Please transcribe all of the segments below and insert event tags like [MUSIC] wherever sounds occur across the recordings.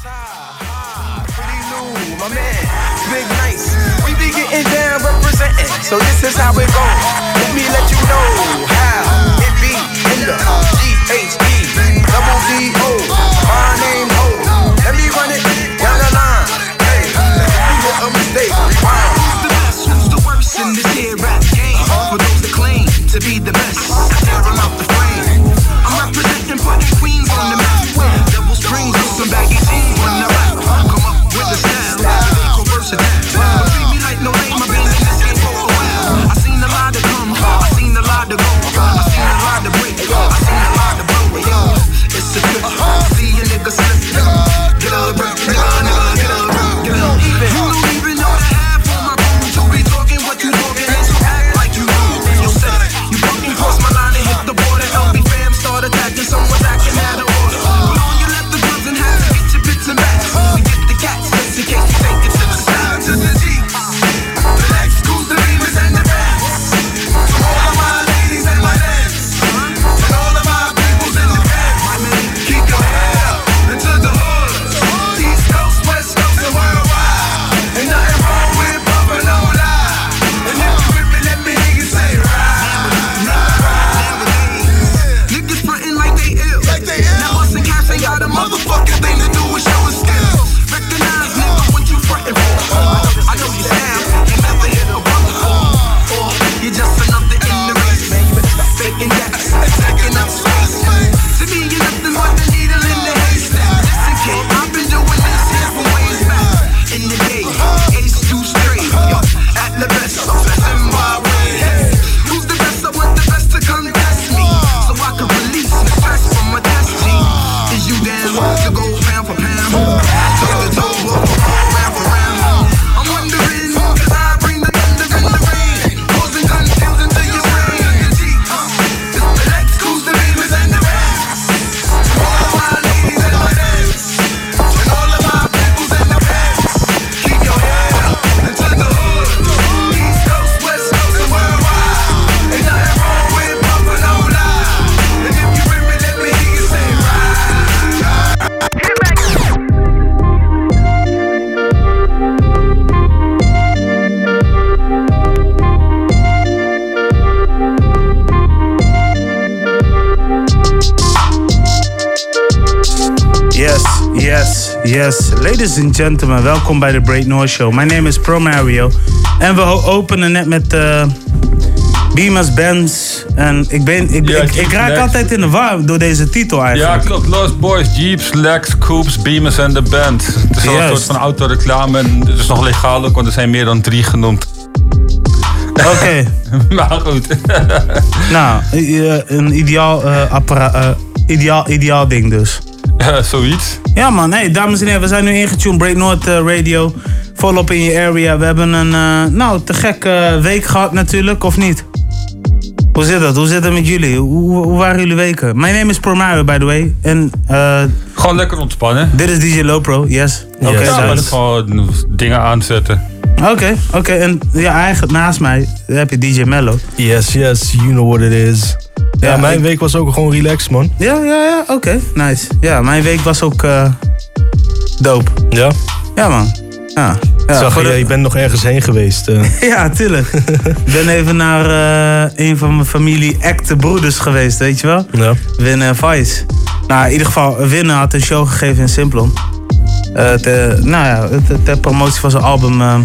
We be getting down representing, so this is how it goes. Let me let you know how it be in the Ladies and gentlemen, welkom bij de Break North Show. My name is Pro Mario. En we openen net met uh, Beamers Benz. En ik, ben, ik, Ja, ik, raak Lex. altijd in de war door deze titel Ja, eigenlijk. klopt. Lost Boys, Jeeps, Lex, Coops, Beamers en de band. Het is wel een soort van autoreclame. En het is nog legaal ook, want er zijn meer dan drie genoemd. Oké, [LAUGHS] maar goed. [LAUGHS] nou, eh, een ideaal, eh, appara- ideaal, ideaal ding dus. Ja, zoiets. Ja man, hey, dames en heren, we zijn nu ingetuned. Break North eh, Radio, volop in je area. We hebben een, eh, nou, te gekke week gehad natuurlijk, of niet? Hoe zit dat? Hoe zit het met jullie? Hoe, hoe waren jullie weken? Mijn name is Promario, by the way. En eh, Gewoon lekker ontspannen. dit is DJ Lopro, yes. Oké, ja, maar duidelijk. gewoon dingen aanzetten. Oké, oké. En ja, eigenlijk naast mij heb je DJ Mello. Yes, yes, you know what it is. Ja, mijn ik- week was ook gewoon relaxed, man. Ja, ja, ja, oké. Nice. Ja, mijn week was ook eh dope. Ja? Ja man. Ja. ja Zag je, de- je bent nog ergens heen geweest. eh. [LAUGHS] Ja, tuurlijk. [LAUGHS] Ik ben even naar eh, een van mijn familie acte broeders geweest, weet je wel? ja. Win en Vice. Nou, in ieder geval, Win had een show gegeven in Simplon. Eh, te, nou ja, ter, ter promotie van zijn album.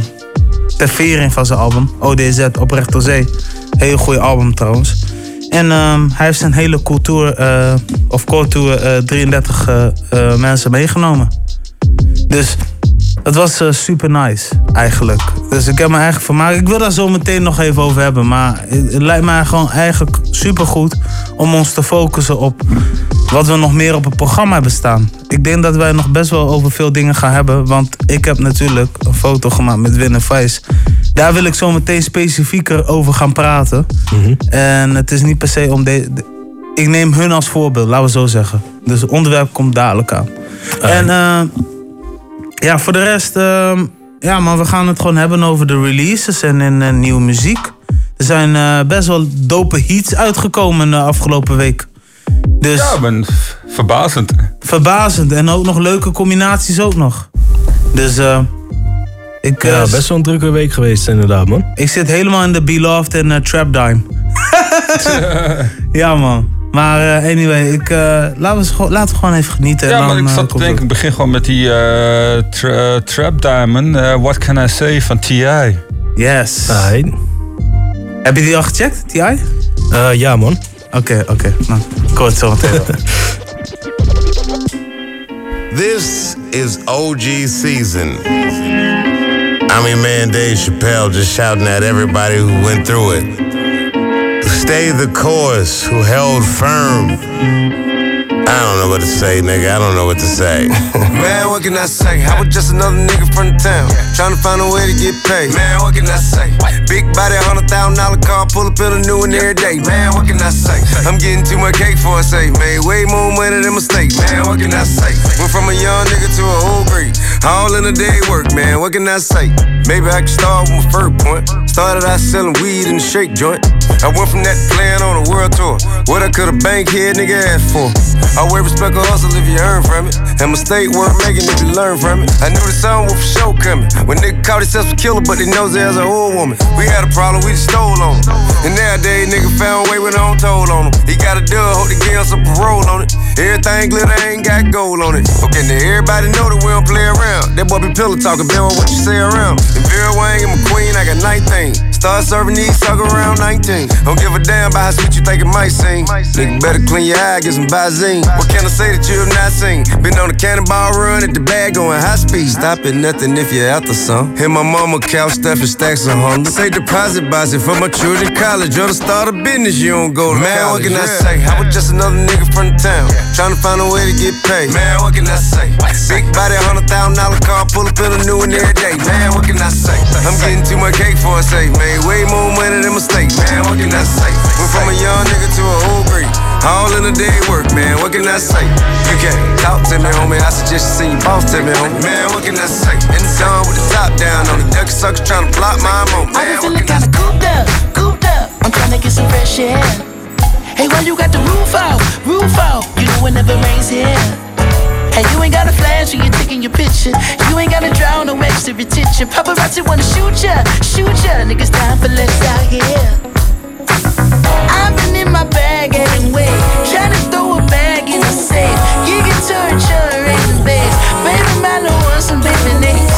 ter vering van zijn album. ODZ, Oprecht door Zee. Heel goede album trouwens. En ehm, hij heeft zijn hele cultuur, eh, of cultuur, eh, uh, 33 eh, mensen meegenomen. Dus het was eh, super nice, eigenlijk. Dus ik heb me eigenlijk vermaakt. Ik wil daar zo meteen nog even over hebben. Maar het, lijkt mij gewoon eigenlijk super goed om ons te focussen op wat we nog meer op het programma hebben staan. Ik denk dat wij nog best wel over veel dingen gaan hebben. Want ik heb natuurlijk een foto gemaakt met Win en Vice. Daar wil ik zo meteen specifieker over gaan praten. En het is niet per se om de, de- Ik neem hun als voorbeeld, laten we zo zeggen. Dus het onderwerp komt dadelijk aan. En eh, ja, voor de rest, ehm, ja, maar we gaan het gewoon hebben over de releases en, en, en nieuwe muziek. Er zijn eh, best wel dope hits uitgekomen de afgelopen week. Dus Ja, ik ben verbazend. verbazend. En ook nog leuke combinaties ook nog. Dus eh ik, eh, Ja, best wel een drukke week geweest inderdaad, man. ik zit helemaal in de Beloved en eh, Trap Dime. [LAUGHS] [LAUGHS] ja man. Maar eh, anyway, ik, eh, laten, we laten we gewoon even genieten. Ja, en maar dan, ik eh, zat te denken, ik begin gewoon met die eh, tra- Trap Diamond. eh, What Can I Say van T.I. Yes. Aight. Heb je die al gecheckt, T.I.? Oké, Eh, ja, man. oké. Nou, ik hoor het zo meteen. [LAUGHS] This is OG season. I mean, man, Dave Chappelle just shouting at everybody who went through it. Stayed the course, who held firm. I don't know what to say, nigga. I don't know what to say. [LAUGHS] Man, what can I say? I was just another nigga from the town, trying to find a way to get paid. Man, what can I say? Big body, hundred thousand dollar car, pull up in a new one every day. Man, what can I say? I'm getting too much cake for a say. Made way more money than mistake. Man, what can I say? Went from a young nigga to a whole grade, all in a day work. Man, what can I say? Maybe I can start with my first point. Started out selling weed in the shake joint. I went from that playing on a world tour. What I could have bank head nigga asked for. I wear respect a hustle if you earn from it. And mistake worth making if you learn from it. I knew the song was for sure coming. When nigga caught himself a killer, but they knows it as an old woman. We had a problem, we just stole on him. And nowadays, nigga found way when on told on him. He got a dub, hope give him some parole on it. Everything glitter ain't got gold on it. Okay, now everybody know that we don't play around. That boy be pillow talking, bear what you say around. And Vera Wang and McQueen, I got 19. Start serving these sucker around 19. Don't give a damn about how sweet you think it might seem. Nigga better clean your eye, get some Visine. What can I say that you have not seen? Been on a cannonball run at the bag going high speed. Stop at nothing if you're after some. Hit my mama couch stuffing stacks of hundreds. Say deposit box it for my children college. Or to start a business, you don't go to Man, what can I say? I was just another nigga from the town. Trying to find a way to get paid. Man, what can I say? Big body, hundred thousand dollar car, pull up in a new one every day. Man, what can I say? I'm getting too much cake for a say. Made way more money than mistake. Man, what can I say? Went from a young nigga to a whole grade. All in a day work, man. What can I say? You can't talk to me, homie. I suggest you see your boss tell me, homie. Man, what can I say? In the sun with the top down on the duck suckers trying to block my moment. I've been feeling kinda cooped up, cooped up. I'm trying to get some fresh air. Hey, why you got the roof out, roof out? You know it never rains here. Hey, you ain't got a flash when you're taking your picture. You ain't gotta draw no extra attention. Paparazzi wanna shoot ya, shoot ya. Niggas dying for less out here. I've been in my bag trying to throw a bag in the safe. You get torture in the base. Baby, my little want some baby names.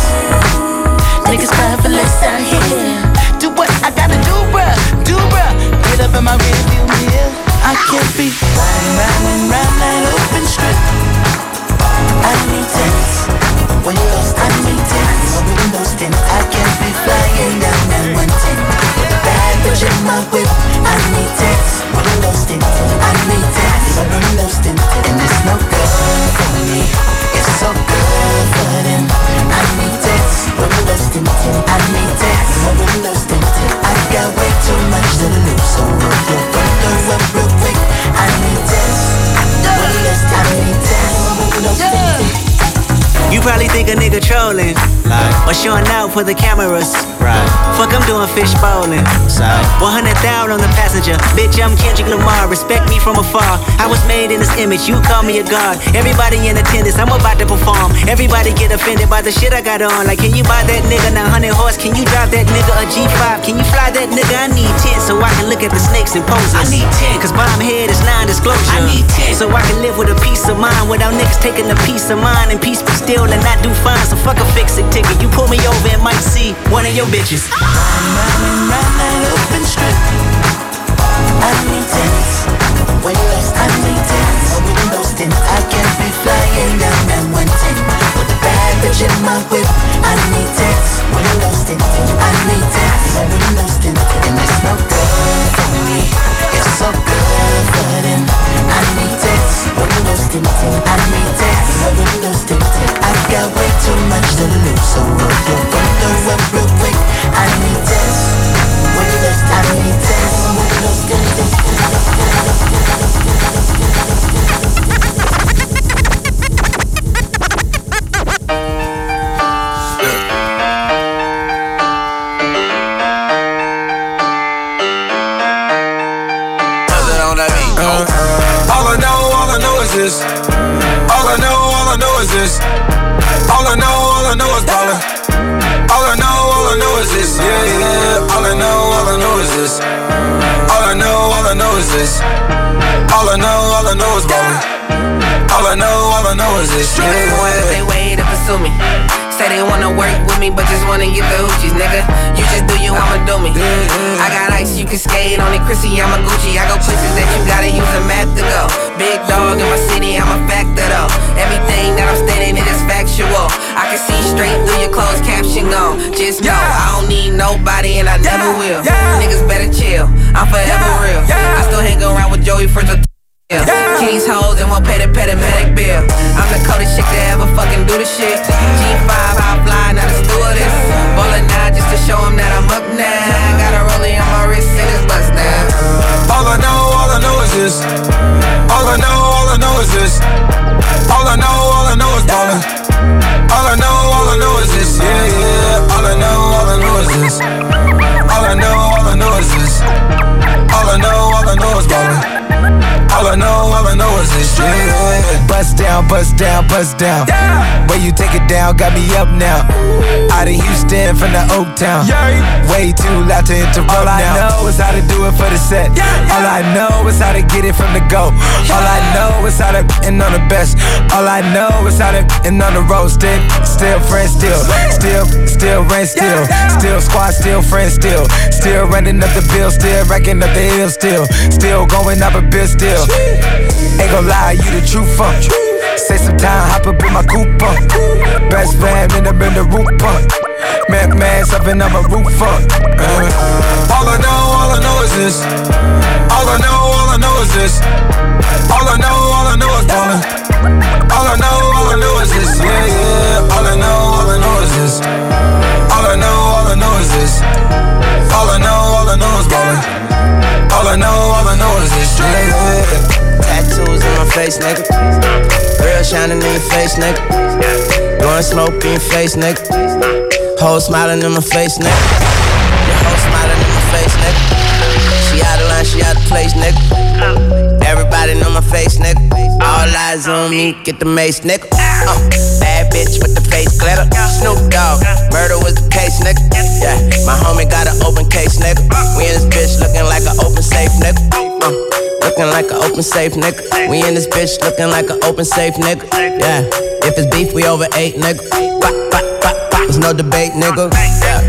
Niggas crying for less out here. Do what I gotta do, bruh, do bruh. Get up in my rear view mirror. I can't be riding round and round tents, windows tint, and it's no good for me. It's so good. I need tents, windows tint. I need tents, windows tint. I got way too much to lose, so real, quick. I need tents, windows. I need tents, windows tint. You probably think a nigga trolling. Like, or showing out for the cameras. Right. Fuck, I'm doing fish bowling. Side. 100,000 on the passenger. Bitch, I'm Kendrick Lamar. Respect me from afar. I was made in this image. You call me a god. Everybody in attendance. I'm about to perform. Everybody get offended by the shit I got on. Like, can you buy that nigga 900 horse? Can you drive that nigga a G5? Can you fly that nigga? I need 10 so I can look at the snakes and poses. I need 10. Cause bomb head is non-disclosure. I need 10. So I can live with a peace of mind without niggas taking a piece of mind and peace be still and not do fine. So fuck a fix it ticket. You pull me over and might see one of your bitches. Round that open strip. I need tents, windows. I need tents, windows tint. I can't be flying down that one ten with a bad bitch in my whip. I need tents, windows tint. I need tents, windows tint, and it's no good for me. It's so them. I need tents, windows tint. I need tents, windows tint. I got way too much to lose, so real, real, real, real, quick. I need tents, windows. I need tents, windows tint. This. All I know, all I know is ballin'. All I know, all I know is this. They way to pursue me. Say they wanna work with me, but just wanna get the hoochies, nigga. You just do you, I'ma do me. I got ice, you can skate on it, Chrissy, I'm a Gucci. I go places that you gotta use a map to go. Big dog in my city, I'm a factor though. Everything that I'm stating, it is factual. I can see straight through your closed caption on. Just know, I don't need nobody and I never will. Yeah. Niggas better chill, I'm forever real. I still hang around with Joey for the yeah. Kings hoes and won't pay the medic bill. I'm the coldest chick to ever fucking do the shit. G5, I fly, not a stewardess. Ballin' now just to show 'em that I'm up now. Got a rollie on my wrist and it's bust now. All I know, all I know is this. All I know, all I know is this. All I know, all I know is this. Yeah. Bust down, bust down, bust down. Way you take it down, got me up now. Out of Houston from the Oak Town. Way too loud to interrupt All I know is how to do it for the set. All I know is how to get it from the go. All I know is how to end on the best. All I know is how to end on the road. Still, still friends, still, still, still rent, still, still squad, still friends, still, still running up the bill, still racking up the hill, still, still going up a bill, still. Ain't gon' lie, you the true funk. Say some time, hop up in my coupe pump. Best fam in the in the roof pump. Mac man, something on my roof funk. Uh. All I know, all I know is this. All I know, all I know is this. All I know, all I know is ballin'. All I know, all I know is this. Yeah, yeah. All I know, all I know is this. All I know, all I know is this. All I know, all I know is ballin'. All I know, all I know is this. Yeah, yeah. Tattoos in my face, nigga. Real shining in your face, nigga. Blowing smoke in your face, nigga. Whole smiling in my face, nigga. Your whole smiling in my face, nigga. She out of line, she out of place, nigga. Everybody know my face, nigga. All eyes on me, get the mace, nigga. Uh, bad bitch with the face glitter. Snoop Dogg, murder was the case, nigga. Yeah, my homie got an open case, nigga. We in this bitch looking like an open safe, nigga. Looking like an open safe, nigga. We in this bitch looking like an open safe, nigga. Yeah, if it's beef, we over eight, nigga. Bop. There's no debate, nigga. Yeah.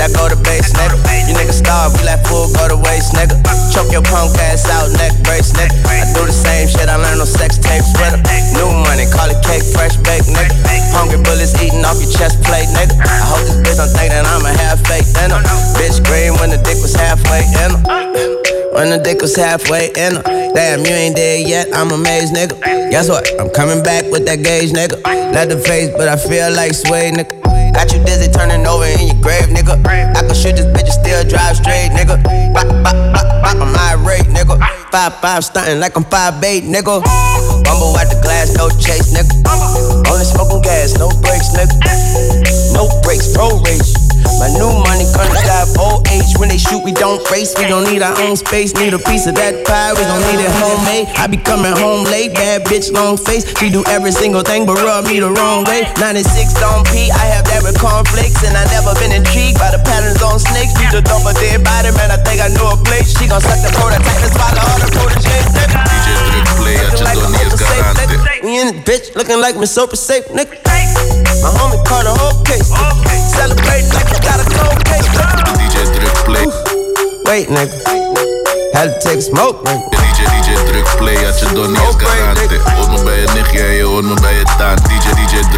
That go to base, nigga. You niggas starve, we let food go to waste, nigga. Choke your punk ass out, neck brace, nigga. I do the same shit, I learned on sex tapes with her. New money, call it cake, fresh baked, nigga. Hungry bullets eating off your chest plate, nigga. I hope this bitch don't think that I'm a half fake in. Bitch green when the dick was halfway in her. When the dick was halfway in her. Damn, you ain't dead yet, I'm amazed, nigga. Guess what? I'm coming back with that gauge, nigga. Not the face, but I feel like sway, nigga. Got you dizzy turning over in your grave, nigga. I can shoot this bitch and still drive straight, nigga. Bop, bop, bop, bop, I'm irate, nigga. Five five stunting like I'm five eight, nigga. Bumble out the glass, no chase, nigga. Only smoking gas, no brakes, nigga. No brakes, pro rage. My new money gonna drive old age. When they shoot, we don't race. We don't need our own space. Need a piece of that pie. We gon' need it homemade. I be coming home late. Bad bitch, long face. She do every single thing, but rub me the wrong way. 96 don't pee. I have that cornflakes, and I never been intrigued by the patterns on snakes. Need to dump a dead body, man. I think I know a place. She gon' suck the prototype and swallow all the prototypes. DJ Drip Play, a ce Donnie We in this bitch looking like Miss Sopa safe, nigga. My homie caught a whole case. Celebrating like I got a cold case. DJ Drip Play. Wait, nigga. Had to take a smoke, nigga. DJ, DJ Druk Play, had je Donnie is garante. Hoort me bij je nichtje en je hoort me bij je tante. DJ, DJ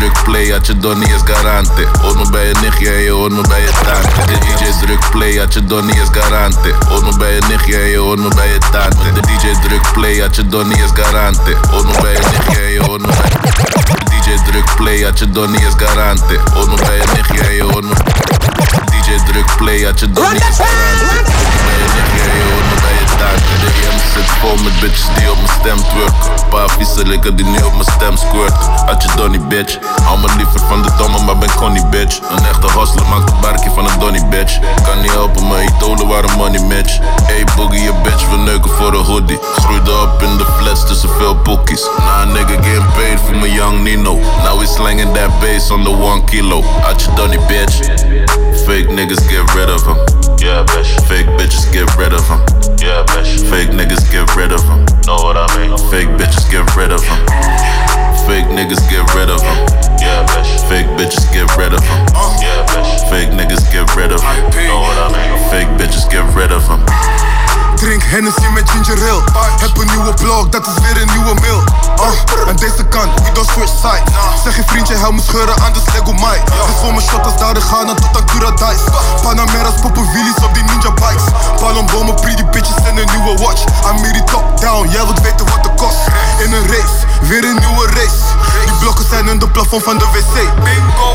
Had je Donnie is garante. Hoort me bij je nichtje en je hoort me bij je tante. De DJ Druk Play, had je Donnie is garante. Hoort me bij je nichtje en je hoort me bij je tante. De DJ Druk Play, had je Donnie is garante. Hoort me bij je nichtje en je hoort me bij DJ Druk Play, had je Donnie is garante. Hoort me bij je nichtje en je hoort me DJ Druk Play, had je Donnie is garante. Hoort me bij je nichtje en je hoort me bij je De DM zit vol met bitches die op mijn stem twerken. Paar vieze likken die nu op mijn stem squirten. Had je Donnie bitch. Me liever van de domme, maar ben Connie bitch. Een echte hustler maakt een barkie van een Donnie bitch. Kan niet helpen, maar idolen waren money match. Hey boogie, je bitch, we neuken voor een hoodie. Groeide op in de flats, of veel boekies. Nah, nigga getting paid from a young Nino. Now we slinging that bass on the one kilo. Out your dunny, bitch. Fake niggas get rid of him. Yeah, bitch. Fake bitches get rid of him. Yeah, bitch. Fake niggas get rid of him. Know what I mean? Fake bitches get rid of him. Fake niggas get rid of him. Yeah, bitch. Fake bitches get rid of him. Yeah, bitch. Fake niggas get rid of him. Know what I mean? Fake bitches get rid of him. Drink Hennessy met ginger ale. Heb een nieuwe blog, dat is weer een nieuwe mail. Uh, Aan deze kant, we don't switch sides. Zeg je vriendje, hij moet scheuren aan de Lego Mai Dus voor mijn shot als daar gaan tot aan Curadais Panameras, poppen wheelies op die ninja bikes. Palombomen, pretty bitches en een nieuwe watch. Amiri top down, jij wilt weten wat de kost. In een race, weer een nieuwe race. Die blokken zijn in de plafond van de wc.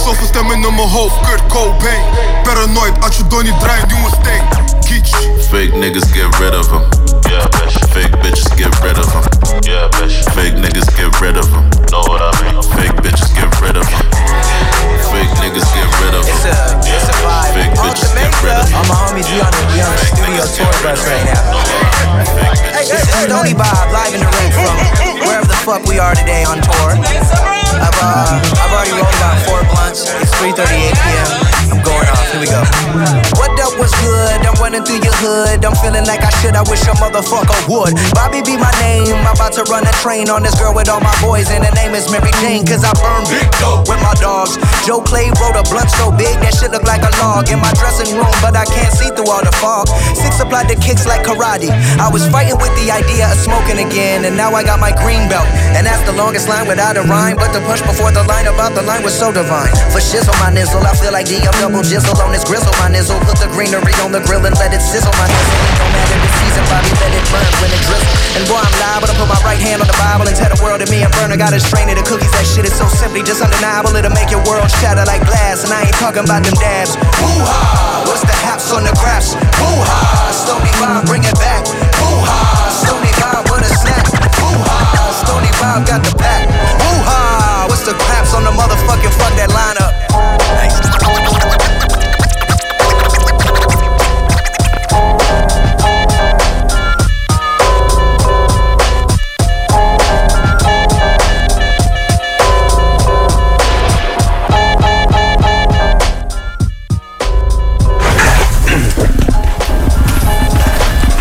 Zoveel stemmen in mijn hoofd, Kurt Cobain. Paranoid, als je Donnie draait, nieuwe steen Geach Fake niggas get rid of him. Yeah, bitch. Fake bitches get rid of him. Yeah, bitch. Fake niggas get rid of him. Know what I mean? Fake bitches get rid of him. Fake niggas get rid of him. It's a, it's a vibe. Fake bitches get rid of him. All my homies, we on the, we on the studio tour bus right now. This is Stoney Bob live in the ring from wherever the fuck we are today on tour. I've, uh, I've already rolled about four blunts. It's 3:38 p.m. I'm going off. Here we go. What up was good? I'm running through your hood. I'm feeling like I should. I wish a motherfucker would. Bobby be my name. I'm about to run a train on this girl with all my boys, and her name is Mary Jane. Cause I burn big dope with my dogs. Joe Clay wrote a blunt so big that shit look like a log in my dressing room, but I can't see through all the fog. Six applied the kicks like karate. I was fighting with the idea of smoking again, and now I got my green belt. And that's the longest line without a rhyme, but the punch before the line about the line was so divine. For shizzle my nizzle, I feel like DM double jizzle on this grizzle my nizzle. Put the greenery on the grill and let it sizzle my nizzle. It don't matter the season, Bobby, let it burn when it drizzle. And boy, I'm liable to put my right hand on the Bible and tell the world that me and Burner got a strain of the cookies. That shit is so simply just undeniable. It'll make your world shatter like glass. And I ain't talking about them dabs. Woo-ha! What's the haps on the graphs? Woo-ha! Stoney Bob, bring it back. Woo-ha! Stoney Bob, what a snap. Woo-ha! Stoney Bob got the pack. Woo-ha! What's the craps on the motherfucking fuck that lineup?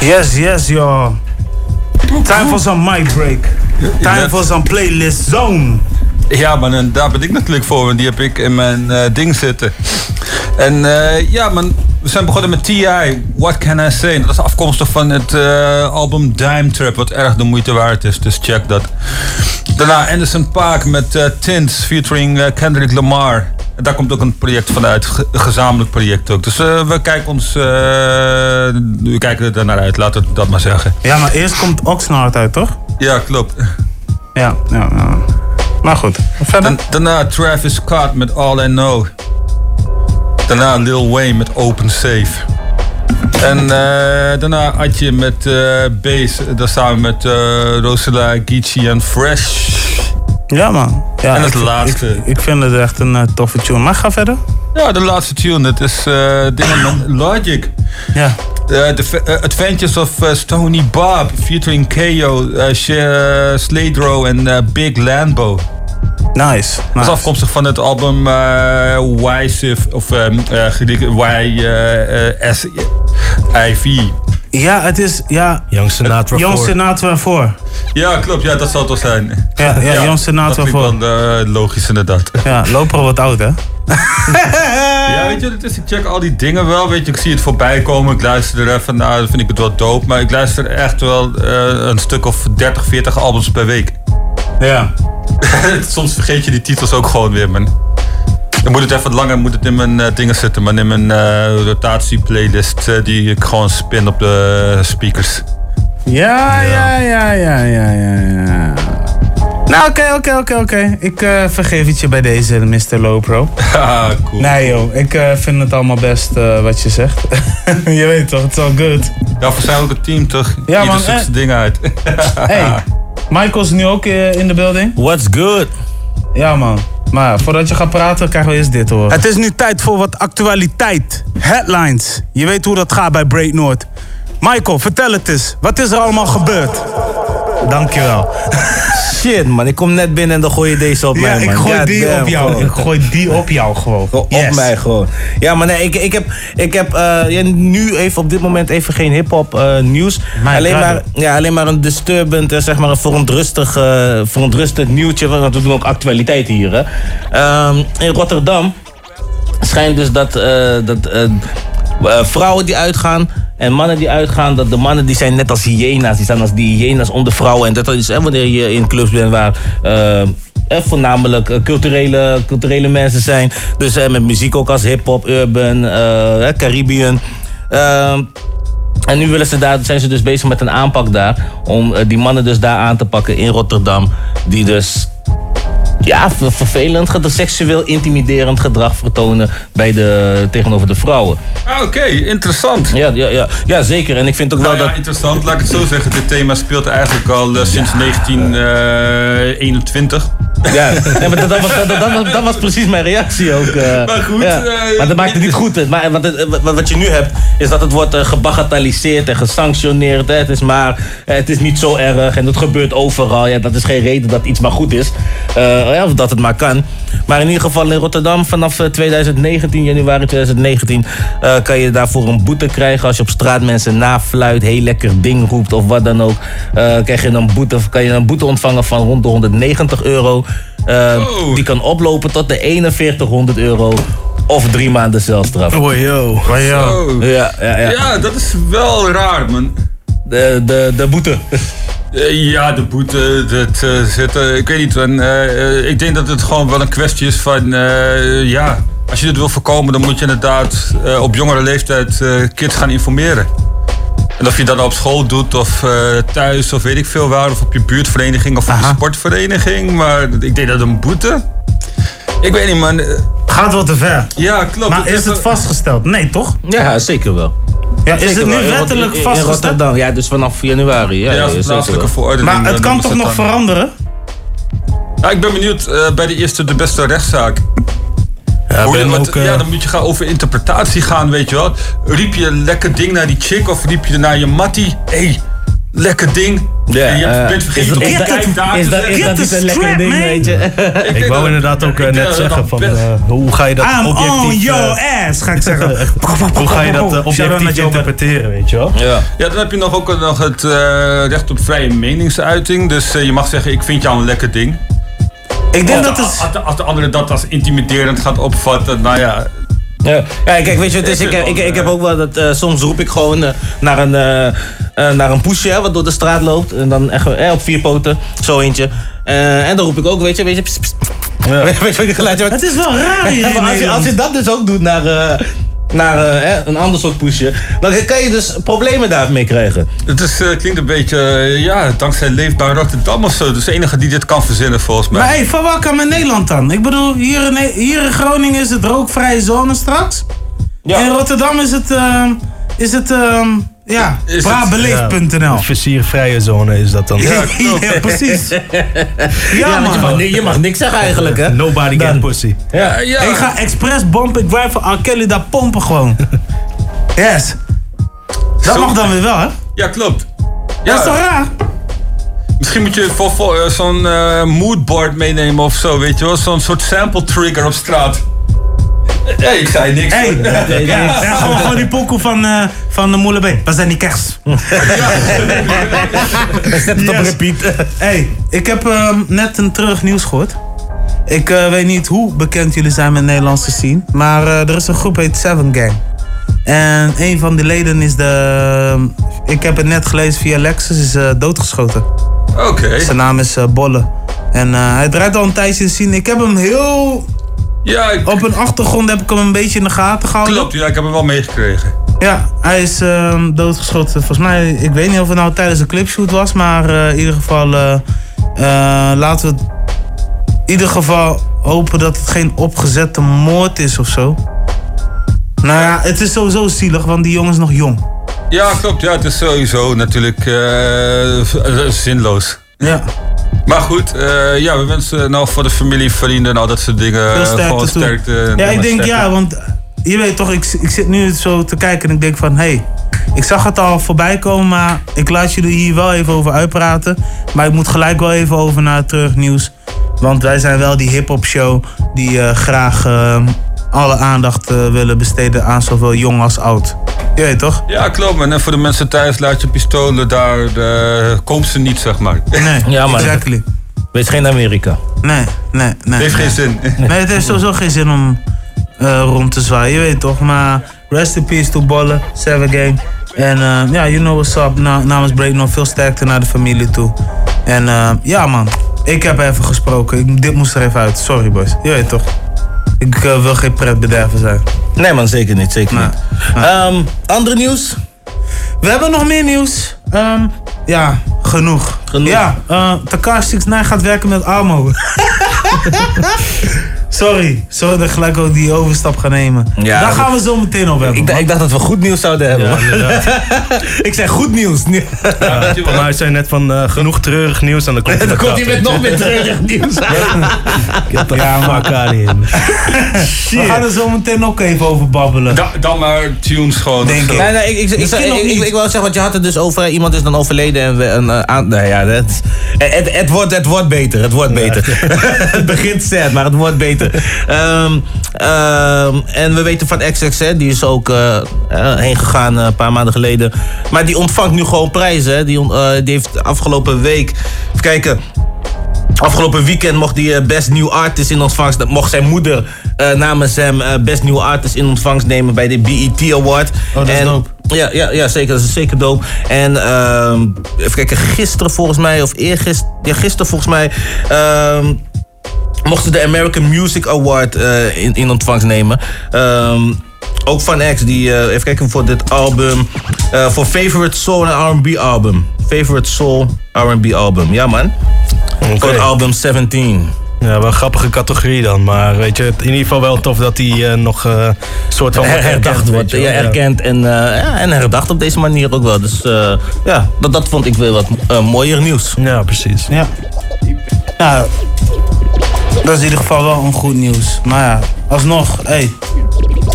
Yes, yes, yo. Time for some mic break. Time for some playlist zone. Ja, man, en daar ben ik natuurlijk voor, want die heb ik in mijn eh, ding zitten. En eh, ja, man, we zijn begonnen met T.I. What Can I Say? Dat is afkomstig van het eh, album Dime Trap, wat erg de moeite waard is, dus check dat. Daarna Anderson Paak met Tints featuring Kendrick Lamar. En daar komt ook een project vanuit, een gezamenlijk project ook. Dus eh, we kijken ons, eh, we kijken er naar uit, laten we dat maar zeggen. Ja, maar eerst komt Oxnard uit, toch? Ja, klopt. Ja, ja, ja. Maar goed, verder. Dan- daarna Travis Scott met All I Know. Daarna Lil Wayne met Open Safe. En eh, daarna Adje met Bass. Dat samen met eh Rosella, Geechee en Fresh. Ja, man. Ja, en het ik, laatste. Ik, ik vind het echt een eh, toffe tune. Maar ga verder. Ja, de laatste tune. Dat is eh dingen [COUGHS] met Logic. Ja. The Adventures of eh, Stony Bob. Featuring KO, eh Sladro en eh, Big Lambo. Nice. Dat is afkomstig van het album eh Y-Sif, of ehm, eh, gedicht- Y-S-I-V. Ja, het is... Ja, Young Sinatra Young voor. Sinatra voor. Ja, klopt. Ja, dat zal het wel zijn. Ja, ja, Young Sinatra dat voor. wel eh, logisch inderdaad. Ja, loper wat oud, hè? [LAUGHS] Ja, weet je, het is, ik check al die dingen wel. Weet je, ik zie het voorbij komen. Ik luister er even naar. Dan vind ik het wel dope. Maar ik luister echt wel eh, een stuk of 30, 40 albums per week. Ja. [LAUGHS] Soms vergeet je die titels ook gewoon weer, man. Dan moet het even langer moet het in mijn eh, dingen zitten, man. In mijn eh rotatieplaylist eh, die ik gewoon spin op de speakers. Ja, ja, ja, ja, ja, ja, ja. Nou, oké, oké, oké, oké. Ik eh, vergeef het je bij deze, Mr. Lowpro. [LAUGHS] Ah, cool. Nee, joh. Ik eh, vind het allemaal best eh, wat je zegt. [LAUGHS] je weet toch, het is all good. Ja, we zijn ook een team, toch? Ja, Ieder man, zoekt eh. ding uit. Hey, [LAUGHS] Michael is nu ook eh, in de building. What's good? Ja, man. Maar voordat je gaat praten, krijgen we eerst dit hoor. Het is nu tijd voor wat actualiteit. Headlines. Je weet hoe dat gaat bij Break North. Michael, vertel het eens. Wat is er allemaal gebeurd? Dankjewel. Shit, man. Ik kom net binnen en dan gooi je deze op Ja, mij, man. ik gooi God die damn, op jou. gewoon. Ik gooi die op jou gewoon. Op mij gewoon. Ja, maar nee, ik, ik heb, ik heb ja, nu even op dit moment even geen hip-hop eh, nieuws. Alleen, maar, ja, alleen maar een disturbend, eh, zeg maar een verontrustig, verontrustend nieuwtje. Want we doen ook actualiteit hier. Hè. Ehm, in Rotterdam schijnt dus dat, dat eh, vrouwen die uitgaan en mannen die uitgaan, dat de mannen die zijn net als hyena's. Die staan als die hyena's om de vrouwen. En dat is hè, wanneer je in clubs bent waar eh, eh, voornamelijk culturele, culturele mensen zijn. Dus met muziek ook als hip-hop, urban, eh, Caribbean. Ehm, en nu willen ze daar, zijn ze dus bezig met een aanpak daar. Om die mannen dus daar aan te pakken in Rotterdam. Die dus ja, ver- vervelend, ged- seksueel intimiderend gedrag vertonen bij de, tegenover de vrouwen. Ah, Oké, interessant. Ja, ja, ja, ja, zeker. En ik vind ook wel Nou ja, dat. interessant. Laat ik het zo zeggen. Dit thema speelt eigenlijk al eh, sinds 1921. Ja, [LAUGHS] nee, maar dat, dat, was, dat, dat, was, precies mijn reactie ook. eh. Maar goed, Ja. eh, maar dat maakt het niet goed. Maar wat, het- wat, je nu hebt, is dat het wordt eh, gebagatelliseerd en gesanctioneerd. Hè. Het is maar, eh, het is niet zo erg en dat gebeurt overal. Ja, dat is geen reden dat iets maar goed is. Eh, ja, of dat het maar kan. Maar in ieder geval in Rotterdam vanaf eh, 2019, januari 2019, eh, kan je daarvoor een boete krijgen. Als je op straat mensen nafluit, heel lekker ding roept of wat dan ook. eh, krijg je een boete, kan je een boete ontvangen van rond de 190 euro. Eh, Die kan oplopen tot de 4100 euro of drie maanden celstraf. Oh, yo. Oh, yo. Ja, ja, ja. Ja, dat is wel raar, man. De, de, de boete. [LAUGHS] Eh, Ja, de boete, dat eh, zit, ik weet niet. man. Eh, ik denk dat het gewoon wel een kwestie is van, ja, als je dit wil voorkomen, dan moet je inderdaad op jongere leeftijd kids gaan informeren. En of je dat nou op school doet, of thuis, of weet ik veel waar, of op je buurtvereniging, of op je sportvereniging. Maar ik denk dat een boete. Ik weet niet, man. Gaat wel te ver. Ja, klopt. Maar is het vastgesteld? Nee, toch? Ja, zeker wel. Ja, is Zeker het nu wel. Rot- wettelijk in- in vastgesteld? Rotterdam, ja, dus vanaf januari. Ja, Ja, verordening. Maar het eh, kan noemen toch nog het veranderen? Ja, ik ben benieuwd eh, bij de eerste de beste rechtszaak. Ja, Hoe je- ook, eh, ja, dan moet je gaan over interpretatie gaan, weet je wel. Riep je een lekker ding naar die chick of riep je naar je mattie? Hé, hey, lekker ding. Ja, en je eh, bent vergeten is dat- om is de is dat- zetten. is dat niet een lekker ding, weet je? Ik wou dat- inderdaad ook eh, net zeggen van, eh, hoe ga je dat I'm on objectief... your eh, ass, ga ik [LAUGHS] zeggen. Hoe ga je dat objectief interpreteren, weet je wel? Ja. ja, dan heb je nog ook nog het eh, recht op vrije meningsuiting. Dus je mag zeggen, ik vind jou een lekker ding. Ik denk Als dat de- het... Als de, als de andere dat als intimiderend gaat opvatten, nou ja... Ja. ja, kijk, weet je, wat het is, ik, ik, ik heb ook wel dat, eh, soms roep ik gewoon eh, naar een, eh, eh, naar een poesje hè, wat door de straat loopt. En dan echt eh, op vier poten, zo eentje. Eh, en dan roep ik ook, weet je, weet je, pst, pst. [LAUGHS] Weet je geluidje maakt? Het is wel raar [LAUGHS] als, je, als je dat dus ook doet naar, eh, naar eh, hè, een ander soort poesje, dan kan je dus problemen daarmee krijgen. Het is, eh, klinkt een beetje, eh, ja, dankzij Leefbaar Rotterdam of zo. Dus de enige die dit kan verzinnen volgens mij. Maar hey, van waar kan met Nederland dan? Ik bedoel, hier in, hier in Groningen is het rookvrije zone straks. In Rotterdam is het, ehm, is het, ja, brabeleef.nl. Versiervrije zone is dat dan. Ja, ja, [LAUGHS] precies. [LAUGHS] Ja, Ja, je man. mag, je mag niks zeggen eigenlijk, hè? Nobody Dan- get pussy. Ja. Ik ga expres bump, ik voor R. Kelly daar pompen gewoon. [LAUGHS] Yes. Dat Zo- mag dan weer wel, hè? Ja, klopt. Dat is toch raar? Misschien moet je eh, zo'n eh, moodboard meenemen of zo, weet je wel. Zo'n soort sample trigger op straat. Hé, ik zei niks. Hey, [LAUGHS] ja, ja, gewoon, gewoon die pokoe van, eh van de Moele B. Waar zijn die kers? [LAUGHS] Zet het op Yes. repeat. Hey, ik heb ehm, net een terug nieuws gehoord. Ik eh, weet niet hoe bekend jullie zijn met Nederlandse scene. Maar eh, er is een groep heet Seven Gang. En een van die leden is de... Ik heb het net gelezen via Lexus, is eh, doodgeschoten. Oké. Zijn naam is eh, Bolle. En eh, hij draait al een tijdje te zien. Ik heb hem heel... Ja, ik- Op een achtergrond heb ik hem een beetje in de gaten gehouden. Klopt, ja, ik heb hem wel meegekregen. Ja, hij is ehm, doodgeschoten. Volgens mij, ik weet niet of het nou tijdens een clipshoot was, maar eh, in ieder geval eh, eh, laten we in ieder geval hopen dat het geen opgezette moord is of zo. Nou ja, het is sowieso zielig, want die jongen is nog jong. Ja, klopt. Ja, het is sowieso natuurlijk zinloos. Ja. Maar goed, eh, ja, we wensen nou voor de familie, vrienden, nou dat soort dingen. Veel eh, sterkte gewoon sterkte. Ja, ik denk sterkte. ja, want je weet toch, ik, ik zit nu zo te kijken en ik denk van, hé, hey, Ik zag het al voorbij komen, maar ik laat jullie hier wel even over uitpraten. Maar ik moet gelijk wel even over naar het terugnieuws. Want wij zijn wel die hip-hop show die eh, graag eh, alle aandacht willen besteden aan zowel jong als oud. Je weet toch? Ja, klopt. man. En voor de mensen thuis, laat je pistolen daar. Uh, komt ze niet, zeg maar. Nee, Ja, maar exactly. wees geen Amerika. Nee, nee, nee. Heeft geen zin. Nee, het heeft sowieso geen zin om eh, rond te zwaaien, je weet toch. Maar rest in peace to Bolle, Seven Game. En eh, ja, you know what's up. Na, namens Break nog veel sterkte naar de familie toe. En eh, ja man, ik heb even gesproken. Ik, dit moest er even uit. Sorry boys, je weet toch. Ik eh, wil geen pretbederver zijn. Nee man, zeker niet, zeker niet. Ehm, andere nieuws? We hebben nog meer nieuws. Ehm, ja, genoeg. Genoeg. Ja, uh, Takashi 69 gaat werken met Armo. [LAUGHS] Sorry, sorry dat ik gelijk ook die overstap gaan nemen. Ja, Daar gaan we zo meteen op hebben. Ik, dacht- ik dacht dat we goed nieuws zouden hebben. [LAUGHS] ik zeg goed nieuws. Maar hij zei net van eh, genoeg treurig nieuws en dan komt [LAUGHS] hij Dan komt hij met nog meer treurig nieuws. Get [LAUGHS] the Ja. We gaan er zo meteen ook even over babbelen. Da- dan maar tunes gewoon. Denk ik. Nee, nee, ik, ik, ik, ik, ik, ik, ik wil zeggen, want je had het dus over, iemand is dan overleden en we een eh, aan. Nou ja, dat, het, het, wordt, het wordt beter, het wordt beter. het begint sad, maar het wordt beter. Ehm, ehm, en we weten van XX, hè, die is ook eh, heen gegaan eh, een paar maanden geleden. Maar die ontvangt nu gewoon prijzen. Hè. Die, eh, die heeft afgelopen week, even kijken. Afgelopen weekend mocht hij eh, Best New Artist in ontvangst. Dat mocht zijn moeder namens hem Best New Artist in ontvangst nemen bij de BET Award. Oh, dat is en, dope. Ja, ja, ja, zeker. Dat is zeker dope. En ehm, even kijken, gisteren volgens mij, of eergisteren, ja, gisteren volgens mij. Mochten de American Music Award eh, in, in ontvangst nemen. Ehm, ook van X, die, eh, even kijken voor dit album. eh, voor Favorite Soul en R&B album. Favorite Soul R&B album. Ja man. Voor het album 17. Ja, wel een grappige categorie dan. Maar weet je, in ieder geval wel tof dat hij eh, nog eh soort van Her- herdacht wordt. Ja, wel. erkend en, eh, ja, en herdacht op deze manier ook wel. Dus eh, ja, dat, dat vond ik weer wat eh, mooier nieuws. Ja, precies. Ja. Ja, dat is in ieder geval wel een goed nieuws. Maar ja, alsnog, hey.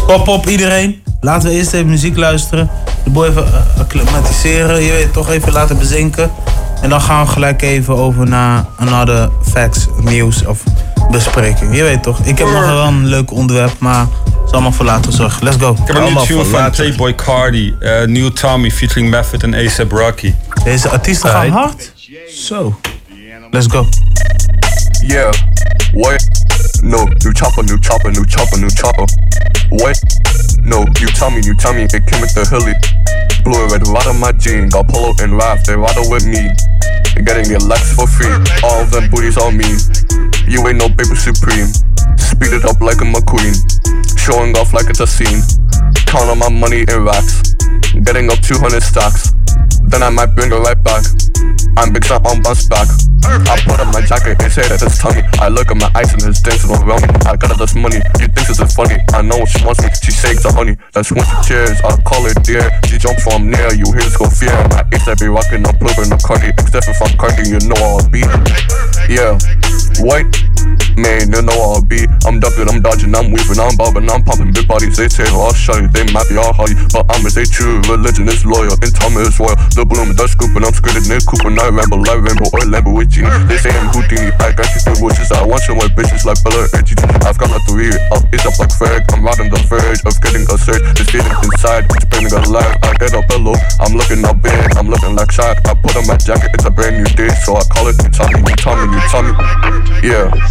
Pop op iedereen. Laten we eerst even muziek luisteren. De boy even eh, acclimatiseren. Je weet, toch even laten bezinken. En dan gaan we gelijk even over naar another facts, nieuws of bespreking. Je weet toch, ik heb nog wel een leuk onderwerp, maar het is allemaal voor later zorg. Let's go. Ik heb een nieuwe tune van Playboy Cardi, eh New Tommy featuring Method en ASAP Rocky. Deze artiesten gaan hard. Zo. Let's go. Yeah, what? No, new chopper, new chopper, new chopper, new chopper. What? No, you tell me, you tell me, it came with the hilly. Blue red, right on my jean. Got polo and Ralph, they ride with me. They getting their legs for free. All them booties on me. You ain't no baby supreme. Speed it up like a McQueen. Showing off like it's a scene. Count on my money in racks. Getting up 200 stacks. Then I might bring it right back. I'm big shot on bounce back. I put up my jacket and say that it's tummy. I look at my eyes and his dance around me. I got all this money, you think this is funny. I know she wants me, she shakes the honey. That's when she cheers, I call it dear. She jumps from near, you hear go fear. My ace I be rocking, I'm blowing the cardi. Except if I'm cardi, you know I'll be. Yeah, white. Man, you know I'll be. I'm ducking, I'm dodging, I'm weaving, I'm bobbing, I'm pumping big bodies. They say, oh, shut it, they might be all hardy. But I'm a say true, religion is loyal, and time is royal. The bloom, the scoop, and I'm scripted, Nick Cooper, I ramble, I ramble, or Lambo with Genie. They say I'm Houdini, I got you through wishes. I want some more bitches like Bella and Gigi. I've got my three up, it's up like Ferg. I'm riding the verge of getting a surge. This feeling inside, it's a life. I get a pillow, I'm looking up big, I'm looking like Shaq. I put on my jacket, it's a brand new day, so I call it you tell me, you tell me, you tell me. Yeah.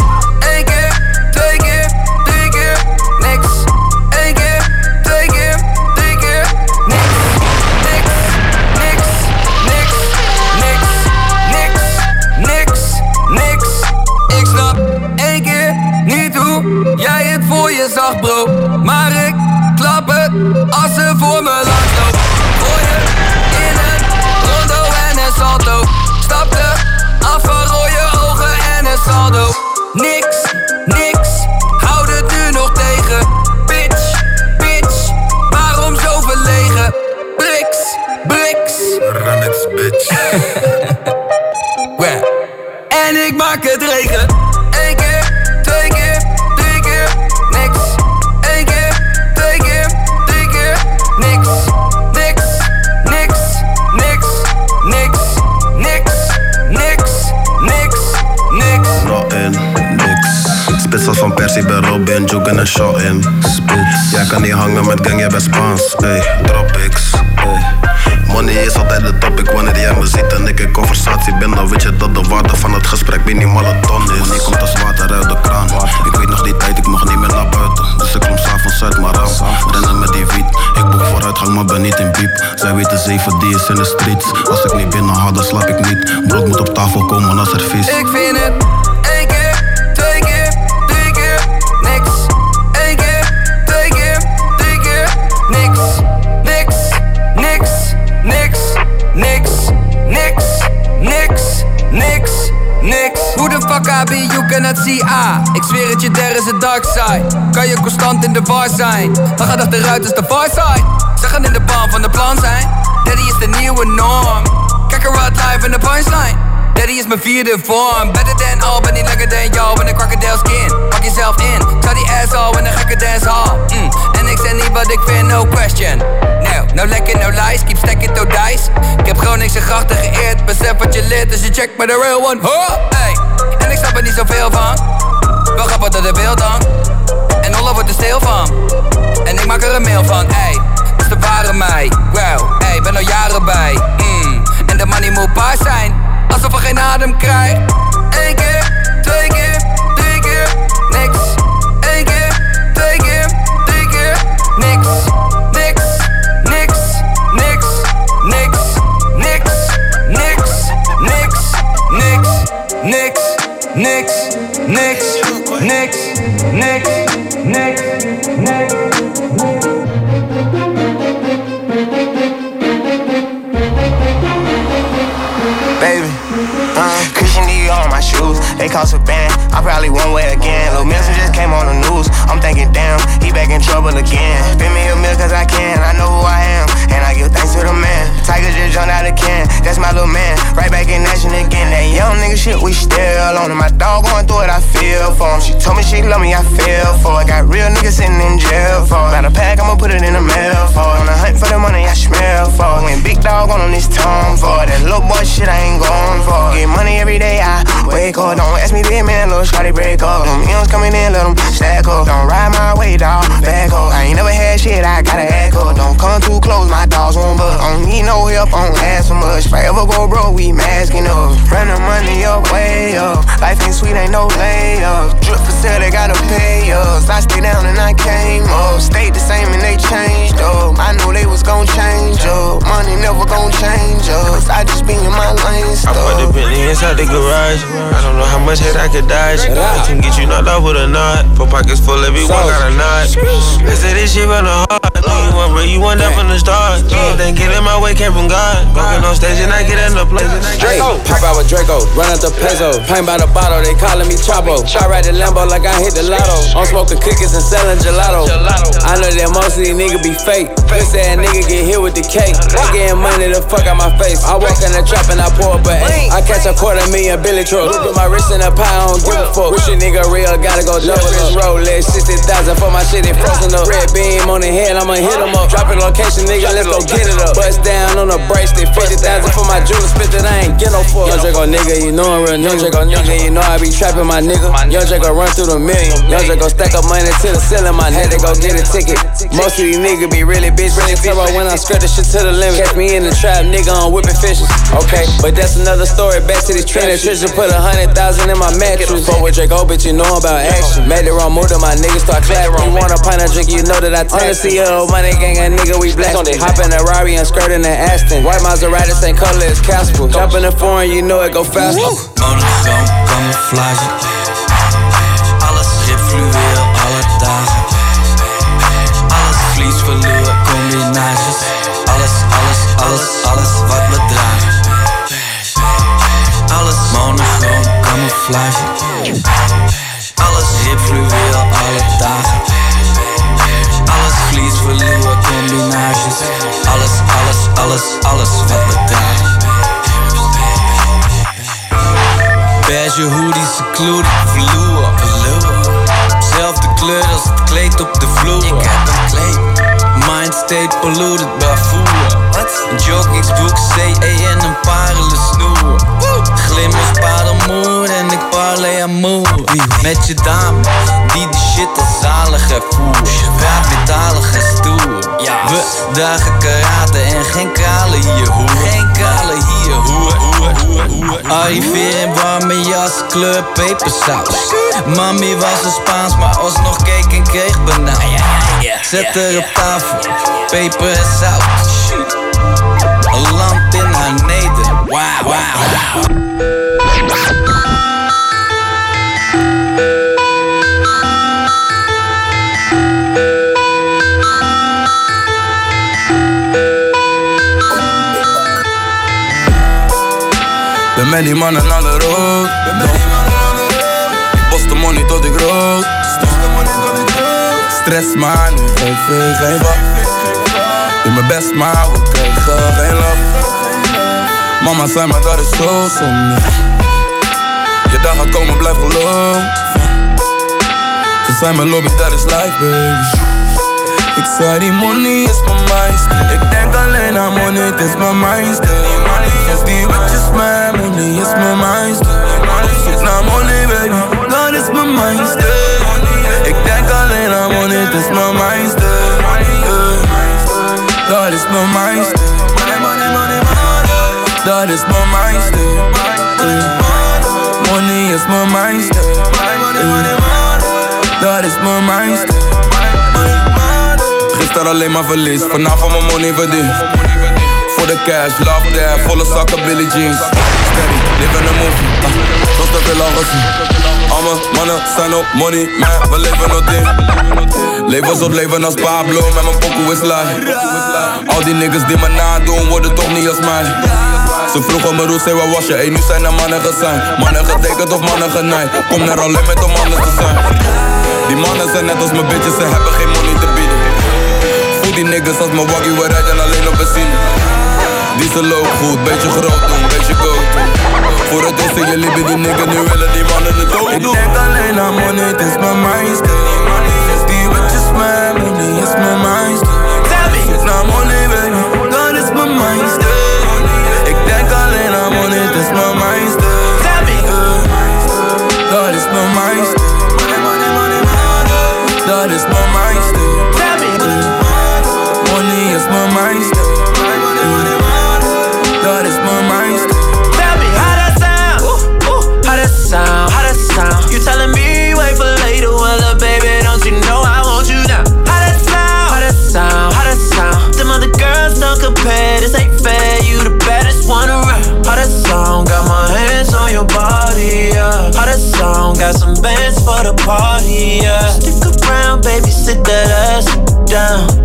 Van Persie, ben Robin, juke een shot in. Spits. Jij kan niet hangen met gang, jij bent Spaans. Ey, drop X. Ey. Money is altijd de topic wanneer jij me ziet en ik in conversatie ben. Dan weet je dat de waarde van het gesprek minimale ton is. Money komt als water uit de kraan. Ik weet nog die tijd, ik mocht niet meer naar buiten. Dus ik kom s'avonds uit mijn raam. Rennen met die wiet. Ik boek vooruitgang, maar ben niet in piep. Zij weten zeven die is in de streets. Als ik niet binnen haal, dan slaap ik niet. Brood moet op tafel komen als servies. Ik vind het Be, you cannot see ah. Ik zweer het je, there is a dark side. Kan je constant in de war zijn? Dan gaat achteruit als de far side. Ze gaan in de baan van de plan zijn. Daddy is de nieuwe norm. Kijk eruit live in de punchline. Daddy is mijn vierde vorm Better than Albany, lekker than y'all In a crocodile skin, pak jezelf in Tell die ass all in een gekke dance hall mm. En ik zeg niet wat ik vind, no question No, no lekker, no lies, keep stacking to dice Ik heb en grachten geëerd Besef wat je leert, dus je checkt met de real one? Snap er niet zoveel van. Wel grappig dat de beeld dan. En Olle wordt er stil van. En ik maak er een mail van, ey is de ware mij, wow, ey, ben al jaren bij mm. En de money moet paars zijn. Alsof er geen adem krijgt. Eén keer, twee keer, drie keer, niks. Eén keer, twee keer, drie keer, niks Niks, niks, niks, niks, niks, niks, niks, niks, niks, niks, Knicks, Knicks, Knicks, Knicks, Knicks. They cost a band. I probably won't wear again. Lil Milton just came on the news. I'm thinking, damn, he back in trouble again. Spin me a meal cause I can, I know who I am. And I give thanks to the man. Tiger just jumped out of can, that's my little man. Right back in action again. That young nigga shit, we still on. My dog going through it, I feel for him. She told me she love me, I feel for it. Got real niggas sitting in jail for it. Got a pack, I'ma put it in the mail for it. On the hunt for the money, I smell for it. When big dog on on this tongue for it. That little boy shit, I ain't going for it. Get money every day, I wake up. Don't ask me this, man, little shawty break up. Them M's coming in, let them stack up. Don't ride my way, dog, back up. I ain't never had shit, I gotta act up. Don't come too close, my dogs won't bug. Don't need no help, don't ask for much. Forever go broke, we masking up. Run the money up, way up. Life ain't sweet, ain't no layup. Drip for sale, they gotta pay us. I stay down and I came up. Stayed the same and they changed up. I knew they was gon' change up. Money never gon' change us. I just be in my lane, I put the Bentley inside the garage. I don't know how much hate I could dodge. I can get you knocked off with a knot. Four pockets full, everyone got a knot. They say this shit run the heart. You want, bro? You want that from the start. Anything get in my way came from God. Walking on stage and I get in the place. Hey, pop out with Draco, run out the peso. Pint by the bottle, they calling me Chapo. Try ride the Lambo like I hit the lotto. I'm smoking cookies and selling gelato. I know that most of these niggas be fake. Pussy ass nigga get hit with the cake. They getting money the fuck out my face. I walk in the trap and I pour a but I catch a quarter million Billy truck. Put my wrist in a pie, I don't give a fuck. Wish a nigga real, gotta go double this Rolex. 60,000 for my shit, it frozen up. Red beam on the head, I'ma hit him up. Drop it location, nigga, let's go get it up. Bust down on the bracelet, 50,000 for my jewelry, spit that I ain't get no fuck. Young Draco nigga, you know I'm real Young Draco nigga, you know I be trapping my nigga. Young Draco run through the million. Young Draco stack up money to the ceiling, my nigga go get a ticket. Most of these niggas be really bitch, really turbo when I skirt the shit to the limit. Catch me in the trap, nigga, I'm whipping fishes. Okay, but that's another story. Back to this train, treasure put a hundred thousand in my mattress. Fuck with Draco, bitch, you know about action. Made the wrong move to my niggas start clapping. You want a pint of drink, you know that I take. Honestly, yo, money gang, a nigga, we blasting. Hop in the Rari and skirt in the Aston. White Maserati, same color as Casper. Jump in the foreign, you know it go faster. Monogram, camouflage. Alles alles, alles, wat we dragen. Beige hoodies, secluded, verloren. Zelfde kleur als het kleed op de vloer. Ik heb een kleed, Mind state polluted by voer. Joggingsbroek, CE en een parelen snoer. Glimmers, paardenmoer en ik amour. Met je dame, die de shit als zalig ervoer. Vaak betalig en stoer. We dagen karate en geen kalen hier, hoer. Geen kalen hier, hoer. Arriveer in warme jas, kleur pepersaus. Mami was een Spaans, maar alsnog keek en kreeg benauwd. Zet er op tafel, peper en zout. Een lamp in haar neder. Wauw, wauw, wauw. Ben met die mannen aan de rood. Ik post de money tot ik rood. Stress maar nu geef ik geen wacht. Doe mijn best maar we krijgen geen lach. Mama zei maar dat is zo zonde. Je dag gaat komen blijf geloven. Ze zei mijn lobby dat is life baby. Ik zei die money is mijn mindste Ik denk alleen aan money, het is mijn mindste Dus die bitches mijn money is mijn mindste Ik zoek naar money baby, dat is mijn mindste Ik denk alleen aan money, het is mijn mindste Dat is mijn mindste Dat is mijn mindste Money is mijn mindste Dat is mijn mindste Gisteren alleen maar verlies, vanavond mijn money verdiend. Voor de cash, love there, volle zakken Billy jeans. Steady, live in a movie, zoals te veel al gezien. Al mijn mannen zijn op money, man, we leven nog ding Levens op leven als Pablo, met mijn pokoe is live Al die niggas die me nadoen, worden toch niet als mij. Ze vroegen me hoe zei waar was je, hey, nu zijn er mannen gezien. Mannen getekend of mannen genaaid? Kom naar alleen met om anders te zijn. Die mannen zijn net als mijn bitches, ze hebben geen money die niggas als mijn waggie, we rijden alleen op benzine Diesel ook goed, beetje groot doen, beetje go Voor het eerst in je liefde die niggas, nu willen die mannen de dood doen. Ik denk alleen aan money, het is mijn mindste Dus eh, die bitches mijn money, is mijn mindste Ik zoek naar money baby, dat is mijn mindste Ik denk alleen aan money, het is mijn mindste Dat is mijn mindste Dat is mijn mindste Money is mijn mindste Dat is mijn mindste Tell me how that sound. Ooh. How that sound? How that sound? You telling me wait for later? Well, look, baby, don't you know I want you now? How that sound? How that sound? How that sound? Them other girls don't compare. This ain't fair. You the baddest one around. How that sound? Got my hands on your body. Yeah. How that sound? Got some bands for the party. Yeah. Stick around, baby, sit that ass down.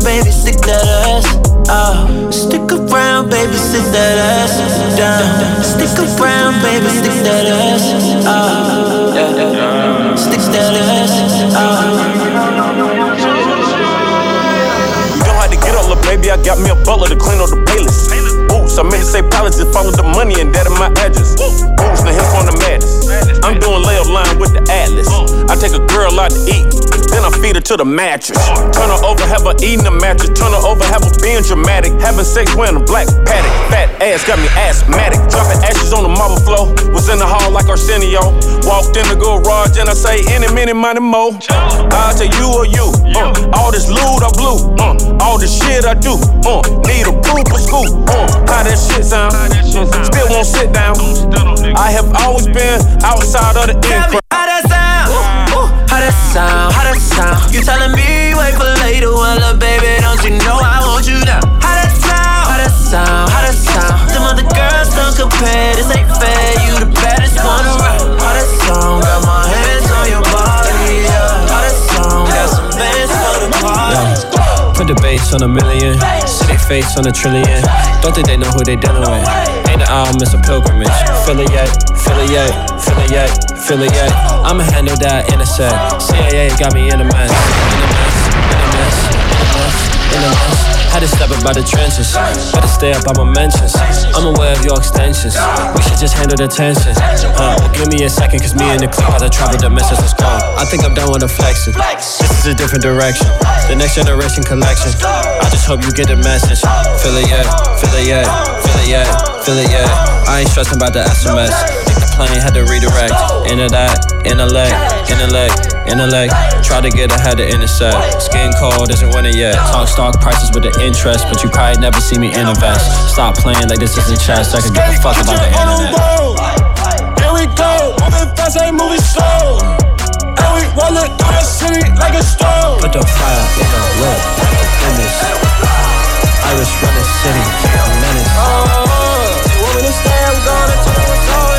Stick baby, stick that ass. Oh, stick around, baby, sit that ass down. Stick around, baby, stick that ass. Oh. Stick that ass. Oh. You don't have to get up, little baby. I got me a butler to clean up the playlist. Boots, I meant to say palace, just follow the money and that in my address. Boots, the hip on the madness. I'm doing layup line with the atlas. I take a girl out to eat, then I feed her to the mattress. Turn her over, have her eating the mattress. Turn her over, have her being dramatic. Having sex wearing a black paddock. Fat ass got me asthmatic. Dropping ashes on the marble floor. Was in the hall like Arsenio. Walked in the garage and I say, any, minute, money, mo. I'll tell you or you. Uh, all this loot I blew. Uh, all this shit I do. Uh, need a proof for school. Uh, how that shit sound? Still won't sit down. I have always been outside of the in You telling me wait for later? Well, look, baby, don't you know I want you now? How that sound? How that sound? How that sound? Them other girls don't compare. This ain't fair. You the baddest The bass on a million, they face on a trillion. Don't think they know who they dealing with. Ain't the album, it's a pilgrimage. Affiliate, affiliate, affiliate, affiliate. I'ma handle that in a sec. CIA got me in a mess, in a mess, in a mess, in a mess, in a mess. Had to step up by the trenches. Better stay up by my mentions. I'm aware of your extensions. We should just handle the tension. Uh, well, give me a second, cause me and the clip had to travel dimensions. Let's go. I think I'm done with the flexing. This is a different direction. The next generation collection. I just hope you get the message. Feel it yet, feel it feel it yet, feel it yet. I ain't stressing about the SMS. The plane had to redirect. Into that, intellect, intellect, intellect. Try to get ahead of intercept. Skin cold isn't winning yet. Talk stock prices with the interest, but you probably never see me invest. Stop playing like this isn't chess. I can give a fuck about the internet. Here we go, moving fast, ain't moving slow. And we rollin' through the city like a stone. Put the fire in the whip. Image. Iris run the city. Menace. They want me to stay, I'm gonna tell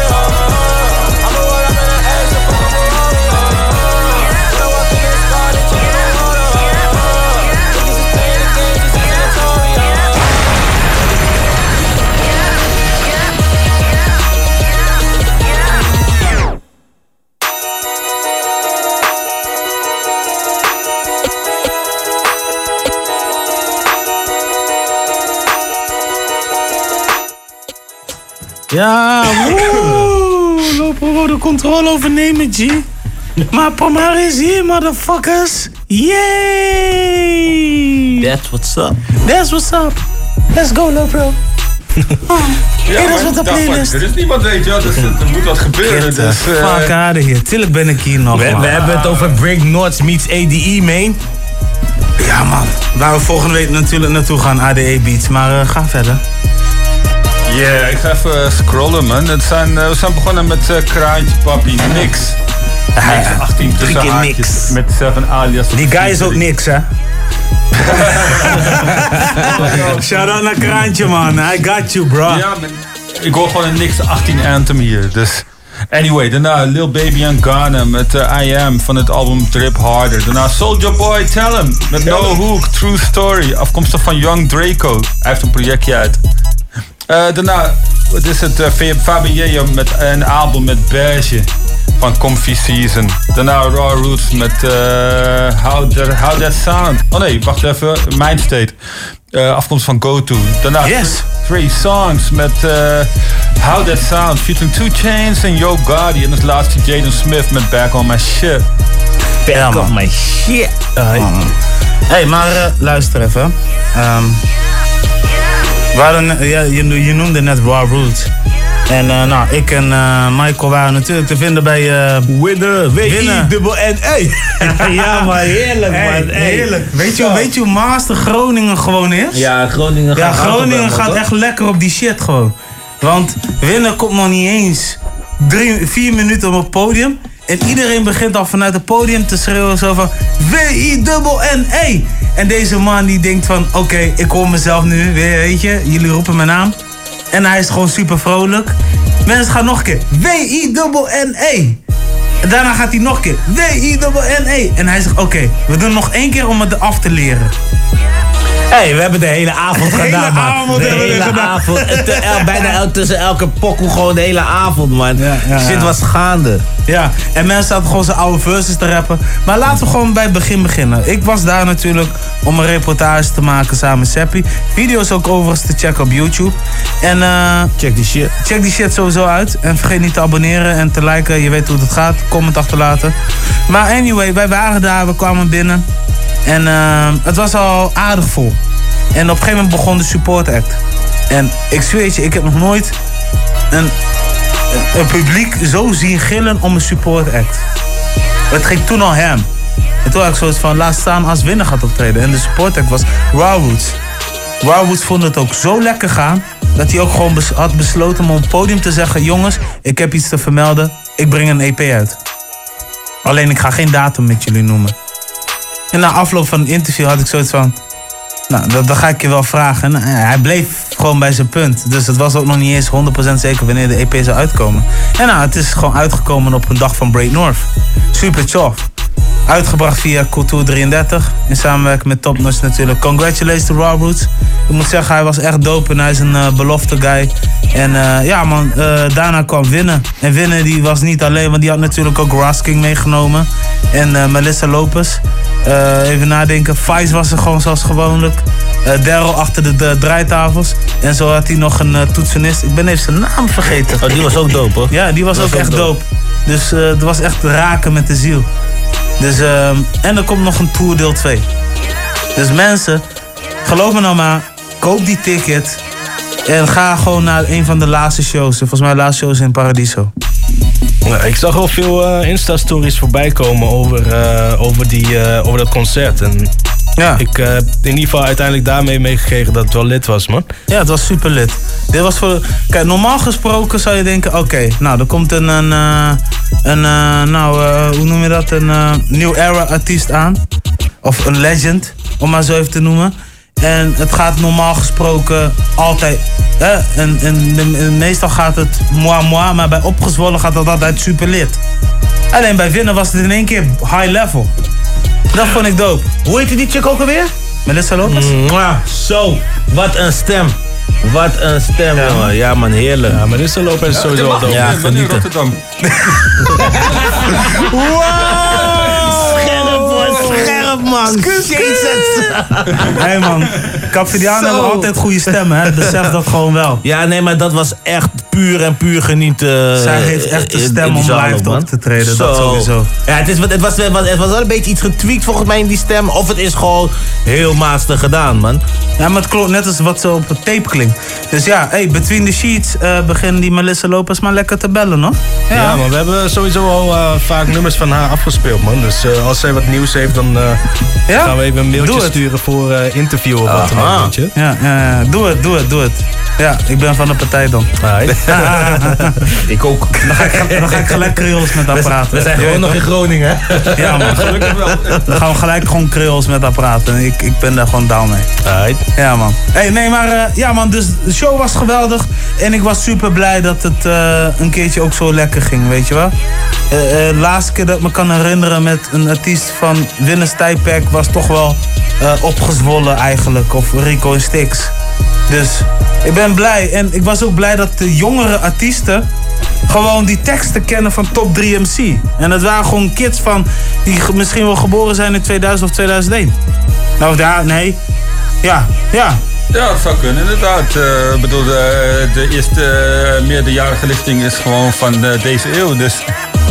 Ja, [LAUGHS] woe, lopen we de controle overnemen, G. Maar Pomar is hier, motherfuckers. Yay! That's what's up. That's what's up. Let's go, Lopro. Hey, dat is wat de playlist. Er is niemand, weet je wel, dus er moet wat gebeuren. Get the Dus, eh, fuck out of here. Tuurlijk ben ik hier nog, We, we hebben het over Break North meets ADE, man. Ja, man. Waar we volgende week natuurlijk naartoe gaan, ADE Beats. Maar eh, ga verder. Ja, ik ga even eh, scrollen, man. Het zijn, eh, we zijn begonnen met eh, Kraantje Papi, niks. Niks, 18 tussen keer haakjes, niks. Met 7 alias. Die guy is ook niks, hè? [LAUGHS] Shout out naar Kraantje, man. I got you, bro. Ja, man. ik hoor gewoon een niks 18 anthem hier. Dus anyway, daarna Lil Baby en Ghana met eh, I Am van het album Trip Harder. Daarna Soldier Boy Tell Him met No Hook, True Story. Afkomstig van Young Draco. Hij heeft een projectje uit. Eh, daarna, wat is het? eh, Fabio met een album met Beige van Comfy Season. Daarna Raw Roots met eh, How, that, How That Sound. Oh nee, wacht even. Mindstate. Eh afkomst van GoTo. Daarna Yes. Three Songs met eh, How That Sound. Featuring Two Chains en Yo Gotti. En als laatste Jaden Smith met Back On My Shit. Back on my shit. Hé, hey, maar eh, luister even. Ehm we hadden, ja, je, je noemde net Raw Roots. En eh, nou, ik en eh, Michael waren natuurlijk te vinden bij eh Winner, Winnen. dubbel N, hey. ja, maar heerlijk, Hey, man. Hey. heerlijk. Weet je, weet je hoe master Groningen gewoon is? Ja, Groningen Ja, gaat op Groningen gaat echt lekker op die shit gewoon. Want winnen komt nog niet eens drie, vier minuten op het podium. En iedereen begint al vanuit het podium te schreeuwen zo van W-I-N-N-E. En deze man die denkt van oké, ik hoor mezelf nu weer, weet je. Jullie roepen mijn naam. En hij is gewoon super vrolijk. Mensen gaan nog een keer W-I-N-N-E. Daarna gaat hij nog een keer W-I-N-N-E. En hij zegt oké, we doen nog één keer om het af te leren. Hey, we hebben de hele avond hele gedaan, man. avond de hebben we hele gedaan. avond. Het, eh, el- bijna el- tussen elke pokoe gewoon de hele avond, man. ja, Shit ja. was gaande. Ja, en mensen zaten gewoon zijn oude verses te rappen. Maar laten we gewoon bij het begin beginnen. Ik was daar natuurlijk om een reportage te maken samen met Seppi. Video's ook overigens te checken op YouTube. En eh, Check die shit. check die shit sowieso uit. En vergeet niet te abonneren en te liken. Je weet hoe het gaat. Comment achterlaten. Maar anyway, wij waren daar. We kwamen binnen. En eh, het was al aardig vol. En op een gegeven moment begon de support act. En ik zweer je, ik heb nog nooit een, een, publiek zo zien gillen om een support act. Het ging toen al hem. En toen had ik zoiets van, laat staan als winnaar gaat optreden. En de support act was Raw Roots. Vond het ook zo lekker gaan... dat hij ook gewoon had besloten om op het podium te zeggen... jongens, ik heb iets te vermelden. Ik breng een EP uit. Alleen ik ga geen datum met jullie noemen. En na afloop van het interview had ik zoiets van... Nou, dat, ga ik je wel vragen. En, eh, hij bleef gewoon bij zijn punt. Dus het was ook nog niet eens 100% zeker wanneer de EP zou uitkomen. En nou, het is gewoon uitgekomen op een dag van Break North. Super tof. Uitgebracht via Cultuur 33. In samenwerking met Top Notch natuurlijk. Congratulations to Raw Roots. Ik moet zeggen, hij was echt dope en hij is een eh, belofte guy. En eh, ja man, eh, daarna kwam Winnen. En Winnen die was niet alleen, want die had natuurlijk ook Rasking meegenomen. En Melissa Lopez. Eh, even nadenken. Vice was er gewoon zoals gewoonlijk. Daryl achter de, de draaitafels. En zo had hij nog een toetsenist. Ik ben even zijn naam vergeten. Oh, die was ook dope hoor. Ja, die was Die ook was ook echt dope. dope. Dus het was echt raken met de ziel. Dus, ehm, en er komt nog een tour deel 2. Dus mensen, geloof me nou maar, koop die ticket. En ga gewoon naar een van de laatste shows. Volgens mij de laatste shows in Paradiso. Ik zag al veel eh, Insta-stories voorbij komen over, eh, over, die, eh, over dat concert. En ja. ik eh, heb in ieder geval uiteindelijk daarmee meegekregen dat het wel lid was, man. Ja, het was super lit. Dit was voor. Kijk, normaal gesproken zou je denken: oké, nou, er komt een. een, eh, een eh, nou, eh, hoe noem je dat? Een eh, new era artiest aan. Of een legend, om maar zo even te noemen. En het gaat normaal gesproken altijd. Hè? En, en, meestal gaat het moi moi, maar bij opgezwollen gaat het altijd super lit. Alleen bij winnen was het in één keer high level. Dat vond ik dope. Hoe heette die chick ook alweer? Melissa Lopez? Mwah, zo, wat een stem. Wat een stem, jongen. Ja, man, heerlijk. Ja, Melissa Lopez is sowieso wel dope. Ja, in genieten. Rotterdam. [LAUGHS] Scherp, man. Jezus. [LAUGHS] Hé man, Capverdianen hebben altijd goede stemmen, hè? Besef dat gewoon wel. Ja, nee, maar dat was echt puur en puur genieten. Zij heeft echt de stem om live op te treden, dat Zo. sowieso. Ja, het, is, wat- het, was, het, was, het was wel een beetje iets getweakt volgens mij in die stem. Of het is gewoon heel master gedaan, man. Ja, maar het klopt net als wat zo op het tape klinkt. Dus ja, hey, between the sheets eh, beginnen die Melissa Lopez maar lekker te bellen, hoor. Ja, maar we hebben sowieso al eh, vaak nummers van haar afgespeeld, man. Dus eh, als zij wat nieuws heeft, dan eh, gaan we even een mailtje sturen voor eh, interview of wat dan ook. Ja, ja, ja, doe het, doe het, doe het. Ja, ik ben van de partij dan. [LAUGHS] ik ook. Dan ga ik, dan ga ik gelijk Creols met haar [LAUGHS] We- praten. we zijn gewoon nog in Groningen, hè? Ja, man. [LAUGHS] Gelukkig wel. Dan gaan we gelijk gewoon Creols met haar praten. Ik, ik ben daar gewoon down mee. Ja, man. Hey, nee, maar eh, ja, man. Dus de show was geweldig. En ik was super blij dat het eh, een keertje ook zo lekker ging, weet je wel. De laatste keer dat ik me kan herinneren met een artiest van Winners Was toch wel eh, opgezwollen eigenlijk. Of Rico en Stix. Dus ik ben blij. En ik was ook blij dat de jongere artiesten gewoon die teksten kennen van Top 3 MC. En dat waren gewoon kids van die misschien wel geboren zijn in 2000 of 2001. Nou, ja, nee. Ja, ja. Ja, dat zou kunnen, inderdaad. Eh, Ik bedoel, de, de eerste eh, meerderjarige lichting is gewoon van deze eeuw. Dus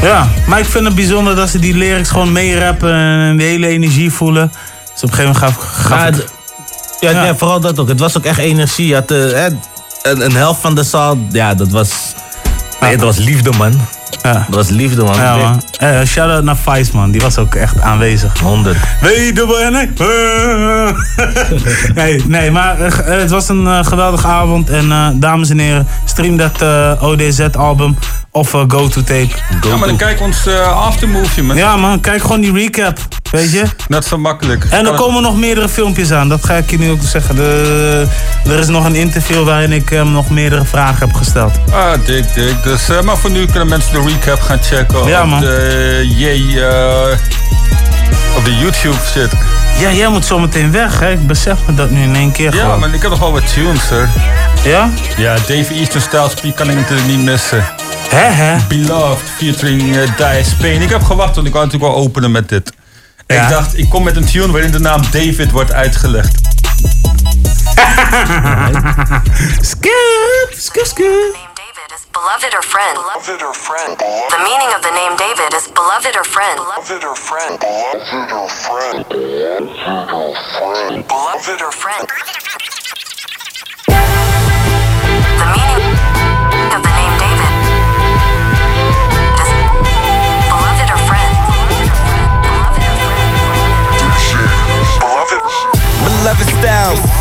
Ja, maar ik vind het bijzonder dat ze die lyrics gewoon meerappen en de hele energie voelen. Dus op een gegeven moment gaf, gaf Ja, ik- ja, vooral dat ook. Het was ook echt energie. Je had, eh, een, een helft van de zaal, ja, dat was... Nee, dat was liefde, man. Ja. Dat was liefde, man. Ja, man. Eh, shout-out naar Vice, man. Die was ook echt aanwezig. 100. Weet je wel, nee. nee, nee, maar eh, het was een eh, geweldige avond. En eh, dames en heren, stream dat eh, ODZ-album of eh, Go To Tape. ja, maar dan kijk ons eh aftermovie, man. Ja, man, kijk gewoon die recap. Weet je? Net zo makkelijk. En er komen nog meerdere filmpjes aan. Dat ga ik je nu ook zeggen. De, er is nog een interview waarin ik hem nog meerdere vragen heb gesteld. Ah, dik, dik. Dus, eh, maar voor nu kunnen mensen de recap gaan checken Ja, op man. de J, eh, op de YouTube shit. Ja, jij moet zometeen weg, hè? Ik besef me dat nu in één keer Ja, gewoon. maar ik heb nog wel wat tunes, hoor. Ja? Ja, Dave Eastern Style Speak kan ik natuurlijk niet missen. Hè, hè? Beloved, featuring uh, Dice. Ik heb gewacht, want ik wou natuurlijk wel openen met dit. Ja. Ik dacht, ik kom met een tune waarin de naam David wordt uitgelegd. [LAUGHS] Skip, skip, skip. Beloved or friend. Beloved or friend. The meaning of the name David is beloved or friend. Beloved or friend. Beloved or friend. Beloved or friend. The meaning of the name Beloved styles,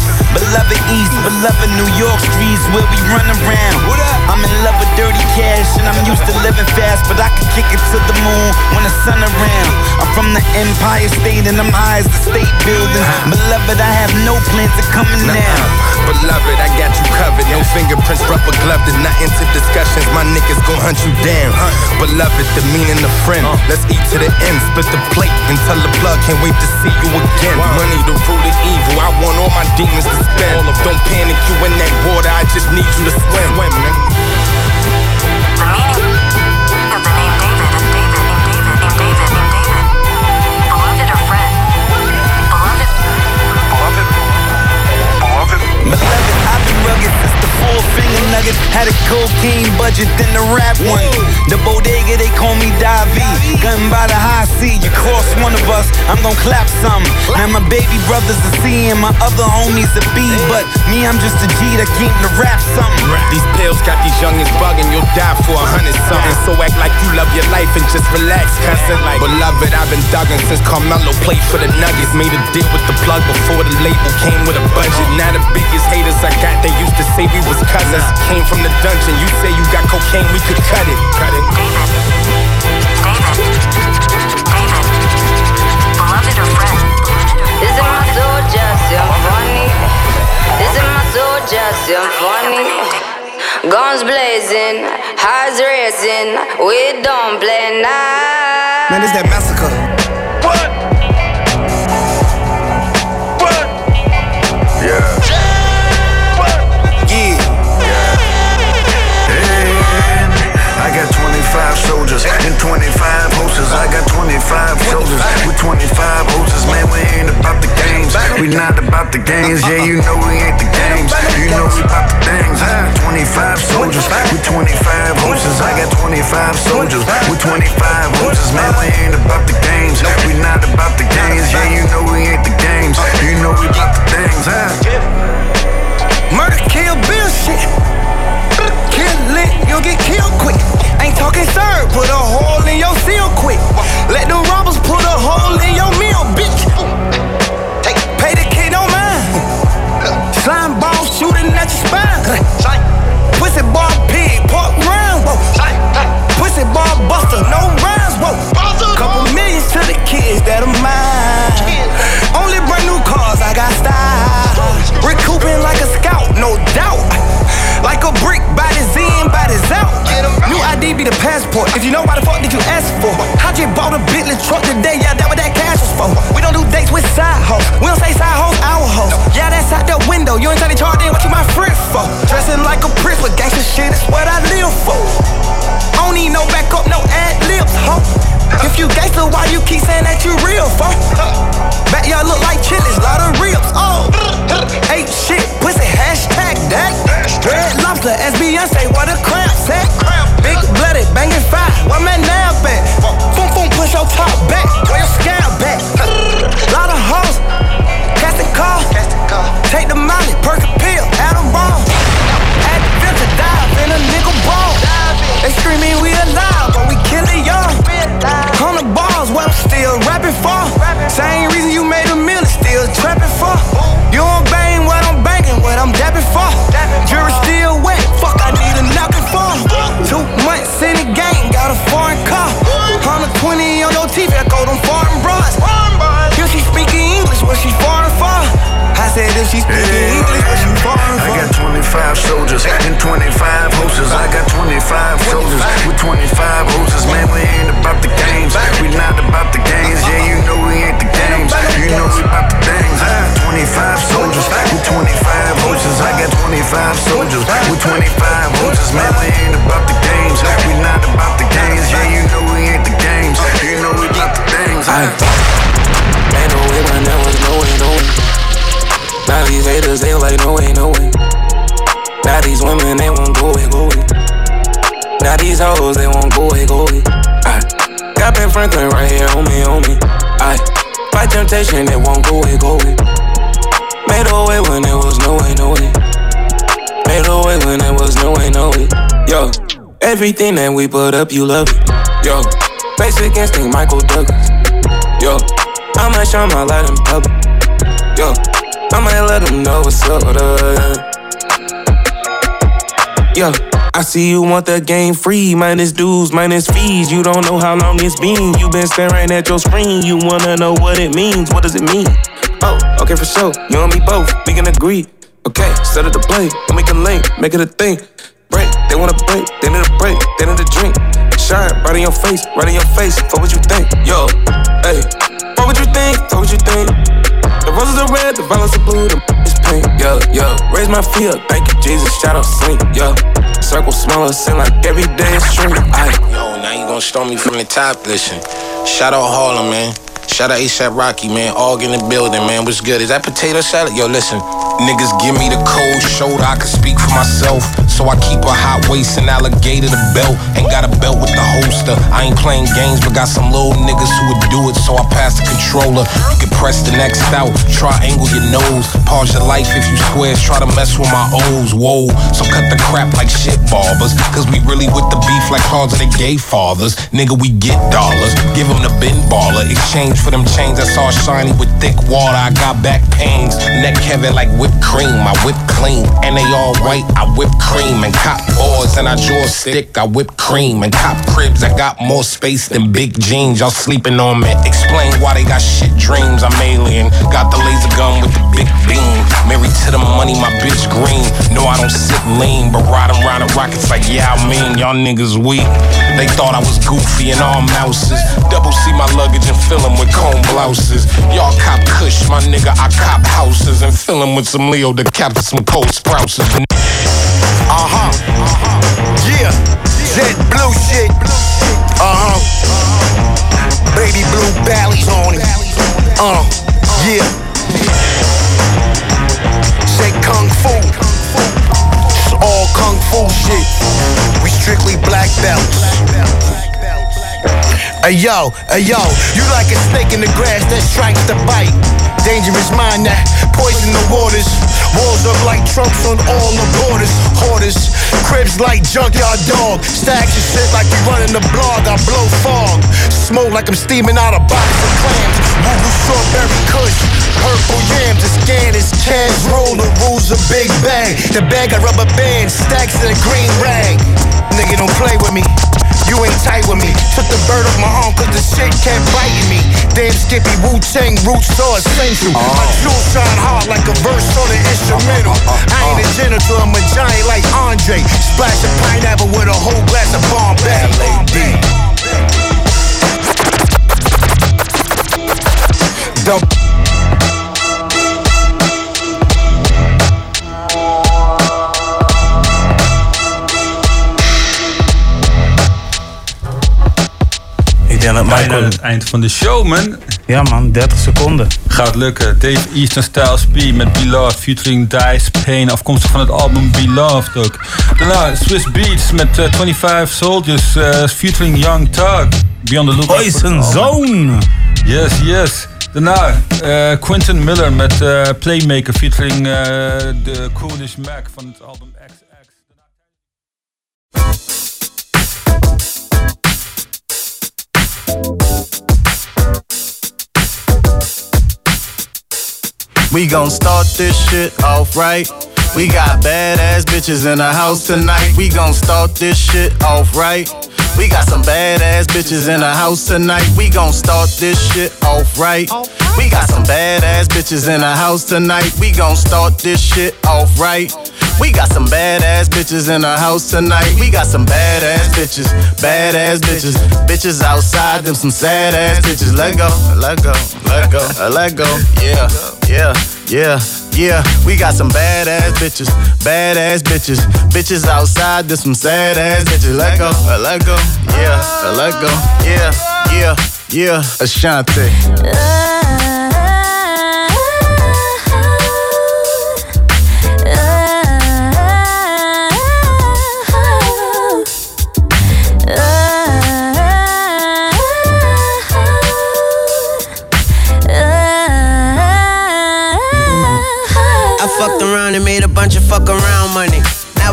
beloved East, beloved New York streets where we run around. I'm in love with dirty cash and I'm used to living fast, but I can kick it to the moon when the sun around. I'm from the Empire State and I'm high as the state building. Beloved, I have no plans of coming down. Beloved, I got you covered. No fingerprints, rubber gloved. and Not into discussions. My niggas gon' hunt you down. Beloved, the meaning of the friend. Uh. Let's eat to the end. Split the plate and tell the plug. Can't wait to see you again. Money, the root of evil. I want all my demons to spend. Don't panic, you in that water. I just need you to swim. Beloved, I've been rugged since the four finger Had a cocaine budget, than the rap one. The bodega, they call me Davi. Gun by the high sea, you cross one of us, I'm gon' clap some. Now my baby brother's a C and my other homies a B. But me, I'm just a G that came to rap something. These pills got these youngins bugging. You'll die for a hundred something. So act like you love your life and just relax, cousin. Like, beloved, I've been thugging since Carmelo played for the Nuggets. Made a deal with the plug before the label came with a budget. Now the biggest haters I got, they used to say we was cousins. Came from the dungeon. You say you got cocaine, we could cut it. Cut it. This is my soldier symphony. This is my soldier symphony. Guns blazing, hearts racing. We don't play nice. Man, this that massacre. 25. I got 25 soldiers with 25 horses. Man, we ain't about the games. We not about the games. Yeah, you know we ain't the games. You know we about the things. I got 25 soldiers with 25 horses. I got 25 soldiers with 25 horses. Man, we ain't about the games. We not about the games. Yeah, you know we ain't the games. You know we about the things. Huh? Murder, kill, bill shit. Kill it, you'll get killed quick. Talking sir, put a hole in your seal quick. Let the robbers put a hole in your meal, bitch. Take, pay the kid on mine. Slime ball shooting at your spine. Pussy ball pig, pork round, whoa. Pussy ball buster, no rhymes, whoa. Couple millions to the kids that are mine. Only brand new cars, I got style. Recouping like a scout, no doubt. Like a brick, body's in, body's out. New ID be the passport. If you know why the fuck did you ask for? I just bought a Bentley truck today, yeah, that what that cash was for. We don't do dates with side hoes. We don't say side hoes, our hoes. Yeah, that's out the window. You ain't trying to charge in what you my friend for. Dressing like a prince with gangsta shit is what I live for. I don't need no backup, no ad libs, ho. If you gangster, why you keep saying that you real, fo? Backyard look like chilies, lot of ribs, oh. Ain't shit, pussy, hashtag that. Red lobster, as Beyonce, what a cramp set. Big blooded, banging fire, where my now at? Boom, boom, push your top back, where your scab back. Lot of hoes, cast the car. Take the molly, perk a pill, add a bomb. Add the filter, dive in a nigga ball. They screaming we alive, but we kill it young. Hundred balls, what I'm still rapping for. Same reason you made a million, still trapping for. You don't bang what I'm banging, what I'm dapping for. Jury still wet, fuck, I need a napkin for. Two months in the game, got a foreign car. 120 on your teeth, echo them foreign said if she speaking English, what she foreign I got 25 soldiers and 25 horses. I got 25 soldiers with 25 horses. Man, we ain't about the games. We not about the games. Yeah, you know we ain't the games. You know we about the things. I got 25 soldiers with 25 horses. I got 25 soldiers with 25 horses. Man, we ain't about the games. We not about the games. Yeah, you know we ain't the games. You know we about the things. Ain't no way, man, there was no way, no way. Now these haters, they like, no way, no way. Now these women, they won't go away, go away. Now these hoes, they won't go away, go away. I got Ben Franklin right here on me, on me. I fight temptation, they won't go away, go away. Made a way when there was no way, no way. Made a way when there was no way, no way. Yo, everything that we put up, you love it. Yo, basic instinct, Michael Douglas. Yo, I'ma shine my light in public. Yo, I might let them know what's up. Uh, yo, I see you want the game free, minus dues, minus fees. You don't know how long it's been. You been staring at your screen. You wanna know what it means. What does it mean? Oh, okay, for sure. You and me both, we can agree. Okay, set it to play, and we can link, make it a thing. Break, they wanna break, they need a break, they need a drink. Shine, right in your face, right in your face. For what you think, yo, hey. What would you think? What would you think? Roses are red, the violets are blue, the is pink, yo, yo. Raise my feet up, thank you, Jesus. Shout out, saint, yo. Circle smaller, sin like every day is stream. Aye. Yo, now you gonna storm me from the top. Listen, shout out Harlem, man. Shout out ASAP Rocky, man. All in the building, man. What's good? Is that potato salad? Yo, listen. Niggas give me the cold shoulder, I can speak for myself. So I keep a hot waist and alligator the belt. Ain't got a belt with the holster. I ain't playing games, but got some little niggas who would do it. So I pass the controller. You can press the next out, triangle your nose. Pause your life if you squares, try to mess with my O's. Whoa, so cut the crap like shit barbers. Cause we really with the beef like cars of the gay fathers. Nigga, we get dollars. Give them the bin baller. Exchange for them chains that's all shiny with thick water. I got back pains. Neck heavy like whipped cream. I whip clean. And they all white. I whip cream. And cop boards and I draw stick. I whip cream. And cop cribs. I got more space than big jeans. Y'all sleeping on me. Explain why they got shit dreams. I'm alien. Got the laser gun with the big beam. Married to the money, my bitch green. No, I don't sit lean, but riding around in rockets like yeah, I mean y'all niggas weak. They thought I was goofy and all mouses. Double see my luggage and fill 'em with comb blouses. Y'all cop kush, my nigga, I cop houses and fill 'em with some Leo to capture some cold sprouts. Uh huh. Yeah. Jet blue shit. Uh huh. Baby blue ballies on it. Uh. Yeah. Say kung fu. It's all kung fu shit. We strictly black belts. Hey yo, hey yo, you like a snake in the grass that strikes the bite. Dangerous mind that poison the waters. Walls up like trunks on all the borders. Hoarders, cribs like junkyard dog. Stacks your shit like you running the blog. I blow fog. Smoke like I'm steaming out a box of clams. Woo strawberry kush. Purple yams, the scan is cash roll. The rules a big bang. The bag got rubber bands, stacks in a green rag. Nigga, don't play with me. You ain't tight with me. Took the bird off my arm cause the shit kept biting me. Damn Skippy, Wu Tang, roots so essential. My jewels shine hard like a verse on the instrumental. I ain't a janitor, I'm a giant like Andre. Splash a pineapple with a whole glass of Bombay. Dump. Ik denk dat Bijna Michael... het eind van de show, man. Ja man, 30 seconden. Gaat lukken. Dave Eastern Styles P met Beloved featuring Dice Pain. Afkomstig van het album Beloved ook. Daarna Swiss Beats met eh, 25 Soldiers uh, featuring Young Thug. Beyond the Look. Poison Zone. Yes, yes. Daarna eh, Quentin Miller met eh, Playmaker featuring eh, de Coolish Mac van het album XX. We gon' start this shit off right. We got badass bitches in the house tonight. We gon' start this shit off right. We got some badass bitches in the house tonight. We gon' start this shit off right. We got some badass bitches in the house tonight. We gon' start this shit off right. We got some badass bitches in the house tonight. We got some badass bitches, badass bitches, bitches outside, them some sad ass bitches. Let go, let go, let go, let go. Yeah, yeah, yeah, yeah. We got some badass bitches, badass bitches, bitches outside, there's some sad ass bitches. Let go, uh, let go. Yeah, uh, let go. Yeah, yeah, yeah. Ashanti.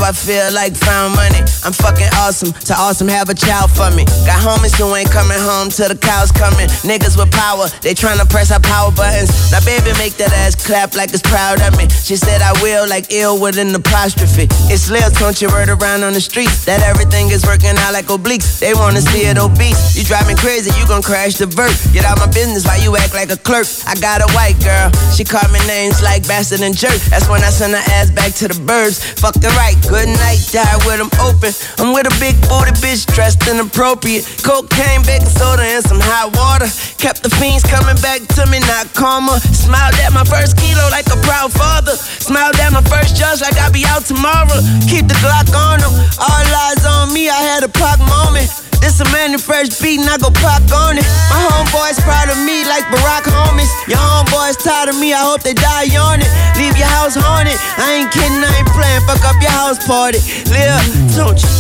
I feel like found money. I'm fucking awesome. To awesome, have a child for me. Got homies who ain't coming home till the cows coming. Niggas with power, they tryna press our power buttons. Now, baby, make that ass clap like it's proud of me. She said I will, like ill with an apostrophe. It's Lil Tunechi word around on the street that everything is working out like obliques. They wanna see it obese. You drive me crazy, you gon' crash the vert. Get out my business while you act like a clerk. I got a white girl, she called me names like bastard and jerk. That's when I send her ass back to the birds. Fucking right, good night, die with them open. I'm with a big booty bitch dressed inappropriate. Cocaine, baking soda, and some hot water. Kept the fiends coming back to me, not karma. Smiled at my first kilo like a proud father. Smiled at my first judge like I'll be out tomorrow. Keep the Glock on them. All eyes on me, I had a pop moment. This a man in fresh beat and I go pop on it. My homeboys proud of me like Barack homies. Your homeboys tired of me, I hope they die on it. Leave your house haunted. I ain't kidding, I ain't playing. Fuck up your house party. Live, don't you?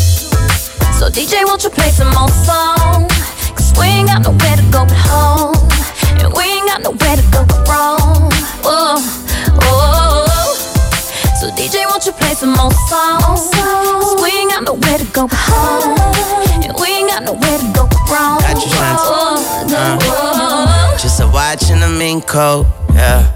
So DJ, won't you play some more songs? Cause we ain't got nowhere to go but home. And we ain't got nowhere to go but wrong. DJ, won't you play some more songs? Cause we ain't got nowhere to go but home. And we ain't got nowhere to go but wrong. Got you, Shanti. Oh, Uh, just a watch and a mink coat, yeah.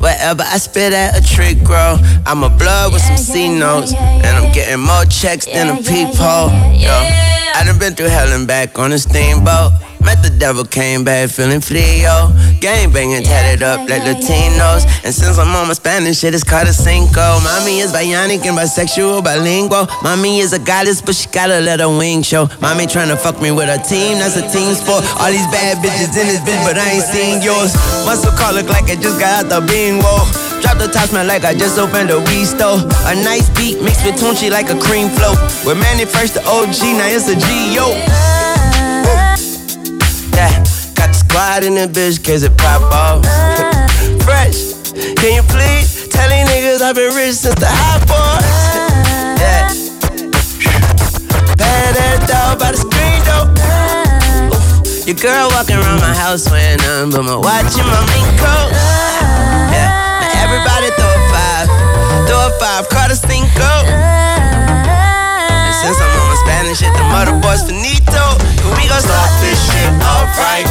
Wherever I spit at a trick grow, I'm a blood with some C notes, and I'm getting more checks than a peephole. Yo, I done been through hell and back on a steamboat. Met the devil, came back feeling frio. Gang banging, tatted up like Latinos. And since I'm on my Spanish shit, it's called a cinco. Mommy is bionic and bisexual, bilingual. Mommy is a goddess, but she gotta let her wing show. Mommy tryna fuck me with her team, that's a team sport. All these bad bitches in this bitch, but I ain't seen yours. Muscle car look like I just got out the bingo. Drop the top smell like I just opened a weed store. A nice beat mixed with Tunechi like a cream float. With Manny first the OG, now it's a G, yo. Yeah, got the squad in the bitch, cause it pop off. [LAUGHS] Fresh, can you please tell these niggas I've been rich since the high boys? [LAUGHS] Yeah. Bad ass dog by the screen though. Oof. [LAUGHS] Your girl walking around my house wearing nothing but my watch and my mink coat. Yeah, now everybody throw a five, throw a five, call the cinco. And since I'm on Spanish shit, the mother boys finito. We gon' start this shit off right.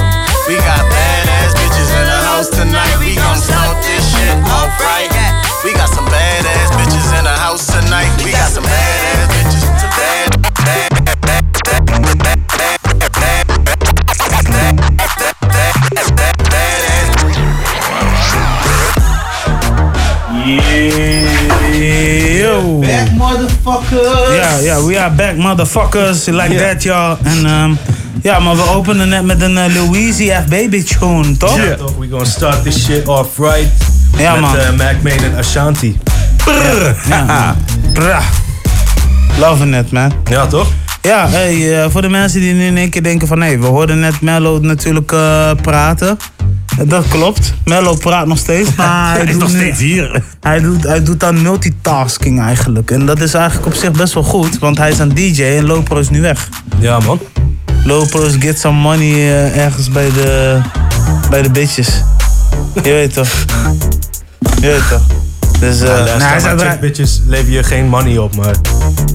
We got badass bitches in the house tonight. We gon' start this shit off right. We got some badass bitches in the house tonight. We got some badass bitches. Bad, badass. Yo. Back motherfuckers. Ja, ja, we are back motherfuckers. Like that, y'all. En ehm, ja, maar we openen net met een eh, Louise F. Baby tune, toch? Ja, toch? We gonna start this shit off right. Ja, met, man. eh, Mac Main en Ashanti. Ja, man. Brah. Loving it, man. Ja, toch? Ja, hey, eh, voor de mensen die nu in één keer denken van... hé, we hoorden net Mello natuurlijk eh, praten. Dat klopt. Mello praat nog steeds, maar [LAUGHS] hij, Hij is doet nog nu- steeds hier. Hij doet, hij doet aan multitasking eigenlijk. En dat is eigenlijk op zich best wel goed, want hij is aan DJ en Lopro is nu weg. Ja, man. Lopro is get some money eh, ergens bij de, bij de bitches. Je weet toch? Je weet toch? Dus eh, Ja, nou, hij maar check bitches lever je geen money op, maar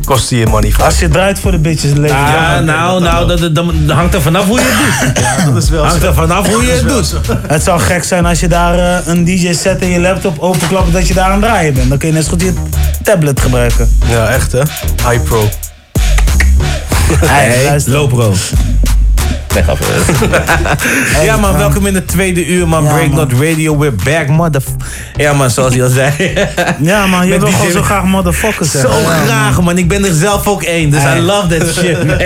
kost je money vaak. Als je draait voor de bitches, leef je. Ja, nou, nou, dat, dat, dat hangt er vanaf hoe je het doet. [LAUGHS] Ja, dat is wel Hangt zo. er vanaf hoe je het doet. Het zou gek zijn als je daar eh, een DJ-set in je laptop openklapt dat je daar aan het draaien bent. Dan kun je net zo goed je tablet gebruiken. Ja, echt hè? High pro. Hey, luister. Lopro. Nee, grapje. [LAUGHS] ja man, welkom in de tweede uur man. Ja, Break man. Not Radio, we're back mother... Ja man, zoals hij al zei. [LAUGHS] Ja man, je wil gewoon zo graag motherfuckers Zo zeggen. Ja, graag man, ik ben er zelf ook één. Dus Hey. I love that shit [LAUGHS] man.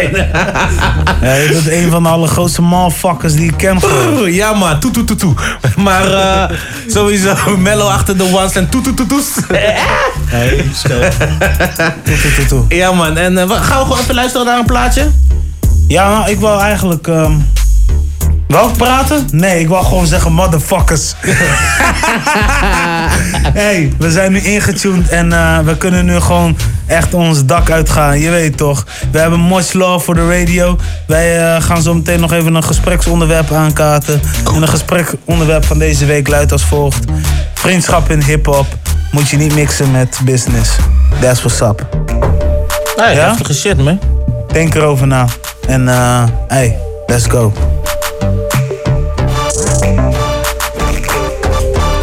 Ja, je bent een van de allergrootste motherfuckers die ik ken. Ja man, toe toe toe toe. Maar eh, sowieso, Mello achter de ones en toe toe toe toes. Hey, Toe, toe, toe, toe. Ja man, en we- gaan we gewoon even luisteren naar een plaatje? Ja, nou, ik wil eigenlijk. ehm wel praten? Nee, ik wil gewoon zeggen motherfuckers. [LAUGHS] hey, we zijn nu ingetuned en eh, we kunnen nu gewoon echt ons dak uitgaan. Je weet toch. We hebben much love voor de radio. Wij eh, gaan zo meteen nog even een gespreksonderwerp aankaarten. En een gespreksonderwerp van deze week luidt als volgt: Vriendschap in hip-hop moet je niet mixen met business. That's what's up. Hey, heftige shit, man. Denk erover na. En eh, hey, let's go.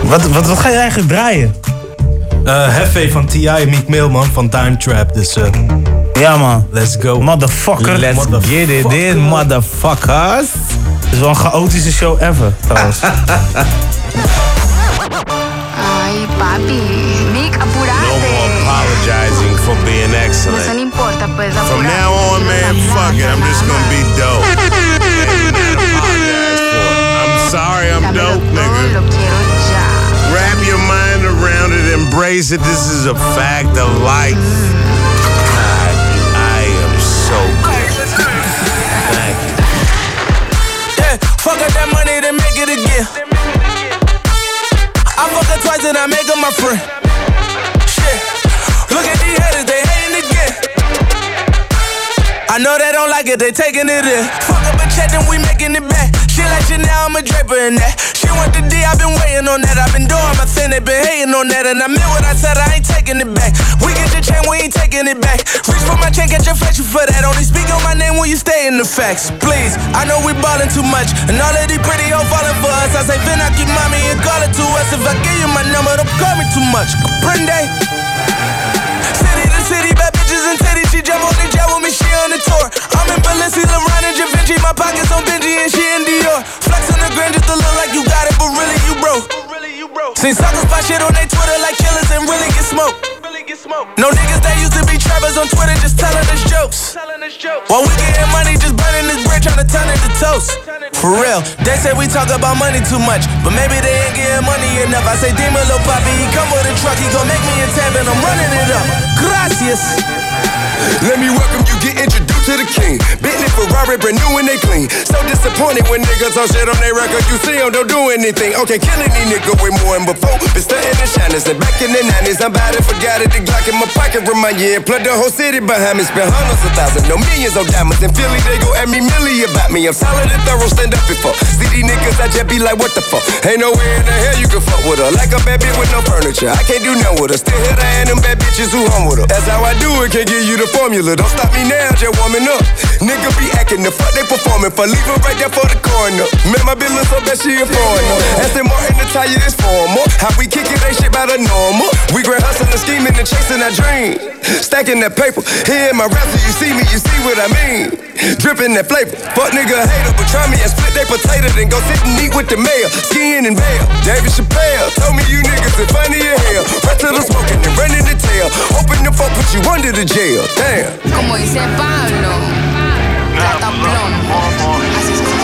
Wat, wat, wat ga je eigenlijk draaien? Eh Heffe van T.I. en Meek Mill, man, van Time Trap. Dus eh, Ja man. let's go. Motherfucker. Let's get it in, motherfuckers. Het is wel een chaotische show ever, trouwens. [LAUGHS] Ay, papi, apologizing for being no excellent. importa, pues From now on, man, fuck it. I'm just gonna be dope. Ain't nothing to apologize for. I'm sorry I'm dope, nigga. Wrap your mind around it, embrace it. This is a fact of life. God, I am so good. Thank you. Yeah, fuck up that money, then make it again. I fuck her twice and I make her my friend. Haters, they hating again. I know they don't like it, they taking it in. Fuck up a check, then we making it back. She like you now, I'm a draper in that. She want the D, I've been waiting on that. I've been doing my thing, they been hating on that. And I meant what I said, I ain't taking it back. We get the chain, we ain't taking it back. Reach for my chain, catch your flex, you for that. Only speak on my name when you stay in the facts. Please, I know we ballin' too much. And all of these pretty hoes falling for us. I say, Vin, I keep mommy and call it to us. If I give you my number, don't call me too much. Prende. She jump on the jet with me, she on the tour. I'm in Balenci, LeBron and Vinci. My pockets on Benji and she in Dior. Flex on the grand just to look like you got it, but really you broke. Seen suckers buy shit on their Twitter like killers and really get smoked. No niggas that used to be trappers on Twitter just telling us jokes. While we getting money, just burning this bread, trying to turn it to toast. For real, they say we talk about money too much, but maybe they ain't getting money enough. I say, Demon, little poppy, he come with a truck, he gon' make me a tab, and I'm running it up. Gracias. Let me welcome you, get introduced to the king. Bentley, Ferrari, brand new and they clean. So disappointed when niggas talk shit on their record. You see them, don't do anything. Okay, killing these niggas way more than before. Been stunting and shining since back in the 90s. I'm about to forget it. The Glock in my pocket remind you. And plug the whole city behind me. Spend hundreds of thousands, no millions of diamonds. In Philly, they go at me milli about me. I'm solid and thorough, stand up before. See these niggas, I just be like, what the fuck? Ain't no way in the hell you can fuck with her. Like a bad bitch with no furniture. I can't do nothing with her. Still hit her and them bad bitches who hung with her. That's how I do it, can't give you the formula. Don't stop me now, just warming up. Nigga be acting the fuck they performing for. Leave her right there for the corner. Man, my bitch look so bad, she a foreigner. Aston Martin, the tire is formal. How we kicking that shit by the normal. We grand hustling, scheming, and chasing our dream. Stacking that paper. Here in my rap, so you see me, you see what I mean. Dripping that flavor. Fuck nigga hater, but try me and split they potato, then go sit and eat with the mayor. Skiing and bail. David Chappelle told me you niggas is funny as hell. Right to the smoking and running the tail. Open the fuck, put you under the jail. Damn. Como dice Pablo, plata plomo. Así es como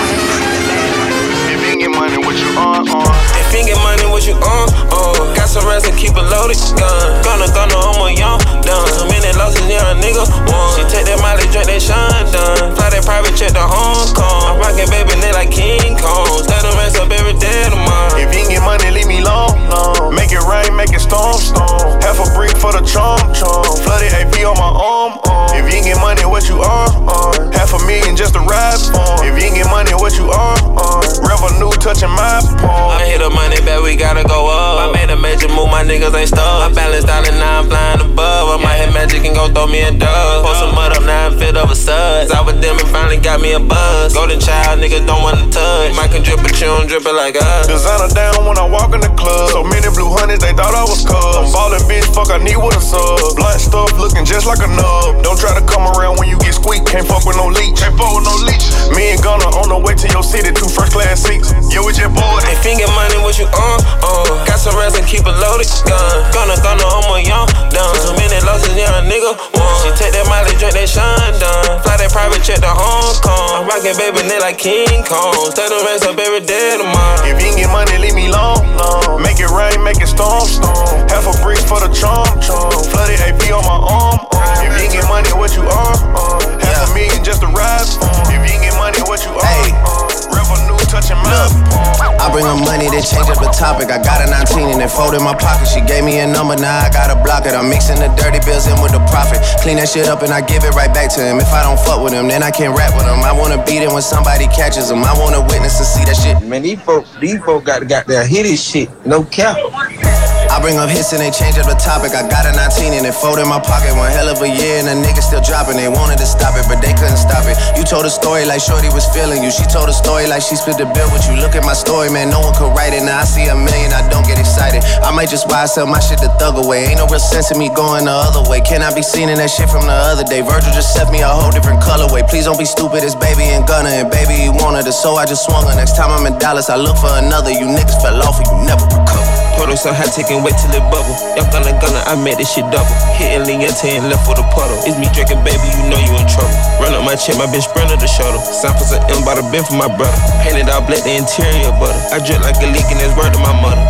money, what you on, on? If you get money, what you on, on? Got some rest and keep it loaded, gun. Gonna, gonna, I'm a young, done. So many losses, yeah, a nigga won. She take that Molly, drink that shine, done. Fly that private jet to Hong Kong. I'm rocking baby neck like King Kong. Let them rest up every day of mine. If you get money, leave me alone, long. Make it rain, make it storm, storm. Half a brick for the chomp, chomp. Flooded AP on my arm, arm. If you get money, what you on, on? Half a million just to ride for. If you get money, what you on, on? Revenue touching my palm. I hit the money back, we gotta go up. I made a major move, my niggas ain't stuck. I balanced out and now I'm flying above. I might hit magic and go throw me a dub. Pour some mud up, now I'm filled up with suds. I with them and finally got me a buzz. Golden child, niggas don't wanna touch. Might can drip, but you don't drip it like us. Designer down when I walk in the club. So many blue hundreds, they thought I was cubs. I'm ballin', bitch, fuck, I need with a sub. Blunt stuff looking just like a nub. Don't try to come around when you get squeak. Can't fuck with no leech. Can't fuck with no leech. Me and Gunna on the way to your city, two first class seats. Yo, we just bored. If you get money, what you on? Uh, got some rest and keep it loaded. Gun. Gunner, Gunner, I'm a young done. Too many losses, yeah, a nigga won. She take that Molly, drink that shine done. Fly that private jet to Hong Kong. I'm rocking baby neck like King Kong. Take the rest up every day of mine. If you get money, leave me alone, long. Make it rain, make it storm, storm. Half a brick for the chomp, chomp. Flooded AP on my arm, arm. If you get money, what you on, on? Half a million just to ride for. If you get money, what you on, on? Revenue touching my I bring her money, then change up the topic. I got a 19 and then fold in my pocket. She gave me a number, now I gotta block it. I'm mixing the dirty bills in with the profit. Clean that shit up and I give it right back to him. If I don't fuck with him, then I can't rap with him. I wanna beat him when somebody catches him. I wanna witness and see that shit. Man, these folk, these folk got got their hit his shit. No cap. I bring up hits and they change up the topic. I got a 19 and it fold in my pocket. One hell of a year and the niggas still dropping. They wanted to stop it, but they couldn't stop it. You told a story like Shorty was feeling you. She told a story like she split the bill with you. Look at my story, man. No one could write it. Now I see a million, I don't get excited. I might just buy sell my shit to thug away. Ain't no real sense in me going the other way. Can I be seen in that shit from the other day? Virgil just sent me a whole different colorway. Please don't be stupid. It's baby and Gunna and baby he wanted it, so I just swung her. Next time I'm in Dallas, I look for another. You niggas fell off and you never recover. Photo so high, taking wait till it bubble. Y'all gonna gonna, I made this shit double. Hitting Liente and left for the puddle. It's me drinking, baby, you know you in trouble. Run up my check, my bitch sprinter the shuttle. Samples of M by the bin for my brother. Painted all black, the interior butter. I drip like a leak and it's word to my mother.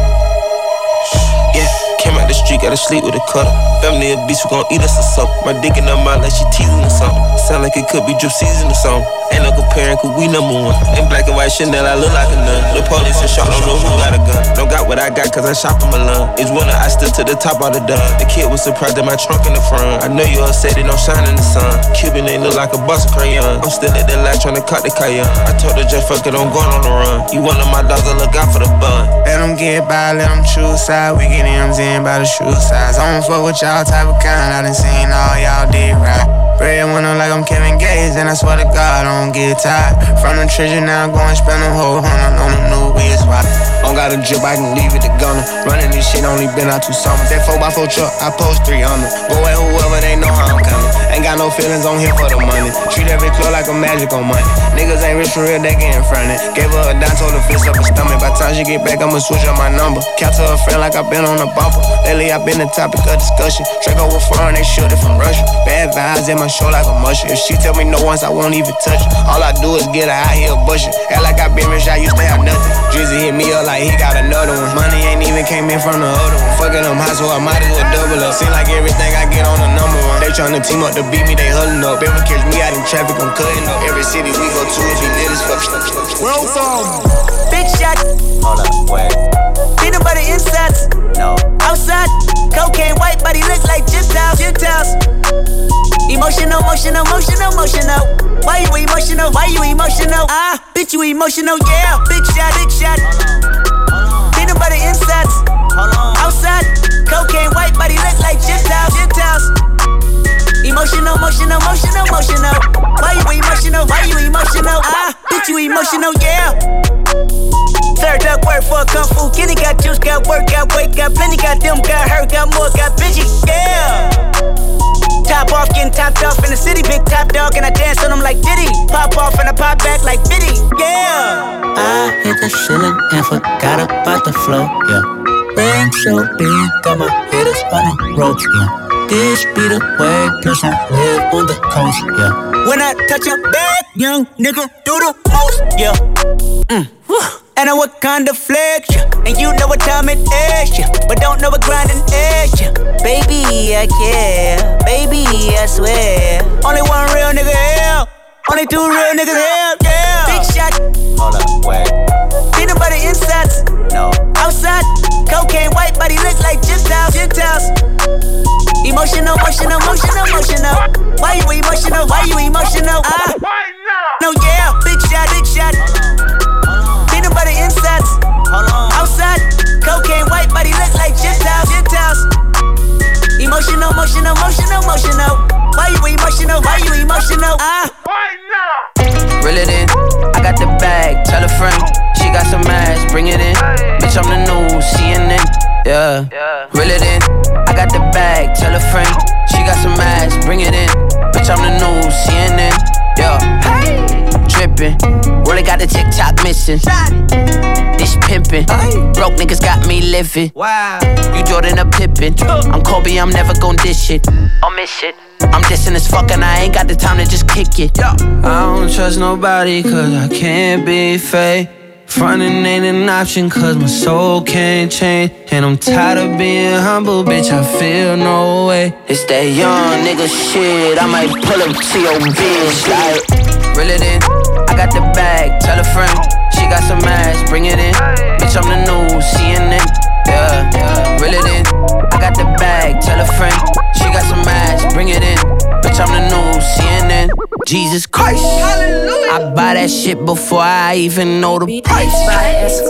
Came out the street, gotta sleep with a cutter. Family of beast, we gon' eat us or something. My dick in her mouth like she teasing or something. Sound like it could be drip season or something. Ain't no comparing, cause we number one. In black and white Chanel, I look like a nun. The police and shot, don't know who got a gun. Don't got what I got, cause I shop in Milan. It's winter, I stood to the top of the done. The kid was surprised at my trunk in the front. I know you all said it don't shine in the sun. Cuban ain't look like a bus crayon. I'm still at the lat trying to cut the cayenne. I told her just fuck it, I'm going on the run. You one of my dogs, I look out for the bun. Let them get by, let them choose side. We get M's in by the shoe size. I don't fuck with y'all type of kind. I done seen all y'all did right. Bread when I'm like I'm Kevin Gates, and I swear to God, I don't get tired. From the treasure now, go spend a whole hundred on the new wheels. Why? Don't got a drip, I can leave it to Gunna. Running this shit only been out two summers. That 4x4 truck, I post three on them. Go at whoever, they know how I'm coming. Ain't got no feelings on here for the money. Treat every club like a magic on money. Niggas ain't rich for real, they get in front of it. Gave her a dime, told her fist up her stomach. By the time she get back, I'ma switch up my number. Count to her friend like i been on a bumper. Lately, i been the topic of discussion. Draco was foreign, they shoot it from Russia. Bad vibes in my show like a mushroom. If she tell me no once, I won't even touch it. All I do is get her out here bushing. Act like I been rich, I used to have nothing. Drizzy hit me up like he got another one. Money ain't even came in from the other one. Fucking them high, so I might as well double up. Seem like everything I get on the number one. They tryna team up to beat me, they huddling up. Ever catch me out in traffic, I'm cutting up. Every city we go to, it be lit as fuck. Welcome. Big shot. Hold up, wait. Peanut butter insides. No. Outside. Cocaine white, but he look like Gentiles. Gentiles. Emotional, emotional, emotional, emotional. Why you emotional? Why you emotional? Ah, bitch, you emotional, yeah. Big shot, big shot. Peanut butter insides. Outside. Cocaine white, but he look like Gentiles. Gentiles. Emotional, emotional, emotional, emotional. Why you emotional? Why you emotional? Ah, bitch, you emotional, yeah. Third up work for kung fu. Kitty got juice, got work, got weight, got plenty, got them, got hurt, got more, got bitchy, yeah. Top off, getting topped off in the city, big top dog, and I dance on them like Diddy. Pop off and I pop back like Biddy, yeah. I hit the ceiling and forgot about the flow, yeah. Bang so big, got my hitters on the ropes, yeah. This be the way, plus I live on the coast, yeah. When I touch your back, young nigga, do the most, yeah. Mm. And I what kind of flex, yeah. And you know what time it is, yeah. But don't know what grinding is, yeah. Baby, I care. Baby, I swear. Only one real nigga here. Only two real niggas here, yeah. Big shot. Hold up, wait. Peanut butter insides. No. Outside. Cocaine white, but he look like Gentiles. Gentiles. Emotional, emotional, emotional, emotional. Why you emotional? Why you emotional? Ah. No, yeah. Big shot, big shot. Peanut butter insides. Outside. Cocaine white, but he look like Gentiles. Gentiles. Emotional, emotional, emotional, emotional. Why you emotional? Why you emotional? Ah. Reel it in, I got the bag, tell a friend. She got some ass, bring it in. Bitch, I'm the new CNN, yeah. Reel it in, I got the bag, tell a friend. She got some ass, bring it in. Bitch, I'm the new CNN, yeah. Trippin', really got the TikTok missing. This pimpin', broke niggas got me living. Wow. You Jordan a Pippen. I'm Kobe, I'm never gon' dish it. I'll miss it. I'm dissing as fuck and I ain't got the time to just kick it. I don't trust nobody cause I can't be fake. Frontin' ain't an option cause my soul can't change. And I'm tired of being humble, bitch, I feel no way. It's that young nigga shit, I might pull up to your bitch like. Reel it in, I got the bag, tell a friend. She got some ass, bring it in. Bitch, I'm the new CNN, yeah. Reel it in, I got the bag, tell a friend. She got some ass, bring it in. Bitch, I'm the new CNN. Jesus Christ. I buy that shit before I even know the price.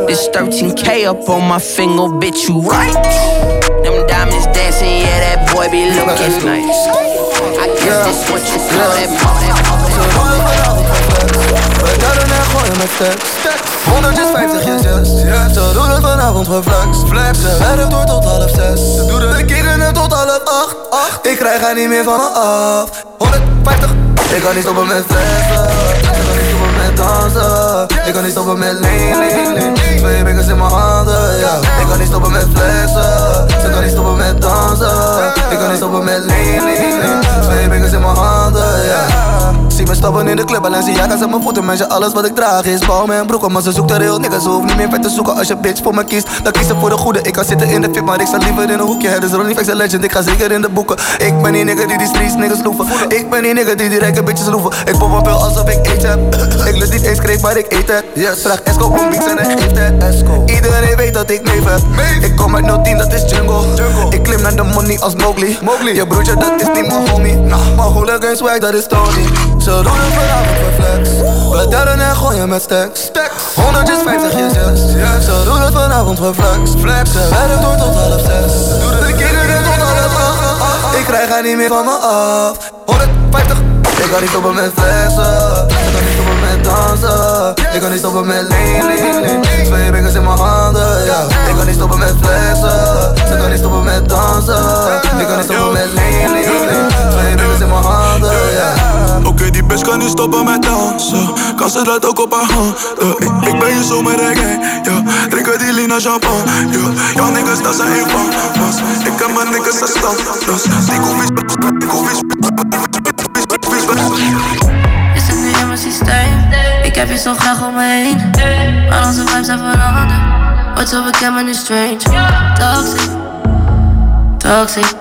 This 13K up on my finger, bitch, you right. Them diamonds dancing, yeah, that boy be looking nice. I guess this what you call that Vertellen en gooien met stacks 150 yes, Ze doen het vanavond geflex Flex, ze werken door tot half zes Ze doen het, het tot half acht, acht. Ik krijg haar niet meer van me af 150 Ik kan niet stoppen met flexen Ik kan niet stoppen met dansen. Ik kan niet stoppen met lean, lean, lean Twee bangers in mijn handen, ja. Ik kan niet stoppen met flexen. Ze kan niet stoppen met dansen. Ik kan niet stoppen met lean, lean, lean Twee bangers in mijn handen, ja Zie me stappen in de club, jij op mijn voeten, meisje, alles wat ik draag is bouw mijn broeken, maar ze zoekt de real niggas, ze hoeft niet meer vet te zoeken. Als je bitch voor me kiest, dan kies ze voor de goede, ik kan zitten in de fit, maar ik sta liever in een hoekje, het is Ronnie Flex a legend, ik ga zeker in de boeken, ik ben die nigga die die streets niggas loeven, ik ben die nigga die die rijke bitches loeven, ik pop een pil alsof ik eet heb, ik lust niet eens kreeg, maar ik eet het, yes. vraag Esco om beats en hij geeft het, iedereen weet dat ik neef heb, ik kom uit 010, dat is jungle, ik klim naar de money als Mowgli, je broertje dat is niet mijn homie, nah. maar hooligan swag dat is Tony, ze het vanavond voor flex, we tellen en gooien met stacks, 150 yes, yes. Ze het vanavond voor flex, flex, ze werken door tot half zes, we kicken het tot half acht, ik krijg haar niet meer van me af, 150 ik kan niet stoppen met flexen. Ik kan niet stoppen met dansen. Ik kan niet stoppen met lean, Twee bangers in mijn handen, ja. Ik kan niet stoppen met flexen. Ze kan niet stoppen met dansen. Ik kan niet stoppen met lean, Twee bangers in mijn handen, ja Die bitch kan niet stoppen met dansen Kan ze ook op haar hand ik, ben je zomer reggae, ja. Drinken die lina champagne, ja. Jouw niggas, dat zijn geen van Ik ken mijn niggas, dat stand Dus die koffies, die koffies Is het nu in mijn systeem? Ik heb je zo graag om me heen. Maar onze vibes zijn veranderd. Wordt zo bekend, strange. Toxic. Toxic.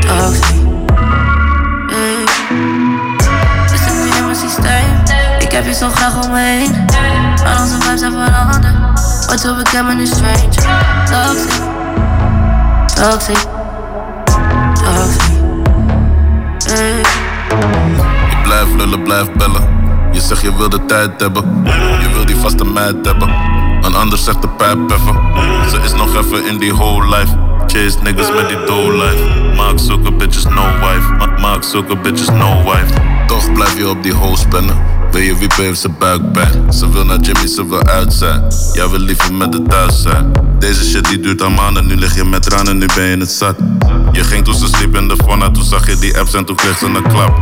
Toxic heb je zo graag om me heen Maar onze vibes zijn veranderd Wordt zo bekend, maar nu strange Toxic Toxic Toxic Hey. Ik blijf lullen, blijf bellen. Je zegt je wil de tijd hebben. Je wil die vaste meid hebben. Een ander zegt de pijp even. Ze is nog even in die whole life. Chase niggas met die dough life. Maak zulke bitches no wife. Ma- maak zulke bitches no wife. Toch blijf je op die hoe spannen. Wil je wiepen heeft ze buikpijn. Ze wil naar Jimmy, ze wil uit zijn. Jij wil liever met de thuis zijn. Deze shit die duurt al maanden, nu lig je met tranen, nu ben je het zat. Je ging toen ze sliep in de fauna, toen zag je die apps en toen kreeg ze een klap.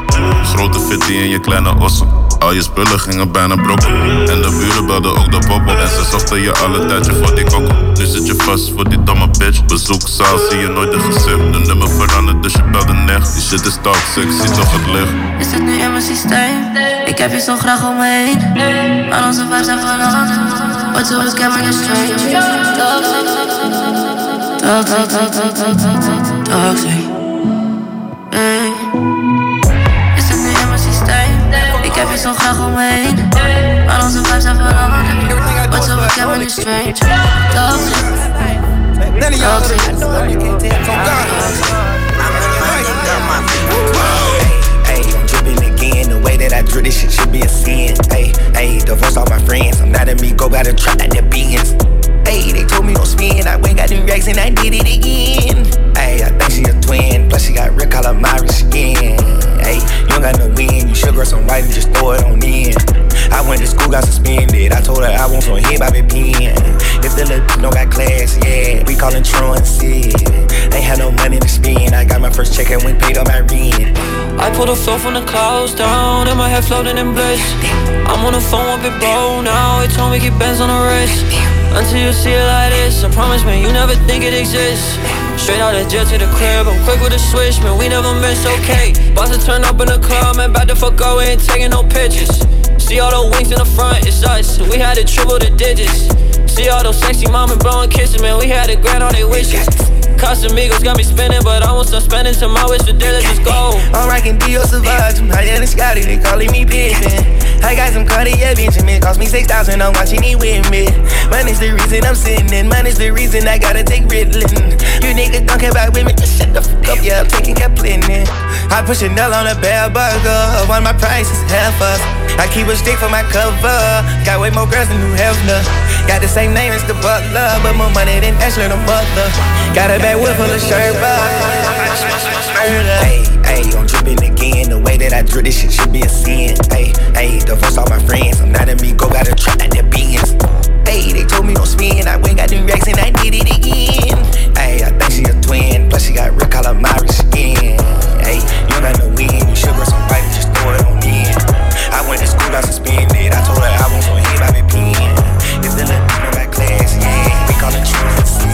Grote fitty in je kleine ossen. Al je spullen gingen bijna brokken. En de buren belden ook de bobbel. En ze zochten je alle tijdje voor die kokkel. Nu zit je vast voor die domme bitch. Bezoekzaal zie je nooit de gezicht. De nummer veranderd, dus je belde necht. Die shit is toxic, zie toch het licht. Is het nu in mijn systeem? Ik heb je zo graag om me heen Maar onze zijn veranderd Wordt zo bekend, maar nu strange Toxic Toxic Hey. Is het nu in mijn systeem? Ik heb je zo graag om me heen Maar onze vibes zijn veranderd Wordt zo bekend, maar nu strange Toxic Toxic Hey, I'm dripping again. The way that I drip this shit should be a sin. Hey, hey, divorce all my friends. I'm not in me, go out and trap out the beans. Hey, they told me don't spin. I went got them racks and I did it again. Hey, I think she a twin. Plus she got real calamari skin. Hey, you don't got no win. You sugar some white and just throw it on in. I went to school, got suspended. I told her I want some hit by the pen. If the little don't got class, yeah, we callin' truancy. Ain't had no money to spend. I got my first check and went paid on my rent. I pulled a flow from the clouds down, and my head floating in bliss. I'm on the phone with Big Bro now, he told me keep bands on the wrist. Until you see it like this, I promise, man, you never think it exists. Straight out of jail to the crib, I'm quick with a switch, man, we never miss, okay. Boss to turn up in the club, man, back to fuck go, ain't taking no pictures. See all the wings in the front, it's us, we had to triple the digits. See all those sexy mama blowing kisses, man, we had to grant all their wishes. Casamigos got me spinning, but I won't stop spending till my wish for just go. I'm rocking Dio Savage, I'm higher than Scotty, they calling me pimpin'. I got some Cartier Benjamin, cost me 6,000, I'm watching it with me. Man, is the reason I'm sinning, man, is the reason I gotta take Ritalin. You niggas don't care about women, shut the fuck up, yeah, I'm taking. I put Chanel on a bad burger, one my price is half us. I keep a stick for my cover. Got way more girls than Hugh Hefner. Got the same name as the butler, but more money than Ashley the mother. Got a bag full of Sherpa. Hey, hey, I'm dripping again. The way that I drip this shit should be a sin. Hey, hey, divorce all my friends. I'm not a me, go got a trap at the beans. Hey, they told me don't spin. I went got them racks and I did it again. Hey, I think she a twin. Plus she got Rick calamari skin. Hey, you got no win. You should some white, just throw it on in. I went to school, I suspended. I told her I won't for him, I be pen. If the little no got class, yeah. We call it truancy.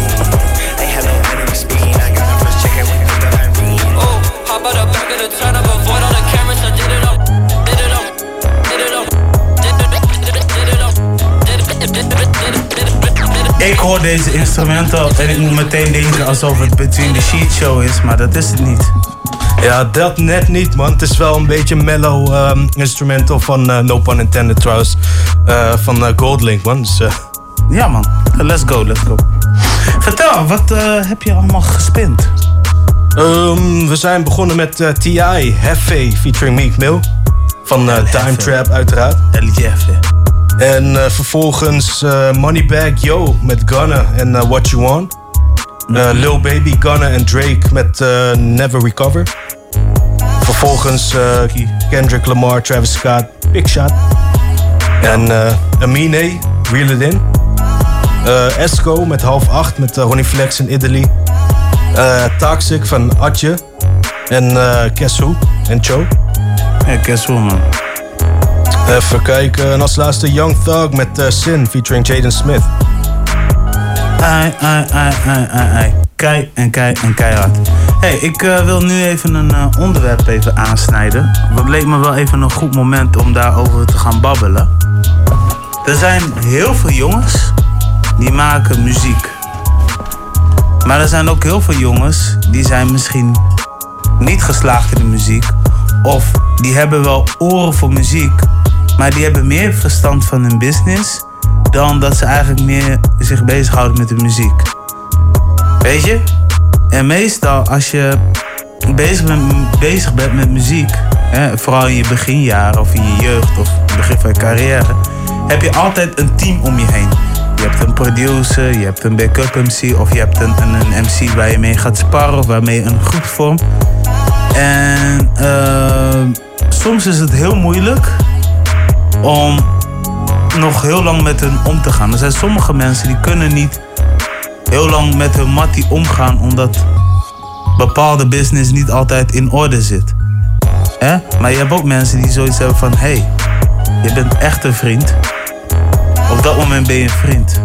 Ik hoor deze instrumental en ik moet meteen denken alsof het Between the Sheet Show is, maar dat is het niet. Ja, dat net niet, man. Het is wel een beetje mellow ehm, instrumental van eh, No Pun Intended trouwens. eh, van eh, Goldlink, man. Dus, Ja man, let's go, let's go. Vertel, wat heb je allemaal gespind? ehm, we zijn begonnen met T.I. Hefe featuring Meek Mill. Van Time Trap uiteraard. En eh, vervolgens eh, Moneybag Yo met Gunna en eh, What You Want. Lil Baby, Gunna en Drake met Never Recover. Vervolgens Kendrick Lamar, Travis Scott, Big Shot. En Amine, Reel It In. Esco met half acht met uh, Honey Flex in Italy. Toxic van Atje. En Kesu en Cho. Ja, Kesu man. Even kijken. En als laatste Young Thug met eh, Sin featuring Jaden Smith. Ai, ai, ai, ai, ai, ai. Kei en kei en keihard. hey, ik eh, wil nu even een eh, onderwerp even aansnijden. Dat leek me wel even een goed moment om daarover te gaan babbelen. Er zijn heel veel jongens die maken muziek. Maar er zijn ook heel veel jongens die zijn misschien niet geslaagd in de muziek. Of die hebben wel oren voor muziek, maar die hebben meer verstand van hun business dan dat ze eigenlijk meer zich bezighouden met de muziek. Weet je? En meestal als je bezig, bent- bezig bent met muziek, hè, vooral in je beginjaren of in je jeugd of het begin van je carrière, heb je altijd een team om je heen. Je hebt een producer, je hebt een backup MC of je hebt een, een, MC waar je mee gaat sparren of waarmee je een groep vormt. En eh, soms is het heel moeilijk om nog heel lang met hun om te gaan. Er zijn sommige mensen die kunnen niet heel lang met hun mattie omgaan omdat bepaalde business niet altijd in orde zit. Maar je hebt ook mensen die zoiets hebben van: hé, hey, je bent echt een vriend. Op dat moment ben je een vriend.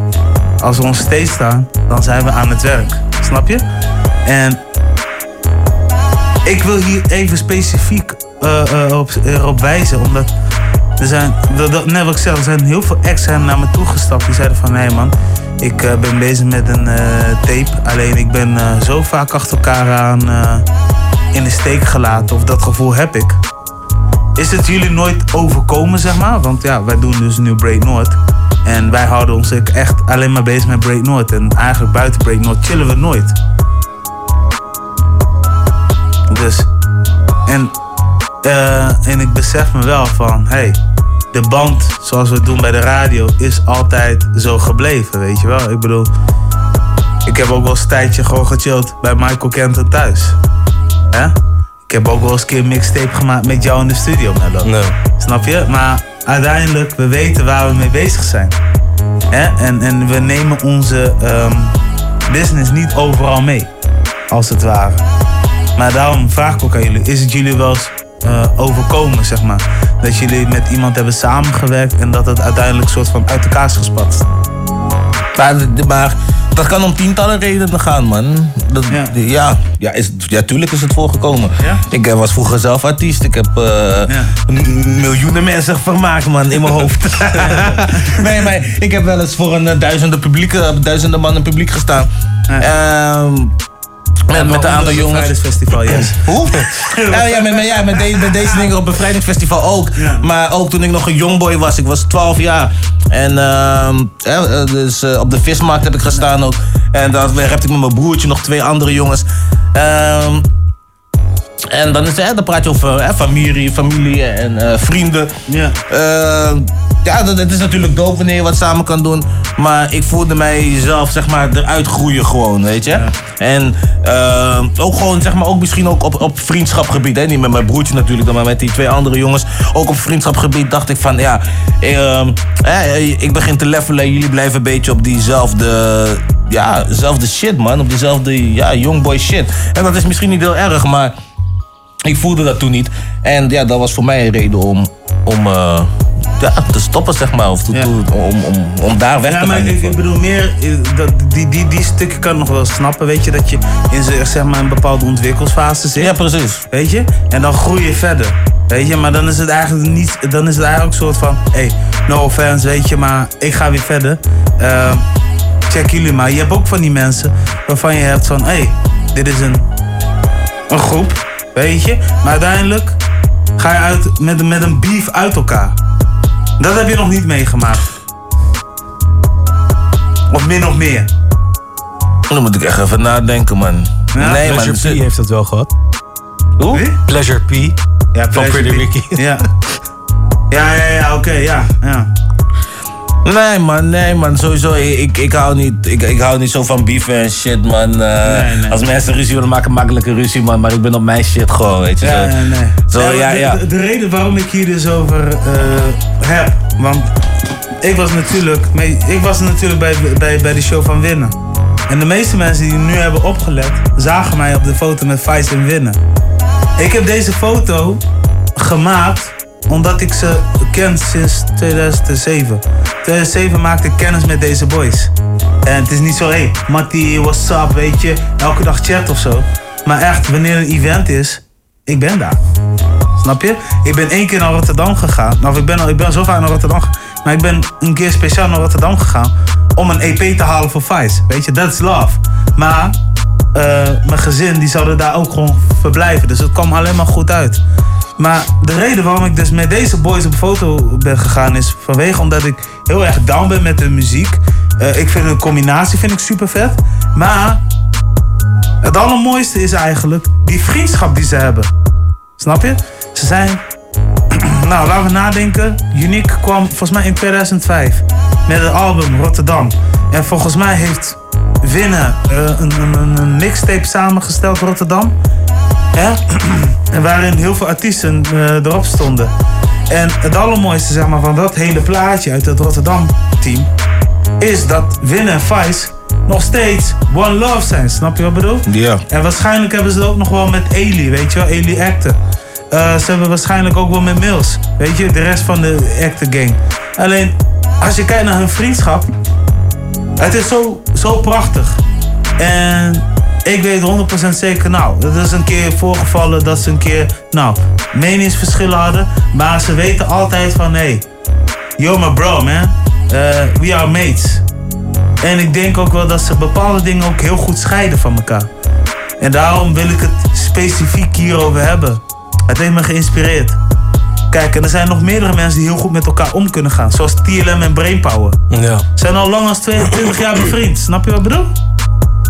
Als we ons steeds staan, dan zijn we aan het werk. Snap je? En ik wil hier even specifiek eh, eh, op, erop wijzen, omdat er zijn, net wat ik zeg, er zijn heel veel ex naar me toegestapt die zeiden van hé man, ik eh, ben bezig met een eh, tape, alleen ik ben eh, zo vaak achter elkaar aan in de steek gelaten, of dat gevoel heb ik. Is het jullie nooit overkomen, zeg maar? Want ja, wij doen dus nu Break Noord. En wij houden ons echt alleen maar bezig met Break Noord. En eigenlijk buiten Break Noord chillen we nooit. Dus, en, en ik besef me wel van, hey, de band zoals we het doen bij de radio is altijd zo gebleven, weet je wel. Ik bedoel, ik heb ook wel eens een tijdje gewoon gechilled bij Michael Kenton thuis. Hè? Ik heb ook wel eens een keer een mixtape gemaakt met jou in de studio, Mello. Snap je? Maar uiteindelijk, we weten waar we mee bezig zijn. Hè? En, en we nemen onze ehm, business niet overal mee, als het ware. Maar daarom vraag ik ook aan jullie, is het jullie wel eens eh, overkomen, zeg maar? Dat jullie met iemand hebben samengewerkt en dat het uiteindelijk soort van uit elkaar is gespatst? Maar, maar dat kan om tientallen redenen gaan, man. Dat, ja. Ja, is, ja, tuurlijk is het voorgekomen. Ik eh, was vroeger zelf artiest. Ik heb eh, miljoenen mensen vermaakt, man, in mijn hoofd. [LAUGHS] nee, maar ik heb wel eens voor een duizenden, publiek, duizenden man in publiek gestaan. Ehm, met, met een aantal jongens. Bevrijdingsfestival, yes. [LAUGHS] Hoe? ja, ja, met, met- ja met, de- met deze dingen op Bevrijdingsfestival ook. Maar ook toen ik nog een jongboy was. Ik was 12 jaar. En ehm, eh, dus, eh, op de vismarkt heb ik gestaan ook. En daar heb ik met mijn broertje nog twee andere jongens. Ehm, En dan, is, hè, dan praat je over hè, familie, familie en eh, vrienden. Ja. ja, dat, het is natuurlijk doof wanneer je wat samen kan doen. Maar ik voelde mijzelf zeg maar eruit groeien gewoon, weet je. En eh, ook gewoon, zeg maar, ook misschien ook op, op vriendschapgebied. Hè? Niet met mijn broertje natuurlijk, maar met die twee andere jongens. Ook op vriendschapgebied dacht ik van, ja, eh, hè, ik begin te levelen. Jullie blijven een beetje op diezelfde, ja, zelfde shit, man. Op diezelfde, ja, youngboy shit. En dat is misschien niet heel erg, maar ik voelde dat toen niet. En ja, dat was voor mij een reden om, om eh, ja, te stoppen, zeg maar. Of te- om, om, om daar weg Ja, te maar gaan. ik, ik bedoel meer, eh, dat, die, die, die stukken kan ik nog wel snappen, weet je, dat je in zeg maar, een bepaalde ontwikkelsfase zit. Ja, precies. Weet je, en dan groei je verder. Weet je, maar dan is het eigenlijk niet, dan is het eigenlijk een soort van, hey, no offense, weet je, maar ik ga weer verder. Eh, check jullie maar. Je hebt ook van die mensen waarvan je hebt van, hey, dit is een, een groep, weet je, maar uiteindelijk ga je uit, met, met een beef uit elkaar. Dat heb je nog niet meegemaakt. Of min of meer. Dan moet ik echt even nadenken, man. Ja, nee, man. Pleasure P heeft dat wel gehad. Hoe? Pleasure P. Ja, van Pleasure Pretty P. Ricky. Ja. Ja, ja, ja, oké, ja, ja. Nee man, nee man, sowieso. Ik, ik, hou, niet, ik, ik hou niet zo van beefen en shit man. Eh, Als mensen ruzie willen maken, makkelijke ruzie man. Maar ik ben op mijn shit gewoon, weet je. Ja, zo. nee, nee. Zo, Ja, ja, de. De, de reden waarom ik hier dus over eh, heb, want ik was natuurlijk, ik was natuurlijk bij, bij, bij de show van Winnen. En de meeste mensen die nu hebben opgelet, zagen mij op de foto met Vice en Winnen. Ik heb deze foto gemaakt omdat ik ze ken sinds 2007. 2007 maakte ik kennis met deze boys. En het is niet zo, hé, hey, Mattie, what's up, weet je, elke dag chat of zo. Maar echt, wanneer een event is, ik ben daar. Snap je? Ik ben één keer naar Rotterdam gegaan. Nou, ik ben, al- ik ben zo vaak naar Rotterdam gegaan. Maar ik ben een keer speciaal naar Rotterdam gegaan om een EP te halen voor Vice. Weet je, that's love. Maar eh, mijn gezin, die zouden daar ook gewoon verblijven. Dus het kwam alleen maar goed uit. Maar de reden waarom ik dus met deze boys op foto ben gegaan is vanwege omdat ik heel erg down ben met de muziek. Eh, ik vind een combinatie vind ik super vet. Maar het allermooiste is eigenlijk die vriendschap die ze hebben. Snap je? Ze zijn. [CLEARS THROAT] nou, laten we nadenken. Unique kwam volgens mij in 2005 met het album Rotterdam. En volgens mij heeft Winnen eh, een, een, een- een mixtape samengesteld Rotterdam. Hè? [CLEARS THROAT] en waarin heel veel artiesten eh, erop stonden. En het allermooiste zeg maar, van dat hele plaatje uit het Rotterdam-team is dat Winnen en Vice nog steeds One Love zijn. Snap je wat ik bedoel? Ja. En waarschijnlijk hebben ze het ook nog wel met Eli, weet je wel, Eli Actor. Eh, ze hebben waarschijnlijk ook wel met Mills, weet je, de rest van de Actor gang. Alleen, als je kijkt naar hun vriendschap, het is zo, zo prachtig. En ik weet 100% zeker, nou, dat is een keer voorgevallen dat ze een keer, nou, meningsverschillen hadden. Maar ze weten altijd van, hé, hey, yo my bro man, Eh, we are mates. En ik denk ook wel dat ze bepaalde dingen ook heel goed scheiden van elkaar. En daarom wil ik het specifiek hierover hebben. Het heeft me geïnspireerd. Kijk, en er zijn nog meerdere mensen die heel goed met elkaar om kunnen gaan. Zoals TLM en Brainpower. Ja. Zijn al lang als 22 jaar bevriend. Snap je wat ik bedoel?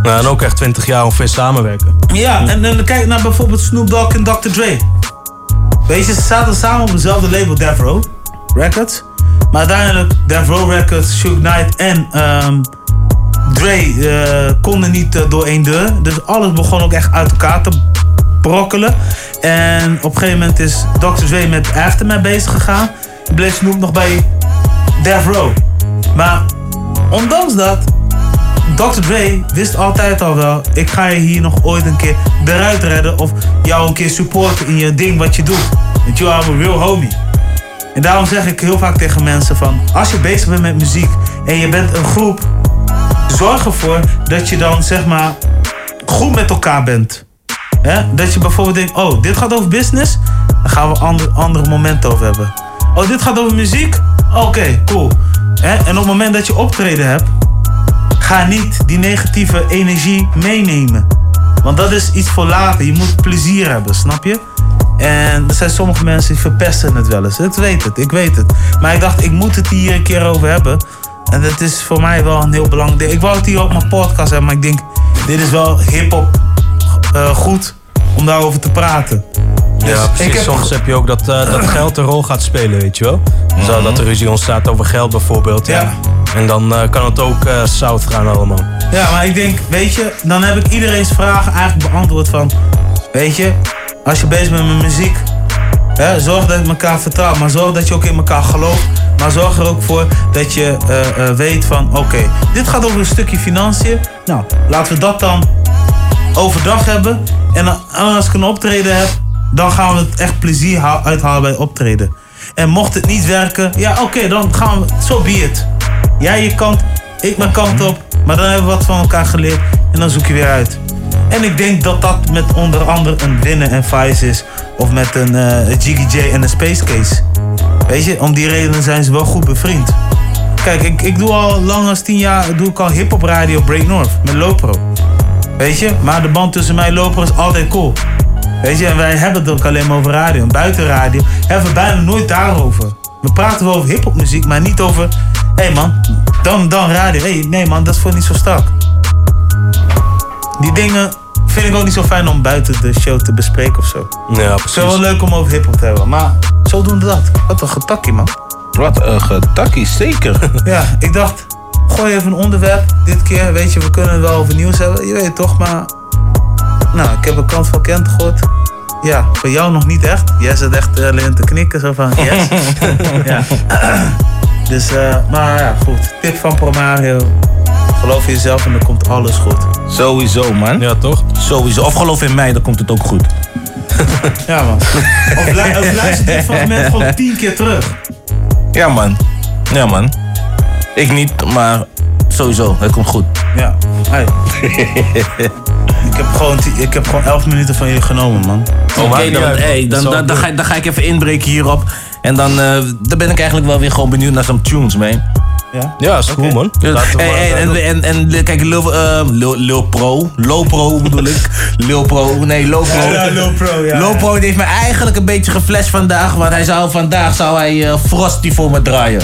Nou, en ook echt 20 jaar ongeveer samenwerken. Ja, en dan kijk naar bijvoorbeeld Snoop Dogg en Dr. Dre. Weet je, ze zaten samen op dezelfde label, Death Row Records. Maar uiteindelijk, Death Row Records, Suge Knight en ehm, Dre eh, konden niet eh, door één deur. Dus alles begon ook echt uit elkaar te brokkelen. En op een gegeven moment is Dr. Dre met Aftermath bezig gegaan. Bleef Snoop nog bij Death Row. Maar ondanks dat Dr. Dre wist altijd al wel, ik ga je hier nog ooit een keer eruit redden of jou een keer supporten in je ding wat je doet. Want you are a real homie. En daarom zeg ik heel vaak tegen mensen van, als je bezig bent met muziek en je bent een groep, zorg ervoor dat je dan zeg maar goed met elkaar bent. Dat je bijvoorbeeld denkt, oh, dit gaat over business, daar gaan we ander, andere momenten over hebben. Oh, dit gaat over muziek? Oké, cool. En op het moment dat je optreden hebt, ga niet die negatieve energie meenemen. Want dat is iets voor later. Je moet plezier hebben, snap je? En er zijn sommige mensen die verpesten het wel eens. Ik weet het, ik weet het. Maar ik dacht, ik moet het hier een keer over hebben. En dat is voor mij wel een heel belangrijk ding. Ik wou het hier op mijn podcast hebben, maar ik denk, dit is wel hip-hop goed om daarover te praten. Dus ja, ik precies. heb- Soms heb je ook dat, eh, dat [CLEARS THROAT] geld een rol gaat spelen, weet je wel. Zo, Mhm. dat er ruzie ontstaat over geld bijvoorbeeld. Ja. En dan eh, kan het ook eh zout gaan allemaal. Ja, maar ik denk, weet je, dan heb ik iedereen's vragen eigenlijk beantwoord van, weet je, als je bezig bent met muziek, hè, zorg dat je elkaar vertrouwt, maar zorg dat je ook in elkaar gelooft. Maar zorg er ook voor dat je eh, eh, weet van, oké, dit gaat over een stukje financiën. Nou, laten we dat dan overdag hebben. En als ik een optreden heb, dan gaan we het echt plezier ha- uithalen bij optreden. En mocht het niet werken, ja oké, dan gaan we, zo be it. Jij je kant, ik mijn kant op. Maar dan hebben we wat van elkaar geleerd en dan zoek je weer uit. En ik denk dat dat met onder andere een Winnen en Vice is. Of met een eh, Jiggy J en een Space Case. Weet je, om die redenen zijn ze wel goed bevriend. Kijk, ik, ik doe al lang als tien jaar doe ik al hip-hop radio Break North met Lopro. Weet je, maar de band tussen mij en Lopro is altijd cool. Weet je, en wij hebben het ook alleen maar over radio. En buiten radio hebben we bijna nooit daarover. We praten wel over hip-hopmuziek, maar niet over. Hé hey man, dan, dan radio. Hey, nee man, dat is voor niet zo strak. Die dingen vind ik ook niet zo fijn om buiten de show te bespreken of zo. Ja, Het is wel leuk om over hip-hop te hebben, maar zo doen we dat. Wat een getakkie, man. Wat een getakkie, zeker. [LAUGHS] Ja, ik dacht, gooi even een onderwerp. Dit keer, weet je, we kunnen het wel over nieuws hebben. Je weet het toch, maar... Nou, ik heb een kant van Kent gehoord. Ja, voor jou nog niet echt. Jij zit echt eh, alleen te knikken, zo van yes. [LAUGHS] ja. [CLEARS THROAT] Dus, eh, maar ja, goed. Tip van Promario. Geloof in jezelf en dan komt alles goed. Sowieso, man. Ja, toch? Sowieso. Of geloof in mij, dan komt het ook goed. [LAUGHS] Ja, man. Of, lu- of luister dit fragment gewoon tien keer terug. Ja, man. Ja, man. Ik niet, maar sowieso. Het komt goed. Ja. Hey. [LAUGHS] ik, heb gewoon ik heb gewoon 11 minuten van je genomen, man. Oké, dan, hey, dan, dan, dan, ga, ik- dan ga ik even inbreken hierop. En dan, eh, dan ben ik eigenlijk wel weer gewoon benieuwd naar some tunes, man. Ja? Ja, is cool, man. Hey, eh, en, en, en kijk, Lil, eh, Lil, Lil Pro, Pro bedoel ik. [LAUGHS] Lil Pro, nee, Low Pro. Ja, Lil Pro, ja. Low Pro die heeft me eigenlijk een beetje geflasht vandaag, want hij zou vandaag zou hij Frosty voor me draaien.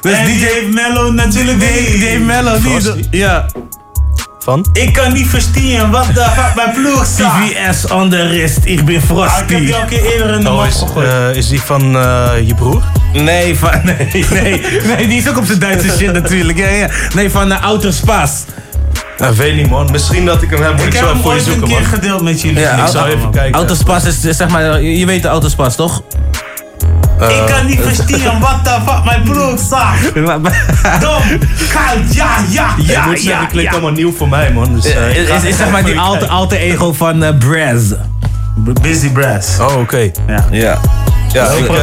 Dus [LAUGHS] DJ Mello natuurlijk. DJ Mello, die Ja. Van? Ik kan niet verstaan wat de fuck mijn ploeg staat. TVS on the wrist, ik ben Ah, ik heb Frosty. die al een keer eerder in de Oh, is, eh, is die van eh, je broer? Nee, van, [LAUGHS] nee, nee, nee, die is ook op zijn Duitse shit natuurlijk. Ja, ja. Nee, van uh, Outer Spas. Nou, weet niet, man. Misschien dat ik hem heb. Moet ik, Ik heb zo voor je ooit een zoeken, keer man. gedeeld met jullie. Ja, ik zou even kijken. Outer Spas is eh, zeg maar, je weet de Outer Spas toch? Ik kan niet verstaan [LAUGHS] wat de fuck mijn ploeg staat. [LAUGHS] Dom, koud, ja, ja, Ja, ja, ik moet zeggen, ja, het klinkt ja. allemaal nieuw voor mij, man. Dus, eh, ik is, is, is zeg maar die alter, alter ego van uh, Braz. Busy Brass. Oh, oké. Ja. Ja. Ja, Ik eh,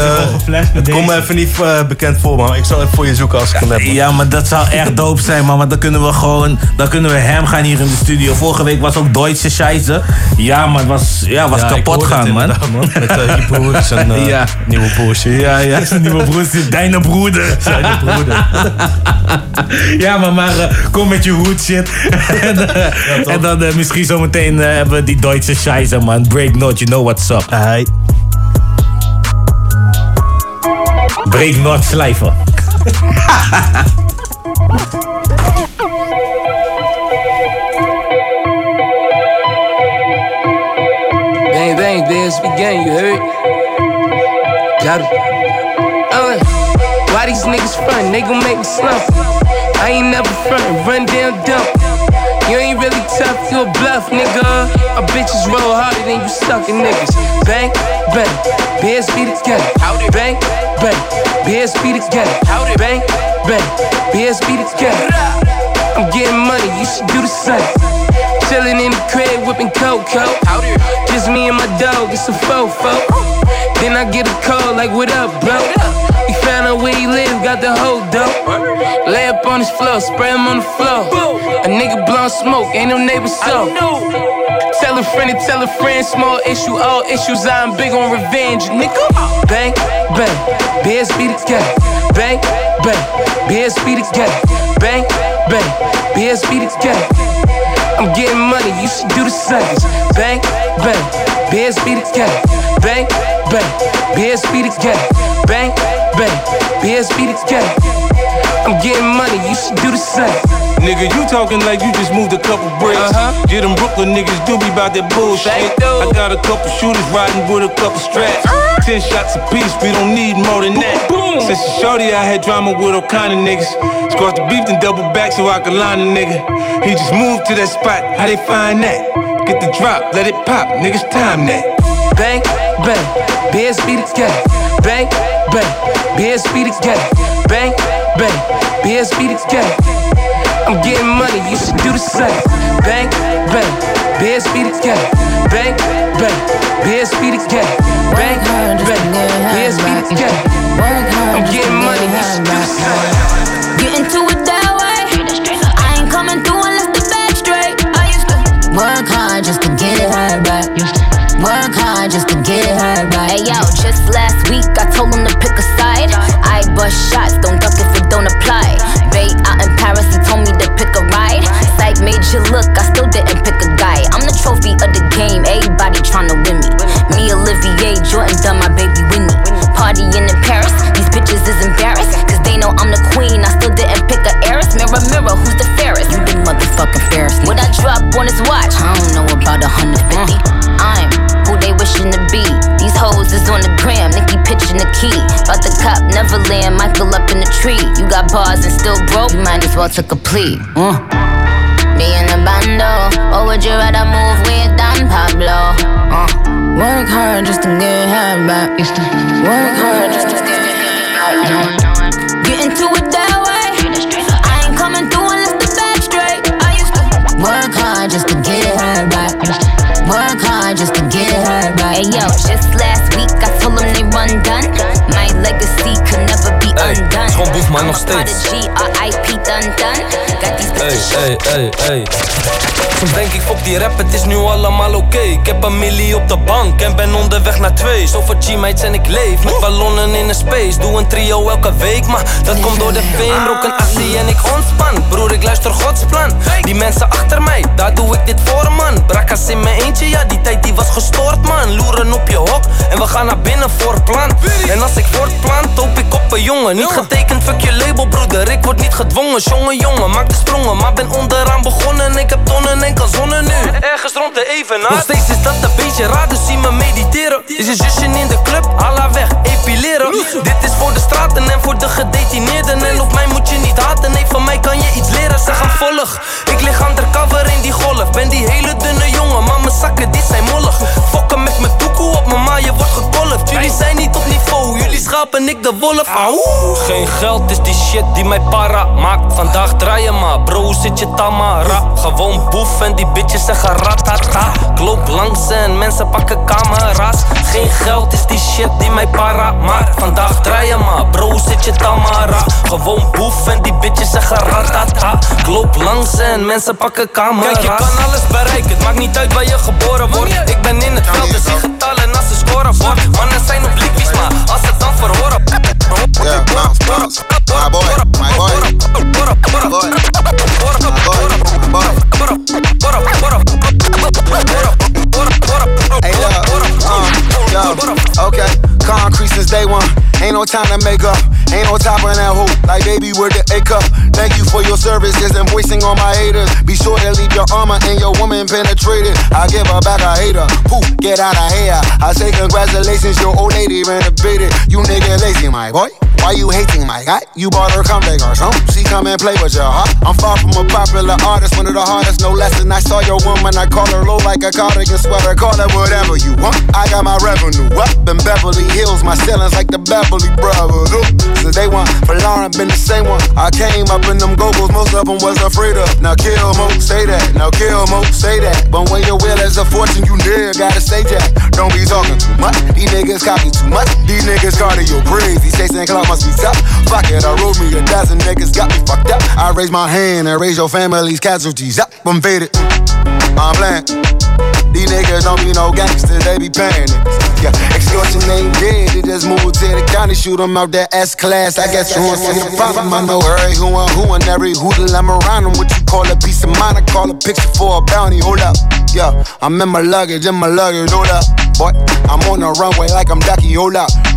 met het komt me even niet eh, bekend voor, man. Ik zal even voor je zoeken als ik hem heb. man. Ja, maar dat zou echt dope zijn, man. Want dan kunnen we gewoon, dan kunnen we hem gaan hier in de studio. Vorige week was ook Deutsche Scheiße. Ja, maar het was, ja, was Ja, ik kapot gaan, man. Met eh, je broers en [LAUGHS] Ja. nieuwe broertje. Ja, ja, [LAUGHS] zijn nieuwe broertje, deine broeder. [LAUGHS] Zijn broeder. Ja, maar, maar kom met je hoed shit. en, en dan eh, misschien zometeen eh, hebben we die Duitse Scheiße, man. Break not, you know what's up. Hij. BreakNorth, slijven. Bang bang, dance begin, you heard? Got it. Uh, why these niggas front? They gon' make me slump. I ain't never front, run down dump. You ain't really tough, you a bluff, nigga. My bitches roll harder than you suckin' niggas. Bang, bang, BSB together. Bang, bang, BSB together. Bang, bang, BSB together. I'm getting money, you should do the same. Chillin' in the crib, whipping cocoa. Just me and my dog, it's a fofo. Then I get a call like, what up, bro? We found out where he live, got the whole dope. Lay up on his floor, spray him on the floor. A nigga blowing smoke, ain't no neighbor so. Tell a friend to tell a friend, small issue, all issues. I'm big on revenge, nigga. Bang, bang, BSB together. Bang, bang, BSB together. Bang, bang, BSB together. I'm getting money, you should do the same. Bang, bang, BSB together. Bang, bang, BSB together. Bang, bang, BSB together. I'm getting money, you should do the same. Nigga, you talking like you just moved a couple bricks. Uh-huh. Get them Brooklyn niggas do be about that bullshit. I got a couple shooters riding with a couple straps. Ten shots apiece, we don't need more than that. Since a shorty, I had drama with all kind of niggas. Squash the beef and double back so I could line a nigga. He just moved to that spot, how they find that? Get the drop, let it pop, niggas time that. Bang, bang, BSB the gang. Bang, bang, BSB the gang. Bang, bang, BSB the gang. I'm getting money, you should do the same. Bang, bang, BSB the gang. Bang, bang, BSB the gang. Bang, bang, BSB the gang. I'm getting money, you should do the same. Get into shots, don't duck if it don't apply. Bait out in Paris, he told me to pick a ride. Psych made you look, I still didn't pick a guy. I'm the trophy of the game, everybody tryna win me. Me, Olivier, Jordan, done my baby Winnie. Partying in Paris, these bitches is embarrassed. Cause they know I'm the queen, I still didn't pick a heiress. Mirror, mirror, who's the fairest? You the motherfucking fairest. What I drop on his watch? I don't know about a 150. I'm who they wishing to be. These hoes is on the gram, Pitching the key. About the cop, never Neverland, Michael up in the tree. You got bars and still broke, you might as well took a plea. Uh. Me in the bando, or would you rather move with Don Pablo? Uh. Work hard just to get her back. Work hard just to get her back. Get into it that way. I ain't coming through unless the bag straight. I used to work hard just to get her back. Steeds. bitches hey, hey, hey. Soms denk ik, fuck die rap, het is nu allemaal oké. Ik heb een millie op de bank en ben onderweg naar twee. Zoveel G-mates en ik leef met ballonnen in de space. Doe een trio elke week, maar dat komt door de fame. Rook een actie en ik Broer, ik luister Gods plan. Die mensen achter mij, daar doe ik dit voor, man. Brakas in mijn eentje, ja, die tijd die was gestoord, man. Loeren op je hok en we gaan naar binnen voor plan. En als ik voortplan, toop ik op een jongen. Niet getekend, fuck je label, broeder. Ik word niet gedwongen, jongen, jongen. Maak de sprongen, maar ben onderaan begonnen. Ik heb tonnen en kan zonnen nu. Ergens rond de evenaar. Nog steeds is dat een beetje raar, dus zie me mediteren. Is een zusje in de club, haar weg, epileren. Dit is voor de straten en voor de gedetineerden. En op mij moet je niet haten, nee, van mij kan je iets leren. Zeg hem volg. Ik lig undercover in die golf. Ben die hele dunne jongen, maar mijn zakken die zijn mollig. Fokken met mijn toekoe op mijn maar je wordt gekolfd. Jullie zijn niet op niveau, jullie schapen, ik de wolf. Auw. Geen geld is die shit die mij para maakt. Vandaag draai je maar, bro, zit je tamara? Gewoon boef en die bitches zeggen ratata. Ik loop langs en mensen pakken camera's. Geen geld is die shit die mij para maakt. Vandaag draai je maar, bro, zit je tamara? Gewoon boef en die bitches zeggen ratata. Ik loop langs en mensen pakken camera's. Kijk, je kan alles bereiken, het maakt niet uit waar je geboren wordt. Ik ben in het veld, dus zie getallen als ze scoren wordt. Mannen zijn op likjes, maar als het dan verhoren. Yeah, bounce, bounce. My boy, my boy. My boy. Hey, look, uh, yo, okay. Concrete since day one. Ain't no time to make up. Ain't no top on that hoop. Like baby, where the A cup. Thank you for your services and voicing on my haters. Be sure to leave your armor and your woman penetrated. I give her back a hater. Poof, get out of here. I say congratulations, your old lady renovated. You nigga lazy, my boy. Why you hating my guy? You bought her comeback or something? She come and play with your heart. I'm far from a popular artist, one of the hardest, no less than I saw your woman. I call her low like a cardigan sweater. Call her whatever you want. I got my revenue up in Beverly Hills. My ceilings like the Beverly Brothers. So they want for Lauren been the same one. I came up in them go-go's, most of them was afraid of. Now kill mo, say that. Now kill mo, say that. But when your will is a fortune, you never gotta say that. Don't be talking too much. These niggas copy too much. These niggas cardio crazy. Chasing clout must be tough. Fuck it, I wrote me a dozen niggas got me fucked up. I raise my hand and raise your family's casualties up. I'm faded. I'm playing. These niggas don't be no gangsters, they be paying. Yeah, extortion ain't dead, they just moved to the county, shoot 'em out that S class. I guess you won't see the problem. I know every who and who and every hoodle I'm around 'em. What you call a piece of mind, I call a picture for a bounty. Hold up, yeah, I'm in my luggage, in my luggage, hold up. Boy, I'm on the runway like I'm Ducky.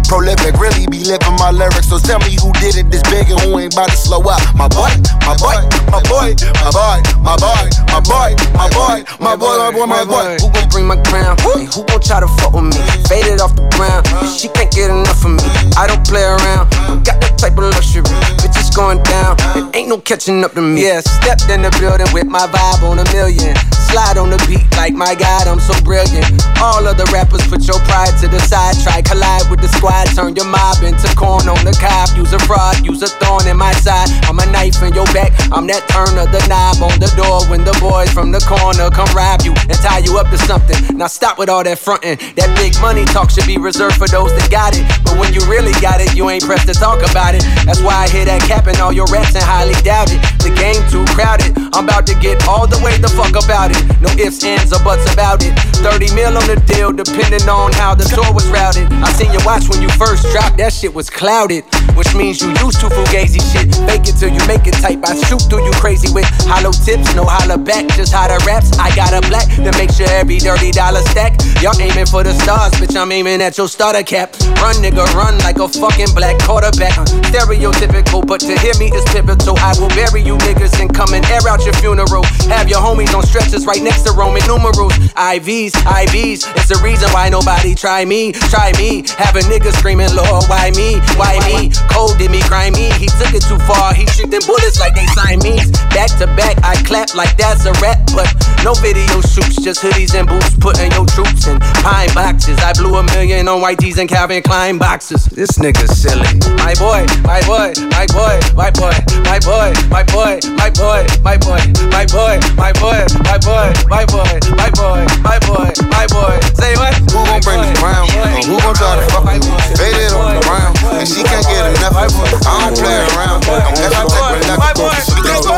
Prolific, really be living my lyrics. So tell me who did it this big and who ain't about to slow up. My boy, my boy, my boy, my boy, my boy, my boy, my boy, my boy, my boy, my boy. Who gon' bring my crown? And who gon' try to fuck with me? Faded off the ground, she can't get enough of me. I don't play around, got that type of luxury. Bitches going down, and ain't no catching up to me. Yeah, stepped in the building with my vibe on a million. Slide on the beat like my God, I'm so brilliant. All of the rappers put your pride to the side. Try collide with the squad, turn your mob into corn on the cob. Use a fraud, use a thorn in my side. I'm a knife in your back. I'm that turn of the knob on the door when the boys from the corner come rob you and tie you up to something. Now stop with all that fronting. That big money talk should be reserved for those that got it. But when you really got it, you ain't pressed to talk about it. That's why I hear that cap in all your raps and highly doubt it. The game too crowded. I'm about to get all the way the fuck about it. No ifs, ands, or buts about it. 30 mil on the deal, depending on how the store was routed. I seen your watch when you first dropped, that shit was clouded. Which means you used to fugazi shit. Fake it till you make it type. I shoot through you crazy with hollow tips, no hollow back, just hotter raps. I got a black to make sure every dirty dollar stack. Y'all aiming for the stars, bitch, I'm aiming at your starter cap. Run, nigga, run like a fucking black quarterback. Uh, stereotypical, but to hear me is pivotal. I will bury you niggas and come and air out your funeral. Have your homies on stretchers right next to Roman numerals. IVs, IVs, it's the reason why nobody try me, try me. Have a nigga screaming, Lord, why me, why me? Cold did me, cry me. He took it too far, he shoot them bullets like they Siamese. Back to back, I clap like that's a rap, but no video shoots, just hoodies and boots, putting your troops in pine boxes. I blew a million on white tees and Calvin Klein boxes. This nigga silly. My boy, my boy, my boy, my boy, my boy, my boy, my boy, my boy, my boy, my boy, my boy, my boy, my boy, my boy, my boy. Say what? Who gon' bring the crown? Or who gon' try to fuck with me? Faded on the ground, and she can't get enough. I don't play around, don't let you take my left. She gon' go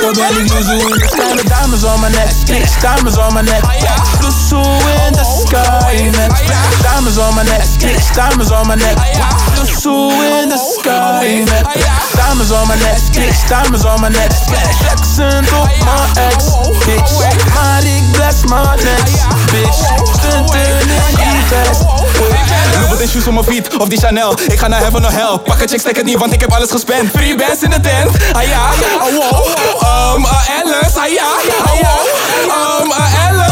Your belly usual in on my neck, diamonds on my neck. Blue in the sky, man. Diamonds on my neck, diamonds on my neck. Suit in the sky, man. Diamonds on my neck, bitch. diamonds on my neck. Flexing through my ex, bitch. My dick bless my next, bitch. Dun, dun, dun, dun, fast. Louis shoes op mijn feet, of die Chanel. Ik ga naar heaven or hell, pak een check, stek het niet Want ik heb alles gespend, free bands in de tent. Ah ja, oh wow Um, uh, Alice, ah ja, oh wow Um, uh, Alice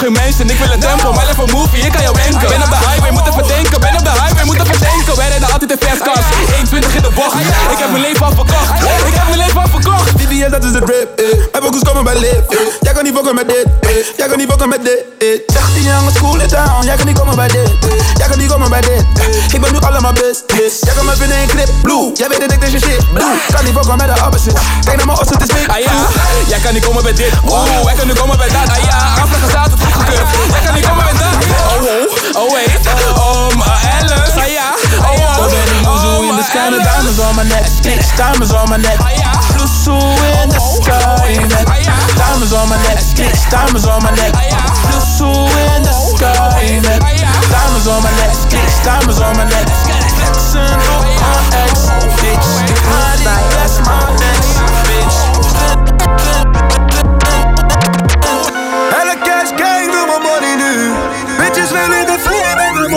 geen mensen, ik wil een tempo Maar even movie, ik kan jou wenken Ben op de highway, moet even denken Ben op de highway, moet even denken Wij rijden altijd in fast cars 21 in de bocht Ik heb mijn leven al verkocht Ik heb mijn leven al verkocht DDS, dat is de drip, eh. Mijn focus komen bij lip, eh. Jij kan niet fokken met dit, eh. Jij kan niet fokken met dit, eh. 18 jaar school it down. Jij kan niet komen bij dit, eh. Jij kan niet komen bij dit, eh. Ik ben nu allemaal business. Jij kan me vinden in clip, blue. Jij weet dat ik deze shit, blue. Kan niet fokken met de opposite. Kijk naar mijn os, het is dik. Ah ja, jij kan niet komen bij dit. Oeh, wij kunnen komen bij dat. Ah ja, aanvragen staat het Oh, oh, oh wait. Oh, oh. The the diamonds on my neck, diamonds on my neck. Blue suit in the sky, man. Diamonds on my neck, diamonds on my neck. Blue suit in the sky, man. Diamonds on my neck, diamonds on my neck. Flexing my ex, bitch. Dick, that's my next,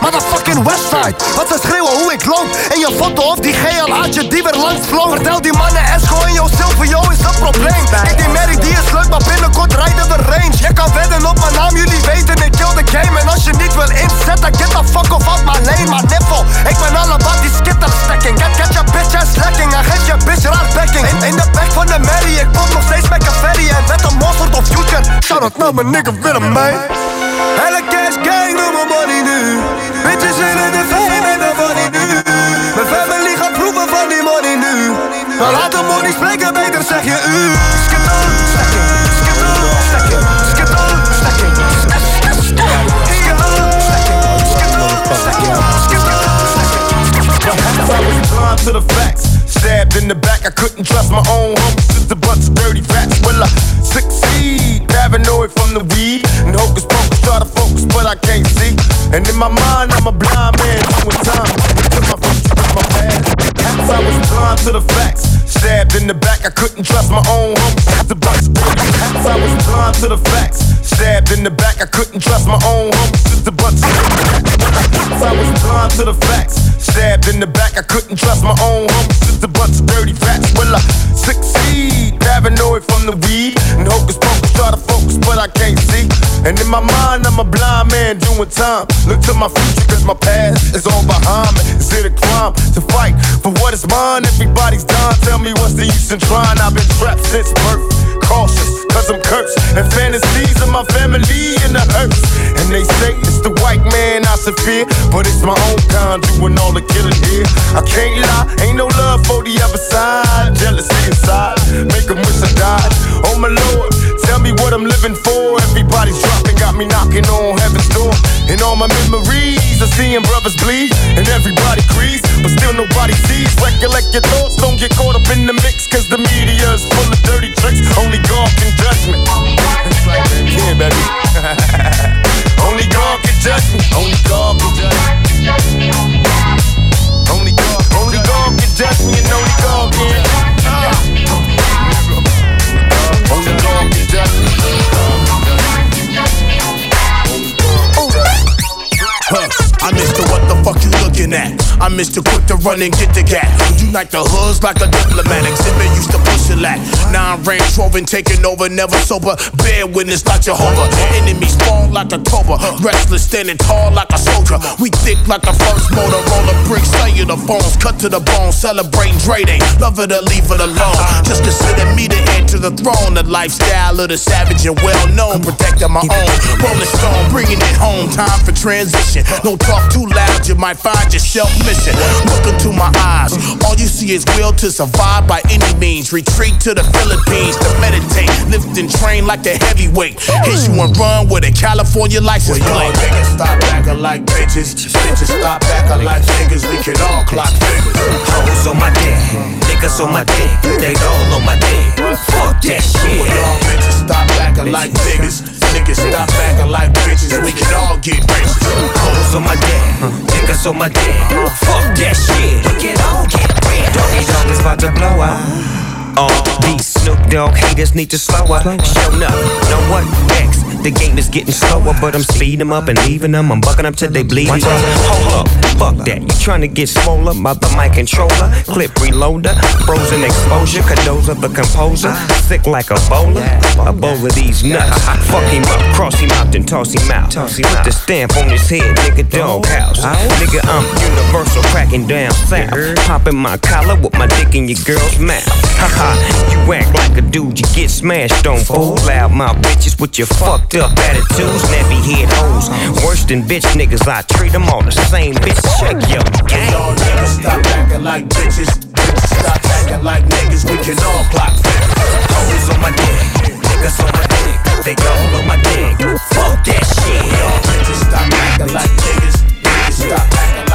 Maar dat fucking Westside. Wat ze schreeuwen hoe ik loop. En je foto of die GLA'tje die weer langs vloog. Vertel die mannen Esco en jouw Silvio is een probleem? Ik die Mary die is leuk maar binnenkort rijden we range. Je kan wedden op mijn naam jullie weten ik kill the game. En als je niet wil inzetten get the fuck off uit mijn lane Maar niffel ik ben allemaal die skitter stacking. Get, get je bitch ass slacking. En geef je bitch raar backing. In, de back van de Mary Ik pop nog steeds met een ferry En met een Mossad of Future. Shout out naar mijn nigga Willem mee Hele cash gang wil mijn money nu Bitches willen de fame en de money nu Mijn family gaat proeven van die money nu Maar laat de money spreken, beter zeg je u Skittle, skittle, skittle, to the facts. Stabbed in the back, I couldn't trust my own homies. Just of dirty facts. Will I succeed? Paranoid from the weed. And hocus pocus, try to focus, but I can't see. And in my mind, I'm a blind man doing time. To my future, with my past. Perhaps I was blind to the facts. Stabbed in the back, I couldn't trust my own homies. The box Perhaps I was blind to the facts. Stabbed in the back, I couldn't trust my own homies. A bunch I was blind to the facts. Stabbed in the back, I couldn't trust my own homies. Just a bunch of dirty facts. Will I succeed? Paranoid from the weed. And hocus pocus, try to focus, but I can't see. And in my mind, I'm a blind man doing time. Look to my future, cause my past is all behind me. Is it a crime to fight for what is mine? Everybody's dying. Tell me what's the use in trying? I've been trapped since birth. Cautious, cause I'm cursed. And fantasies of my family in the hearse. And they say it's the white man I should fear. But it's my own kind doing all the killing here. I can't lie, ain't no love for the other side. Jealousy inside, make 'em wish I died. Oh my lord, tell me what I'm living for. Everybody's dropping, got me knocking on heaven's door. And all my memories of seeing brothers bleed. And everybody grieves, but still nobody sees. Recollect your thoughts, don't get caught up in the mix. Cause the media is full of dirty tricks. Only God can judge me. yeah, baby. [LAUGHS] Only God can judge me. Only God can judge me. Only God, only God can judge me, and only God can. Ah. Huh, I Mr. What the fuck you looking at? I'm Mr. Quick to run and get the gat. Unite the hoods like a diplomat. Xzibit used to push a lack. Now I'm Range Rover taking over, never sober. Bear witness like Jehovah. Enemies spawn like a cobra. Restless standing tall like a soldier. We thick like the first Motorola brick. Cellular phones cut to the bone. Celebrating Dre Day. Love it or leave it alone. Just consider me the heir to the throne. The lifestyle of the savage and well known. Protecting my own. Rolling stone, bringing it home. Time for transition. Don't talk too loud, you might find yourself missing. Look into my eyes. All you see is will to survive by any means. Retreat to the Philippines to meditate. Lift and train like the heavyweight. Hit you and run with a California license plate. Niggas stop acting like bitches. Bitches stop acting like niggas. We can all clock figures. Hoes on my dick, niggas on my dick, they all on my dick. Fuck that shit. Y'all bitches stop acting like niggas. Niggas stop acting like bitches. We can all get bitches. Hoes on my dick, niggas on my dick. Fuck that shit. We can all get rich. Doggy dog is about to blow up. All these Snoop Dogg haters need to slow up. Show up. Know what? X. The game is getting slower, but I'm speeding them up and leaving them. I'm bucking up till they bleed. Hold up, fuck that. You trying to get smaller? the mic controller? Clip reloader, frozen exposure, Cadoza the composer. Sick like a bowler, a bowl of these nuts. Fuck him up, cross him out, then toss him out. Put the stamp on his head, nigga, doghouse. Nigga, I'm universal, cracking down south. Popping my collar with my dick in your girl's mouth. Haha, you act like a dude, you get smashed on fool. Loud my bitches with your fucked up attitudes, nappy head hoes. Worse than bitch niggas, I treat them all the same. Bitch, check your game. Y'all niggas stop acting like bitches. Stop acting like niggas. We can all clock. Hoes on my dick, niggas on my dick, they all on my dick. Fuck that shit. Y'all bitches stop acting like niggas. Niggas stop acting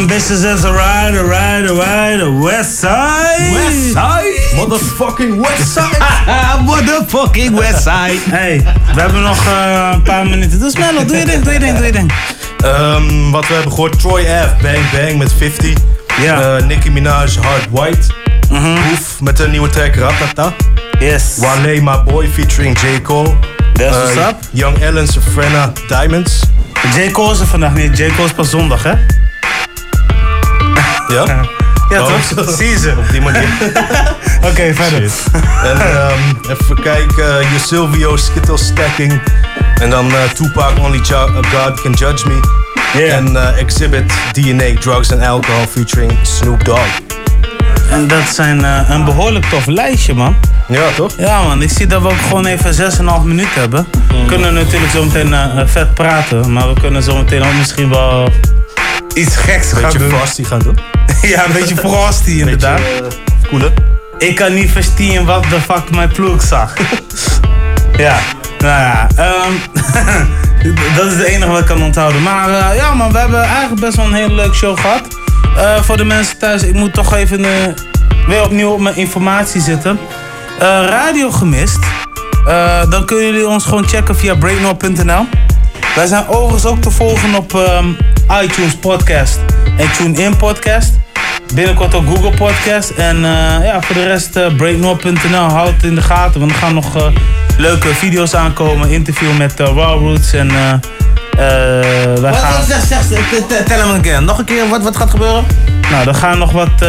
And business is alright, alright, alright. West side. West side? Motherfucking west [LAUGHS] side. Motherfucking west side. Hey, we hebben nog eh, een paar minuten. Dus Mello, doe je ding, doe je ding, doe je ding. Ehm, wat we hebben gehoord, Troy Ave, Bang Bang met 50. Ja. Eh, Nicki Minaj, Hard White. Hoef met een nieuwe track, Ratata. Yes. Wale, My Boy, featuring J. Cole. That's Eh, what's up. Young Ellen, Safrena, Diamonds. J. Cole is er vandaag niet. J. Cole is pas zondag, hè? Ja? Ja, Oh, toch? Zie [LAUGHS] ze. Op die manier. [LAUGHS] Oké, verder. Shit. En ehm, even kijken, uh, je Silvio, Skittle Stacking. En dan eh, Tupac, Only uh, God Can Judge Me. En eh, Exhibit, DNA, Drugs and Alcohol featuring Snoop Dogg. En dat zijn eh, een behoorlijk tof lijstje, man. Ja, toch? Ja, man. Ik zie dat we ook gewoon even 6,5 minuten hebben. We kunnen natuurlijk zo meteen eh, eh, vet praten. Maar we kunnen zo meteen ook misschien wel iets geks gaan Beetje doen. frosty gaan doen. [LAUGHS] ja, een beetje frosty inderdaad. Koelen. Ik kan niet verstaan wat de fuck mijn ploeg zag. [LAUGHS] ja. Nou ja, ehm, [LAUGHS] dat is het enige wat ik kan onthouden. Maar eh, ja man, we hebben eigenlijk best wel een hele leuke show gehad. Eh, voor de mensen thuis, ik moet toch even eh, weer opnieuw op mijn informatie zitten. Eh, radio gemist. Eh, dan kunnen jullie ons gewoon checken via breaknote.nl. Wij zijn overigens ook te volgen op ehm, iTunes Podcast en TuneIn Podcast. Binnenkort ook Google Podcast. En eh, ja, voor de rest uh, breaknote.nl. Houd het in de gaten, want er gaan nog eh, leuke video's aankomen. Interview met Raw Roots en... eh, wij Wat, gaan... wat, zeg, zeg, t- t- tel hem een keer. Nog een keer, wat, wat gaat gebeuren? Nou, er gaan nog wat eh,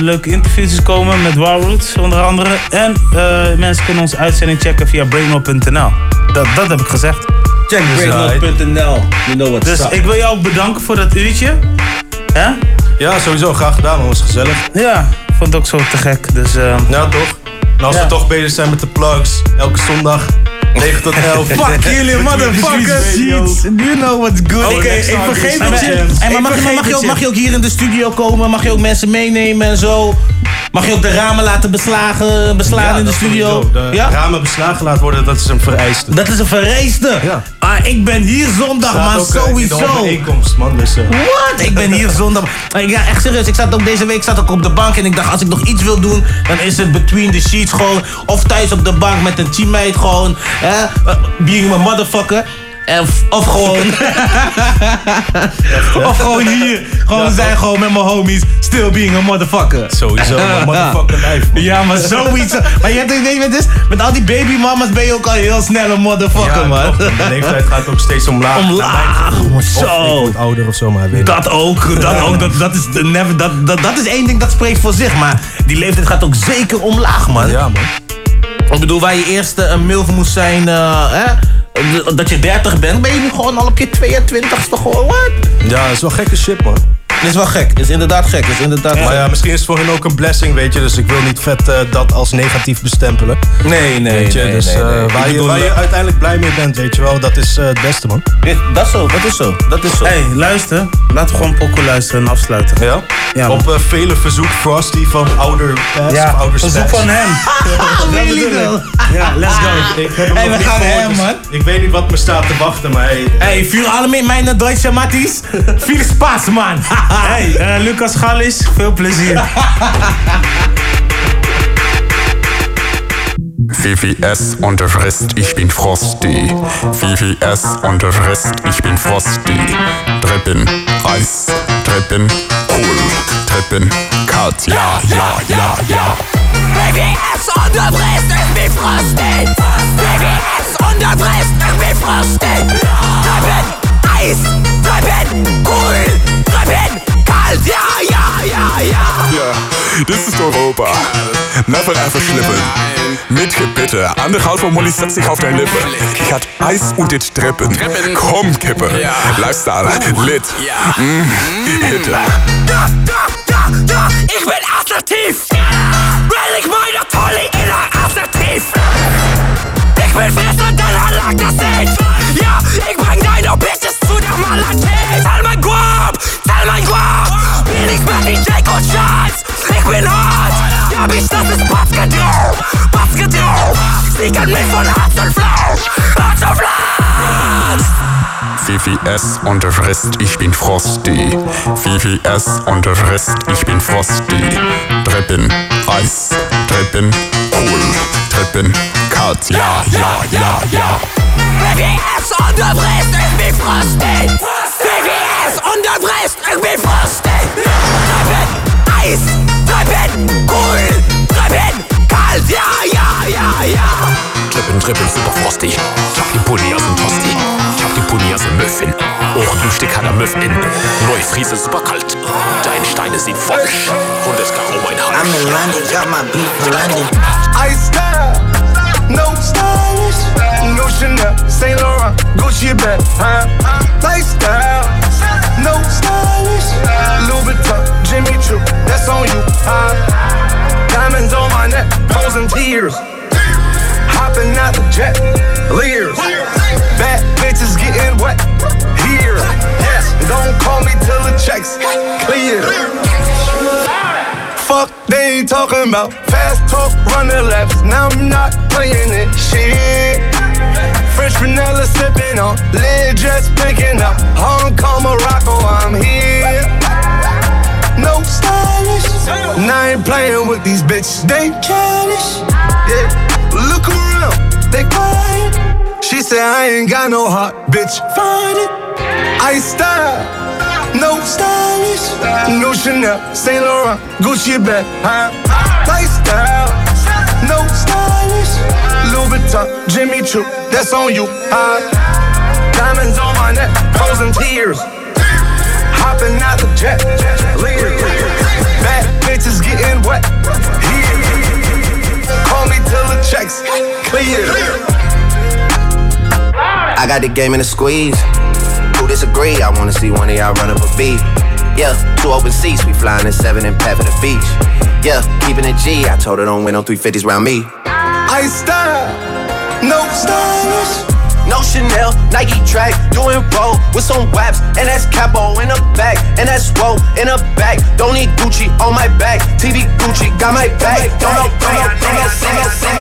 leuke interviews komen met Raw Roots onder andere. En eh, mensen kunnen onze uitzending checken via breaknote.nl. Dat, dat heb ik gezegd. Check breaknote.nl. You know what's Dus up. ik wil jou ook bedanken voor dat uurtje. Hè? Ja, sowieso. Graag gedaan, man. Was gezellig. Ja, vond het ook zo te gek. Dus, eh, Ja, toch? En als Ja. we toch bezig zijn met de plugs, elke zondag 9 tot 11. [LAUGHS] Fuck jullie, motherfuckers. You know what's good. Oké, Oké, ik ik vergeet het je. Hey, maar mag, je- mag, je ook, mag je ook hier in de studio komen? Mag je ook mensen meenemen en zo? Mag je ook de ramen laten beslagen, beslaan Ja, in de studio? De ja? ramen beslagen laten worden, dat is een vereiste. Dat is een vereiste. Ja. Ah, ik ben hier zondag, man, ook, eh, in de sowieso. overeenkomst, man. Dus, eh, Wat? Ik ben hier zondag. Ah, Ja, echt serieus. Ik zat ook deze week zat ik op de bank en ik dacht, als ik nog iets wil doen, dan is het between the sheets gewoon. Of thuis op de bank met een teammate gewoon. Hè? Being my motherfucker. En, of gewoon. [LAUGHS] of gewoon hier. Gewoon zijn gewoon met mijn homies. Still being a motherfucker. Sowieso, [LAUGHS] man. Motherfucker life. Ja, maar zoiets. Maar je hebt weet je wat het is? Met al die babymamas ben je ook al heel snel een motherfucker, Ja, man. klopt. De leeftijd gaat ook steeds omlaag. Omlaag, Of ik zo. word ouder of zo, maar weet Dat ook, dat ook. Dat, dat, is, de never, dat, dat, dat is één ding dat spreekt voor zich. Maar die leeftijd gaat ook zeker omlaag, man. Ja, man. Ik bedoel, waar je eerst eh, een milf moest zijn, eh, hè? dat je 30 bent, ben je nu gewoon al op je 22ste gewoon, wat? Ja, dat is wel gekke shit, man. Dit is wel gek, dit is inderdaad gek, dit is inderdaad Maar gek. ja, misschien is het voor hen ook een blessing, weet je. Dus ik wil niet vet eh, dat als negatief bestempelen. Nee, nee, Weet je, nee, dus nee, eh, nee. Ik waar, je, waar je eh, uiteindelijk blij mee bent, weet je wel, dat is eh, het beste, man. Dat is zo, dat is zo, dat is zo. hey, luister. Laten we gewoon Poco luisteren en afsluiten. Ja? Ja. Op eh, vele verzoek Frosty van Ouder Pass Ja, of Ouder verzoek van hem. [LAUGHS] Ik. Ja, let's go. Ik heb Hey, nog we gaan hem, dus man. Ik weet niet wat me staat te wachten, maar hey, Hey, für alle mit meine Deutsche Matties, viel Spaß, man. [LAUGHS] Hey, eh, Lucas Gallis, veel plezier. VVS unterfrisst, ich bin Frosty. VVS unterfrisst, ich bin Frosty. Treppen, Eis, Treppen, Kohl, Treppen, kalt, ja, ja, ja, ja. BBS unterbrichst, ich bin Frosty. BBS unterbrichst, ich bin Frosty. Treppen, Eis, Treppen, cool, Treppen, kalt, ja, ja, ja, ja. Ja, das ist Europa. Never ever schlippen. Mit Kipp bitte. Andere Haut von Molly setzt sich auf deine Lippe. Ich hat Eis und dit Treppen. Komm, Kippe. Lifestyle, lit. Mm, Hitte. Da, da, da, da, ich bin assertiv. Weil ich meine tolle inner assertiv. Ich will fressen, dann erlag das nicht. Ja, ich bring deine Bitches zu der Malatit. Zahl mein Guap. Bin ich die Jake und Schatz. Ich bin hart. Ja, Bitch, das ist Basketball. Basketball. Sneakern mich von Herz und Fleisch. Herz und Fleisch. VVS unterfrisst, ich bin Frosty. VVS unterfrisst, ich bin Frosty. Treppen, Eis, Treppen, Kohl, Treppen, kalt, ja, ja, ja, ja. BBS unterbrichst, ich bin Frosty. BBS unterbrichst, ich bin Frosty. Treppen, Eis, Treppen, cool, Treppen, kalt, ja, ja, ja, ja. Trippen, trippen, super frosty. Ich hab die Pulli aus dem Tosti. Ich hab die Pulli aus dem Muffin. Och, du Stück hat er Muffin. Neues Friese, super kalt. Deine Steine sind falsch. Und es kann um mein Hals. I'm in London, got my beat from London. Ice style, no stylish, no Chanel, Saint Laurent, Gucci bag, huh? Lifestyle, no stylish, Louis Vuitton, Jimmy Choo, that's on you, huh? Diamonds on my neck, frozen tears, hopping out the jet, leers, bad bitches getting wet here. Yes, don't call me till the checks clear. Fuck, they ain't talking about fast talk, running laps. Now I'm not playing it. Shit. French vanilla sipping on, lid just picking up. Hong Kong, Morocco, I'm here. No stylish. And I ain't playing with these bitches. They childish. Yeah. Look around, they quiet. She said I ain't got no heart, bitch. Find it. I style. No stylish. No Chanel, Saint Laurent, Gucci bag. Huh? Lifestyle. No stylish. Louis Vuitton, Jimmy Choo. That's on you. Huh? Diamonds on my neck, frozen tears. Hopping out the jet. Lear. Bad bitches getting wet. Here. Call me till the checks clear. I got the game in a squeeze. Who disagree? I wanna see one of y'all run up a beat. Yeah, two open seats, we flying in seven and pat for the beach. Yeah, keeping it G. I told her don't win no 350s round me. I style. No stylish. No Chanel, Nike track, doing roll with some waps, and that's capo in the back, and that's roll in the back. Don't need Gucci on my back, TV Gucci got my back. Don't know, don't know, don't know.